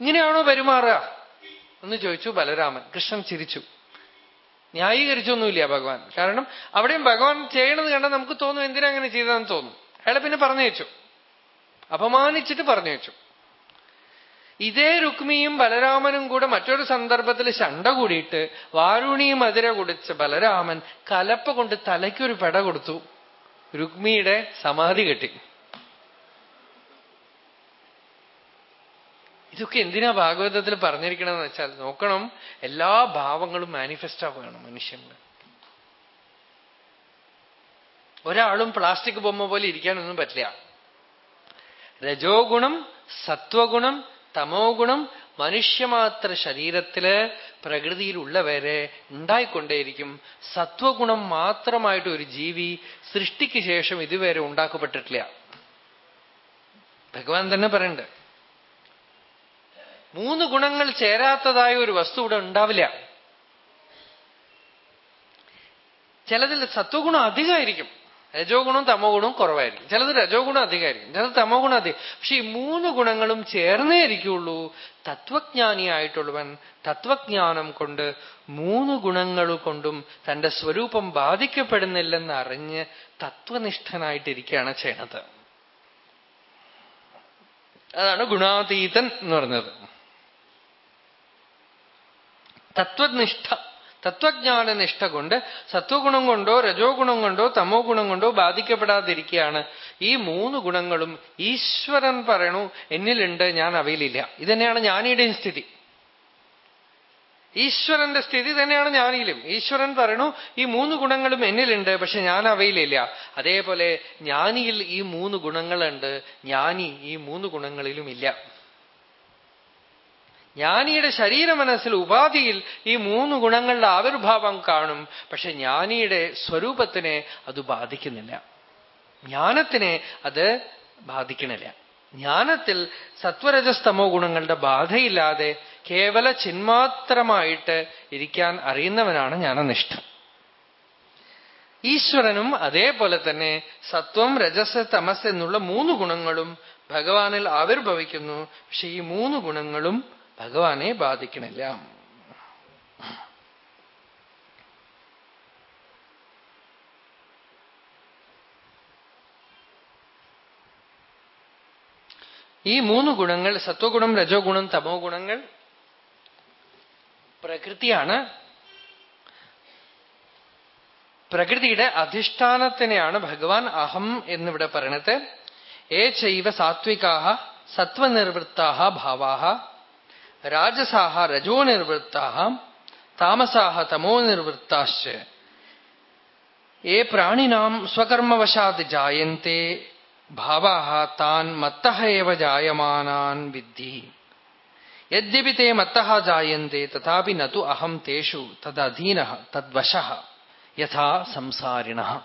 ഇങ്ങനെയാണോ പെരുമാറുക? എന്ന് ചോദിച്ചു ബലരാമൻ. കൃഷ്ണൻ ചിരിച്ചു. ന്യായീകരിച്ചൊന്നുമില്ല ഭഗവാൻ. കാരണം അവിടെയും ഭഗവാൻ ചെയ്യണത് കണ്ടാൽ നമുക്ക് തോന്നും എന്തിനാ അങ്ങനെ ചെയ്തതെന്ന് തോന്നും. അയാളെ പിന്നെ പറഞ്ഞു വെച്ചു. അപമാനിച്ചിട്ട് പറഞ്ഞു വെച്ചു. ഇതേ രുക്മിയും ബലരാമനും കൂടെ മറ്റൊരു സന്ദർഭത്തിൽ ശണ്ട കൂടിയിട്ട് വാരുണി മധുര കുടിച്ച് ബലരാമൻ കലപ്പ കൊണ്ട് തലയ്ക്കൊരു പെട കൊടുത്തു. രുക്മിയുടെ സമാധി കെട്ടി. ഇതൊക്കെ എന്തിനാ ഭാഗവതത്തിൽ പറഞ്ഞിരിക്കണമെന്ന് വെച്ചാൽ നോക്കണം എല്ലാ ഭാവങ്ങളും മാനിഫെസ്റ്റ് ആവുകയാണ് മനുഷ്യന്. ഒരാളും പ്ലാസ്റ്റിക് ബൊമ്മ പോലെ ഇരിക്കാനൊന്നും പറ്റില്ല. രജോ ഗുണം സത്വഗുണം തമോ ഗുണം മനുഷ്യമാത്ര ശരീരത്തിൽ പ്രകൃതിയിലുള്ളവരെ ഉണ്ടായിക്കൊണ്ടേയിരിക്കും. സത്വഗുണം മാത്രമായിട്ട് ഒരു ജീവി സൃഷ്ടിക്ക് ശേഷം ഇതുവരെ ഉണ്ടാക്കപ്പെട്ടിട്ടില്ല. ഭഗവാൻ തന്നെ പറയുന്നുണ്ട് മൂന്ന് ഗുണങ്ങൾ ചേരാത്തതായ ഒരു വസ്തു ഇവിടെ ഉണ്ടാവില്ല. ചിലതിൽ സത്വഗുണം അധികമായിരിക്കും. രജോ ഗുണവും തമോ ഗുണവും കുറവായിരിക്കും. ചിലത് രജോ ഗുണം അധികമായിരിക്കും. ചിലത് തമോ ഗുണം അധികം. പക്ഷെ ഈ മൂന്ന് ഗുണങ്ങളും ചേർന്നേ ഇരിക്കുള്ളൂ തത്വജ്ഞാനിയായിട്ടുള്ളവൻ തത്വജ്ഞാനം കൊണ്ട് മൂന്ന് ഗുണങ്ങൾ കൊണ്ടും തന്റെ സ്വരൂപം ബാധിക്കപ്പെടുന്നില്ലെന്ന് അറിഞ്ഞ് തത്വനിഷ്ഠനായിട്ടിരിക്കുകയാണ് ചെയ്യണത്. അതാണ് ഗുണാതീതൻ എന്ന് പറഞ്ഞത് തത്വനിഷ്ഠ തത്വജ്ഞാന നിഷ്ഠ കൊണ്ട് സത്വഗുണം കൊണ്ടോ രജോ ഗുണം കൊണ്ടോ തമോ ഗുണം കൊണ്ടോ ബാധിക്കപ്പെടാതിരിക്കുകയാണ്. ഈ മൂന്ന് ഗുണങ്ങളും ഈശ്വരൻ പറയണു എന്നിലുണ്ട് ഞാൻ അവയിലില്ല. ഇതന്നെയാണ് ജ്ഞാനിയുടെയും സ്ഥിതി. ഈശ്വരന്റെ സ്ഥിതി തന്നെയാണ് ഞാനിലും ഈശ്വരൻ പറയണു ഈ മൂന്ന് ഗുണങ്ങളും എന്നിലുണ്ട് പക്ഷെ ഞാൻ അവയിലില്ല. അതേപോലെ ജ്ഞാനിയിൽ ഈ മൂന്ന് ഗുണങ്ങളുണ്ട് ജ്ഞാനി ഈ മൂന്ന് ഗുണങ്ങളിലും ഇല്ല ജ്ഞാനിയുടെ ശരീര മനസ്സിൽ ഉപാധിയിൽ ഈ മൂന്ന് ഗുണങ്ങളുടെ ആവിർഭാവം കാണും. പക്ഷെ ജ്ഞാനിയുടെ സ്വരൂപത്തിനെ അത് ബാധിക്കുന്നില്ല. ജ്ഞാനത്തിനെ അത് ബാധിക്കണില്ല. ജ്ഞാനത്തിൽ സത്വരജസ്തമോ ഗുണങ്ങളുടെ ബാധയില്ലാതെ കേവല ചിന്മാത്രമായിട്ട് ഇരിക്കാൻ അറിയുന്നവനാണ് ജ്ഞാനനിഷ്ഠ ഈശ്വരനും അതേപോലെ തന്നെ സത്വം രജസ് തമസ് എന്നുള്ള മൂന്ന് ഗുണങ്ങളും ഭഗവാനിൽ ആവിർഭവിക്കുന്നു. പക്ഷെ ഈ മൂന്ന് ഗുണങ്ങളും ഭഗവാനെ ബാധിക്കണില്ല. ഈ മൂന്ന് ഗുണങ്ങൾ സത്വഗുണം രജോ ഗുണം തമോ ഗുണങ്ങൾ പ്രകൃതിയാണ്. പ്രകൃതിയുടെ അധിഷ്ഠാനത്തിനെയാണ് ഭഗവാൻ അഹം എന്നിവിടെ പറയണത്. ഏ ചൈവ സാത്വികാഹ സത്വനിർവൃത്താഹ ഭാവാഹ. രാജസാഹ രജോ നിർവൃത്താഹ താമസാഹ തമോ നിർവൃത്താശ്ച. ഏ പ്രാണിനാം സ്വകർമ്മവശാത് ജായന്തെ ഭാവാഹ താൻ മത്തഃ ഏവ ജായമാനാൻ വിദ്ധി. യദ്യപി തേ മത്തഹ ജായന്തെ തഥാപി നതു അഹം തേഷു തദധീന തദ്വശ യഥാ സംസാരിണ.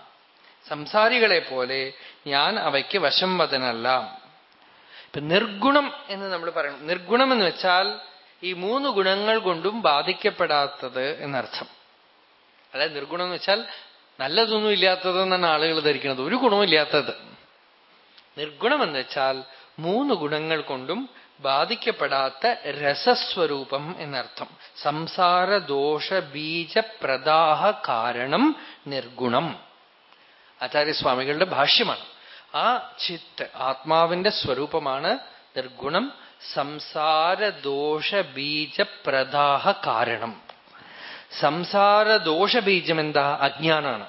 സംസാരികളെ പോലെ ഞാൻ അവയ്ക്ക് വശം വതനല്ല. ഇപ്പൊ നിർഗുണം എന്ന് നമ്മൾ പറയണം. നിർഗുണം എന്ന് വെച്ചാൽ ഈ മൂന്ന് ഗുണങ്ങൾ കൊണ്ടും ബാധിക്കപ്പെടാത്തത് എന്നർത്ഥം. അതായത് നിർഗുണം എന്ന് വെച്ചാൽ നല്ലതൊന്നും ഇല്ലാത്തത് എന്നാണ് ആളുകൾ ധരിക്കുന്നത്. ഒരു ഗുണവും ഇല്ലാത്തത്. നിർഗുണം എന്ന് വെച്ചാൽ മൂന്ന് ഗുണങ്ങൾ കൊണ്ടും ബാധിക്കപ്പെടാത്ത രസസ്വരൂപം എന്നർത്ഥം. സംസാര ദോഷ ബീജ പ്രദാഹ കാരണം നിർഗുണം. ആചാര്യസ്വാമികളുടെ ഭാഷ്യമാണ്. ആ ചിത്ത് ആത്മാവിന്റെ സ്വരൂപമാണ് നിർഗുണം സംസാര ദോഷ ബീജ പ്രദാഹ കാരണം. സംസാര ദോഷബീജം എന്താ അജ്ഞാനാണ്.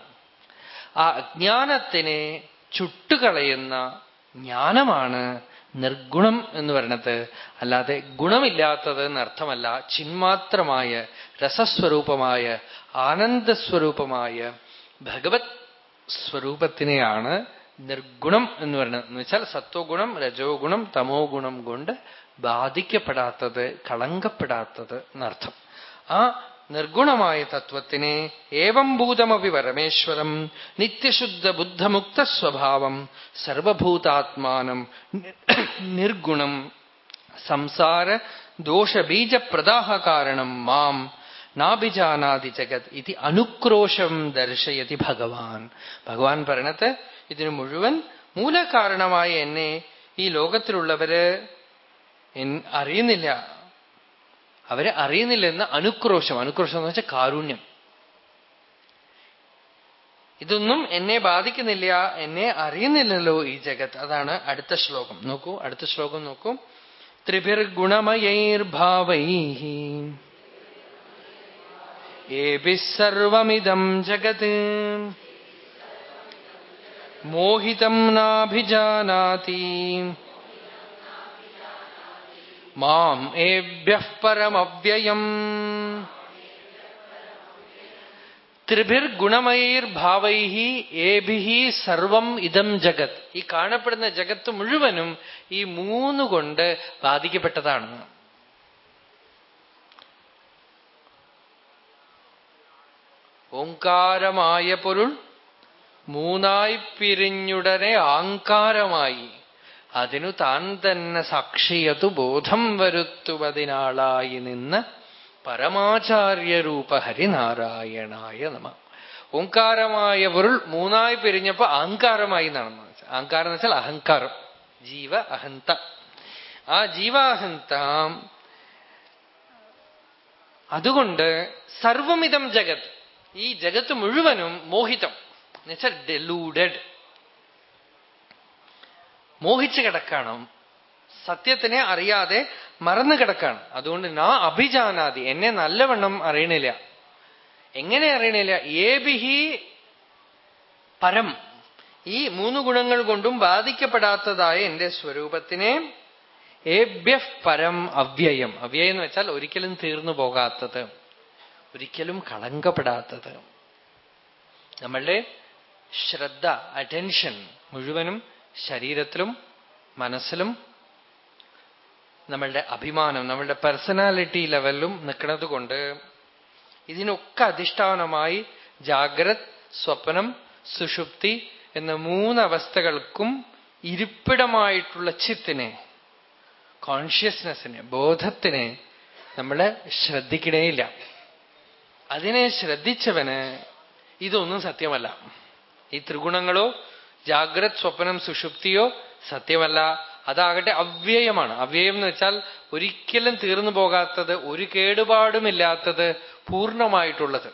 ആ അജ്ഞാനത്തിനെ ചുട്ടുകളയുന്ന ജ്ഞാനമാണ് നിർഗുണം എന്ന് പറയുന്നത് അല്ലാതെ ഗുണമില്ലാത്തത് എന്നർത്ഥമല്ല. ചിന്മാത്രമായ രസസ്വരൂപമായ ആനന്ദസ്വരൂപമായ ഭഗവത് സ്വരൂപത്തിനെയാണ് നിർഗുണം എന്ന് പറയുന്നത്. എന്ന് വെച്ചാൽ സത്വഗുണം രജോ ഗുണം തമോ ഗുണം കൊണ്ട് ബാധിക്കപ്പെടാത്തത് കളങ്കപ്പെടാത്തത് എന്നർത്ഥം. ആ നിർഗുണമായ തത്വത്തിനെ ഏവം ഭൂതമപി പരമേശ്വരം നിത്യശുദ്ധ ബുദ്ധമുക്ത സ്വഭാവം സർവഭൂതാത്മാനം നിർഗുണം സംസാര ദോഷബീജപ്രദാഹ കാരണം മാം നാഭിജാനാതി ജഗത് ഇത് അനുക്രോശം ദർശയതി ഭഗവാൻ. ഭഗവാൻ പറയണത് ഇതിന് മുഴുവൻ മൂലകാരണമായ എന്നെ ഈ ലോകത്തിലുള്ളവര് അറിയുന്നില്ല. അവരെ അറിയുന്നില്ല എന്ന അനുക്രോശം. അനുക്രോശം എന്ന് വെച്ചാൽ കാരുണ്യം. ഇതൊന്നും എന്നെ ബാധിക്കുന്നില്ല എന്നെ അറിയുന്നില്ലല്ലോ ഈ ജഗത്ത്. അതാണ് അടുത്ത ശ്ലോകം. നോക്കൂ അടുത്ത ശ്ലോകം നോക്കൂ. ത്രിഭിർഗുണമയൈർഭാവൈ സർവമിതം ജഗത്. जगत् मोहितम् नाभिजानाति माम् एभ्यः परमव्ययम् ത്രിഭിർ ഗുണമയീർ ഭാവൈഹി ഏഭിഹി സർവം ഇതം ജഗത് ഈ കാണപ്പെടുന്ന ജഗത്ത് മുഴുവനും ഈ മൂന്ന് കൊണ്ട് ബാധിക്കപ്പെട്ടതാണ് ഓങ്കാരമായ പൊരുൾ മൂന്നായി പിരിഞ്ഞുടനെ ആങ്കാരമായി അതിനു താൻ തന്നെ സാക്ഷിയതു ബോധം വരുത്തുവതിനാളായി നിന്ന് പരമാചാര്യരൂപ ഹരിനാരായണായ നമ. ഓങ്കാരമായ പൊരുൾ മൂന്നായി പിരിഞ്ഞപ്പോ അഹങ്കാരമായി എന്നാണ് അഹങ്കാരം എന്ന് വെച്ചാൽ അഹങ്കാരം. ജീവ അഹന്ത. ആ ജീവാഹന്ത അതുകൊണ്ട് സർവമിതം ജഗത്. ഈ ജഗത്ത് മുഴുവനും മോഹിതം. എന്നുവെച്ചാൽ ഡെലൂഡഡ് മോഹിച്ചു കിടക്കണം. സത്യത്തിനെ അറിയാതെ മറന്നു കിടക്കാണ്. അതുകൊണ്ട് നാ അഭിജാനാതി. എന്നെ നല്ലവണ്ണം അറിയണില്ല. എങ്ങനെ അറിയണില്ല? ഏബിഹി പരം. ഈ മൂന്ന് ഗുണങ്ങൾ കൊണ്ടും ബാധിക്കപ്പെടാത്തതായ എന്റെ സ്വരൂപത്തിനെ ഏഭ്യ പരം അവ്യയം. അവ്യയം എന്ന് വെച്ചാൽ ഒരിക്കലും തീർന്നു പോകാത്തത്. ഒരിക്കലും കളങ്കപ്പെടാത്തത്. നമ്മളുടെ ശ്രദ്ധ അറ്റൻഷൻ മുഴുവനും ശരീരത്തിലും മനസ്സിലും നമ്മളുടെ അഭിമാനം നമ്മളുടെ പേഴ്സണാലിറ്റി ലെവലിലും നിൽക്കുന്നത് കൊണ്ട് ഇതിനൊക്കെ അധിഷ്ഠാനമായി ജാഗ്രത് സ്വപ്നം സുഷുപ്തി എന്ന മൂന്നവസ്ഥകൾക്കും ഇരിപ്പിടമായിട്ടുള്ള ചിത്തിനെ കോൺഷ്യസ്നെസ്സിനെ ബോധത്തിനെ നമ്മൾ ശ്രദ്ധിക്കണേയില്ല. അതിനെ ശ്രദ്ധിച്ചവന് ഇതൊന്നും സത്യമല്ല. ഈ ത്രിഗുണങ്ങളോ ജാഗ്രത് സ്വപ്നം സുഷുപ്തിയോ സത്യമല്ല. അതാകട്ടെ അവ്യയമാണ്. അവ്യയം എന്ന് വെച്ചാൽ ഒരിക്കലും തീർന്നു പോകാത്തത് ഒരു കേടുപാടുമില്ലാത്തത് പൂർണമായിട്ടുള്ളത്.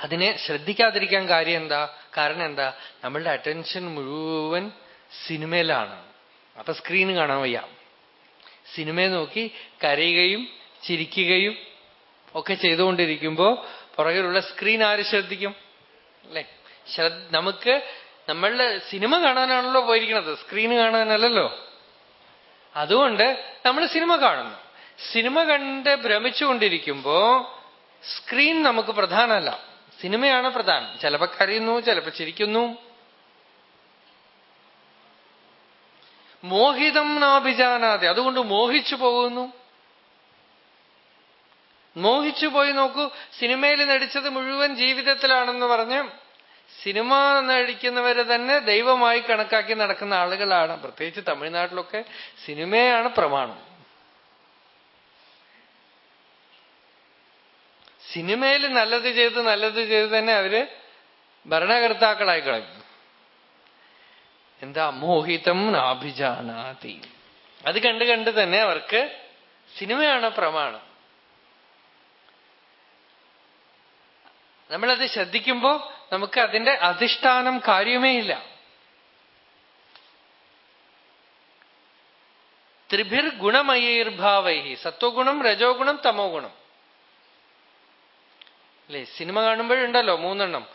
അതിനെ ശ്രദ്ധിക്കാതിരിക്കാൻ കാര്യം എന്താ? കാരണം എന്താ? നമ്മളുടെ അറ്റൻഷൻ മുഴുവൻ സിനിമയിലാണ്. അപ്പൊ സ്ക്രീൻ കാണാൻ വയ്യ. സിനിമയെ നോക്കി കരയുകയും ചിരിക്കുകയും ഒക്കെ ചെയ്തുകൊണ്ടിരിക്കുമ്പോ പുറകിലുള്ള സ്ക്രീൻ ആര് ശ്രദ്ധിക്കും? അല്ലെ? നമുക്ക് നമ്മളുടെ സിനിമ കാണാനാണല്ലോ പോയിരിക്കുന്നത്. സ്ക്രീന് കാണാനല്ലല്ലോ. അതുകൊണ്ട് നമ്മൾ സിനിമ കാണുന്നു. സിനിമ കണ്ട് ഭ്രമിച്ചുകൊണ്ടിരിക്കുമ്പോ സ്ക്രീൻ നമുക്ക് പ്രധാനമല്ല. സിനിമയാണ് പ്രധാനം. ചിലപ്പോ കരയുന്നു ചിലപ്പോ ചിരിക്കുന്നു. മോഹിതം നാഭിജാനാതെ. അതുകൊണ്ട് മോഹിച്ചു പോകുന്നു. മോഹിച്ചു പോയി നോക്കൂ. സിനിമയിൽ നടിച്ചത് മുഴുവൻ ജീവിതത്തിലാണെന്ന് പറഞ്ഞ് സിനിമ നടിക്കുന്നവരെ തന്നെ ദൈവമായി കണക്കാക്കി നടക്കുന്ന ആളുകളാണ്. പ്രത്യേകിച്ച് തമിഴ്നാട്ടിലൊക്കെ സിനിമയാണ് പ്രമാണം. സിനിമയിൽ നല്ലത് ചെയ്ത് നല്ലത് ചെയ്ത് തന്നെ അവർ ഭരണകർത്താക്കളായി കളയും എന്താ മോഹിതം നാഭിജാനാതി അത് കണ്ട് കണ്ട് തന്നെ അവർക്ക് സിനിമയാണ് പ്രമാണം. നമ്മളത് ശ്രദ്ധിക്കുമ്പോൾ നമുക്ക് അതിന്റെ അധിഷ്ഠാനം കാര്യമേ ഇല്ല. ത്രിഭിർ ഗുണമയീർഭാവൈ സത്വഗുണം രജോഗുണം തമോ ഗുണം അല്ലേ? സിനിമ കാണുമ്പോഴുണ്ടല്ലോ മൂന്നെണ്ണം.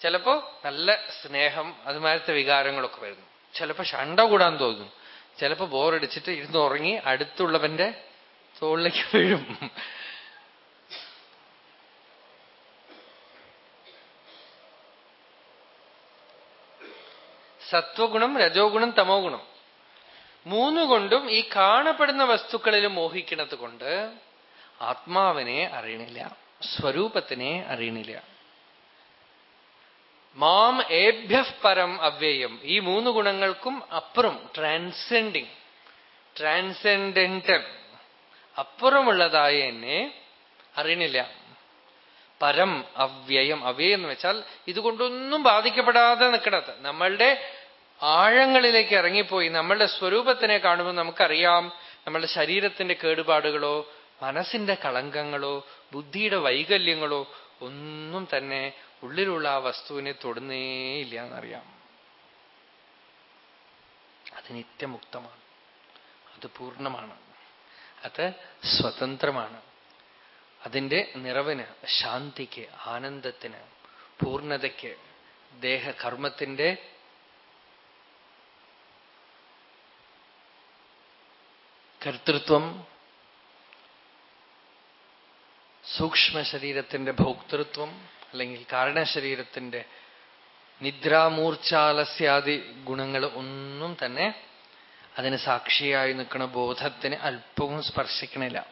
ചിലപ്പോ നല്ല സ്നേഹം അതുമാരത്തെ വികാരങ്ങളൊക്കെ വരുന്നു. ചിലപ്പോ ഷണ്ട കൂടാൻ തോന്നും. ചിലപ്പോ ബോറടിച്ചിട്ട് ഇരുന്ന് ഉറങ്ങി അടുത്തുള്ളവന്റെ തോളിലേക്ക് വീഴും. സത്വഗുണം രജോ ഗുണം തമോ ഗുണം മൂന്നുകൊണ്ടും ഈ കാണപ്പെടുന്ന വസ്തുക്കളിൽ മോഹിക്കുന്നത് കൊണ്ട് ആത്മാവിനെ അറിയണില്ല സ്വരൂപത്തിനെ അറിയണില്ല. മാം ഏഭ്യ പരം അവ്യയം. ഈ മൂന്ന് ഗുണങ്ങൾക്കും അപ്പുറം ട്രാൻസെൻഡിങ് ട്രാൻസെൻഡന്റൽ അപ്പുറമുള്ളതായ എന്നെ അറിയണില്ല. പരം അവ്യയം. അവ്യയം എന്ന് വെച്ചാൽ ഇതുകൊണ്ടൊന്നും ബാധിക്കപ്പെടാതെ നിൽക്കണത്. നമ്മളുടെ ആഴങ്ങളിലേക്ക് ഇറങ്ങിപ്പോയി നമ്മളുടെ സ്വരൂപത്തിനെ കാണുമ്പോൾ നമുക്കറിയാം നമ്മളുടെ ശരീരത്തിന്റെ കേടുപാടുകളോ മനസ്സിന്റെ കളങ്കങ്ങളോ ബുദ്ധിയുടെ വൈകല്യങ്ങളോ ഒന്നും തന്നെ ഉള്ളിലുള്ള ആ വസ്തുവിനെ തൊടുന്നേയില്ല എന്നറിയാം. അത് നിത്യമുക്തമാണ്. അത് പൂർണമാണ്. അത് സ്വതന്ത്രമാണ്. അതിന്റെ നിറവിന് ശാന്തിക്ക് ആനന്ദത്തിന് പൂർണതയ്ക്ക് ദേഹകർമ്മത്തിന്റെ കർത്തൃത്വം സൂക്ഷ്മ ശരീരത്തിന്റെ ഭോക്തൃത്വം അല്ലെങ്കിൽ കാരണശരീരത്തിന്റെ നിദ്രാമൂർച്ചാലസ്യാദി ഗുണങ്ങൾ ഒന്നും തന്നെ അതിന് സാക്ഷിയായി നിൽക്കുന്ന ബോധത്തിന് അല്പവും സ്പർശിക്കണില്ല.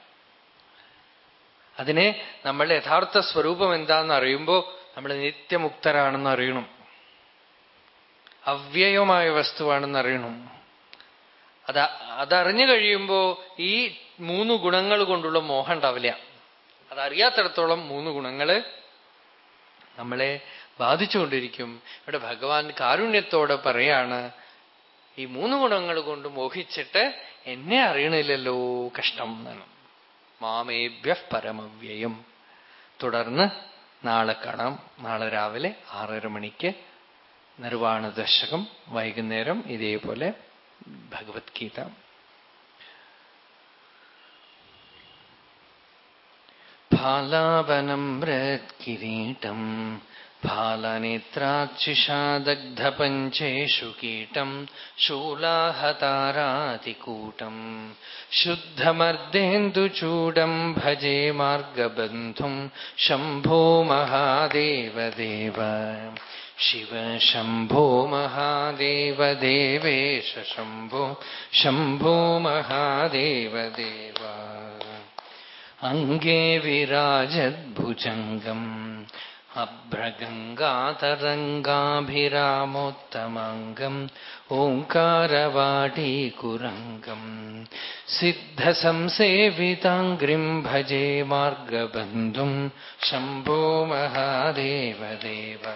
അതിനെ നമ്മളുടെ യഥാർത്ഥ സ്വരൂപം എന്താണെന്ന് അറിയുമ്പോൾ നമ്മൾ നിത്യമുക്തരാണെന്ന് അറിയണം. അവ്യയമായ വസ്തുവാണെന്ന് അറിയണം. അത് അതറിഞ്ഞു കഴിയുമ്പോൾ ഈ മൂന്ന് ഗുണങ്ങൾ കൊണ്ടുള്ള മോഹം ഉണ്ടാവില്ല. അതറിയാത്തടത്തോളം മൂന്ന് ഗുണങ്ങൾ നമ്മളെ ബാധിച്ചുകൊണ്ടിരിക്കും. ഇവിടെ ഭഗവാൻ കാരുണ്യത്തോടെ പറയാണ് ഈ മൂന്ന് ഗുണങ്ങൾ കൊണ്ട് മോഹിച്ചിട്ട് എന്നെ അറിയണില്ലല്ലോ കഷ്ടം എന്നാണ്. മാമേഭ്യ പരമവ്യയം. തുടർന്ന് നാളെ കാണാം. നാളെ രാവിലെ ആറര മണിക്ക് നിർവാണ ദശകം വൈകുന്നേരം ഇതേപോലെ ഭഗവത്ഗീത फालावनं मृत्किरीटम् फालनेत्राक्षिषादग्धपञ्चेषु कीटम् शूलाहतारातिकूटम् शुद्धमर्देन्दुचूडम् भजे मार्गबन्धुम् शम्भो महादेवदेव शिव शम्भो महादेवदेवेश शम्भो शम्भो महादेवदेव अङ्गे विराजद्भुजङ्गम् अभ्रगङ्गातरङ्गाभिरामोत्तमाङ्गम् ओङ्कारवाटीकुरङ्गम् सिद्धसंसेविताङ्घ्रिम् भजे मार्गबन्धुम् शम्भो महादेवदेव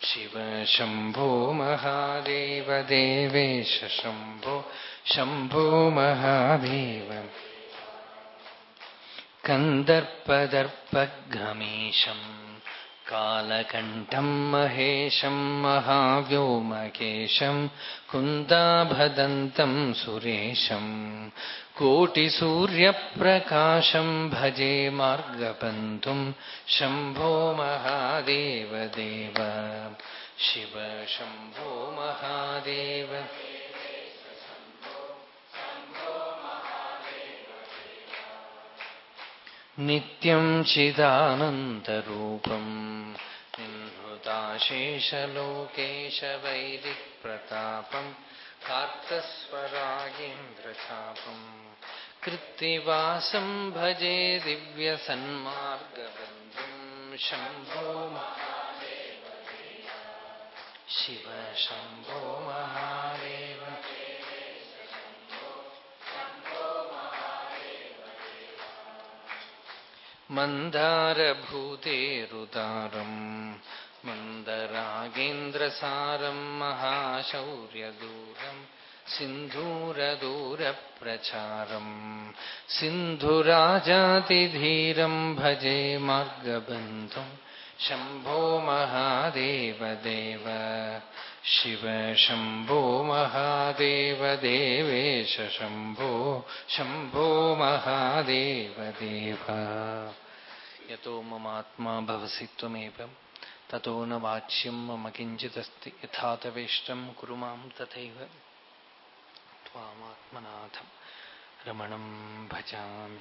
ശിവശംഭോ മഹാദേവദേവേശ ശംഭോ ശംഭോ മഹാദേവ കന്ദർപ്പദർപ്പഗമീശം കാലകണ്ഠം മഹേശം മഹാവ്യോമകേശം കുന്ദാഭദന്തം സുരേശം कोटिसूर्यप्रकाशम् भजे मार्गबन्धुम् शम्भो महादेवदेव शिव शम्भो महादेव। नित्यम् चिदानन्दरूपम् निहृताशेषलोकेशवैदिप्रतापम् कार्तस्वरागेन्द्रचापम् कृत्तिवासम् भजे दिव्यसन्मार्गबन्धुम् शम्भो शिव शम्भो महादेव। मन्दारभूतेरुदारम् मन्दरागेन्द्रसारम् महाशौर्यदूरम्। सिन्धूरदूरप्रचारम् सिन्धुराजातिधीरम् भजे मार्गबन्धुम् शम्भो महादेवदेव शिव शम्भो महादेवदेवेश शम्भो महादेवदेव। यतो ममात्मा भवसि त्वमेव ततो न वाच्यं मम किञ्चिदस्ति यथा तवेष्टं कुरु मां तथैव त्वामात्मनाथं रमणं भजामि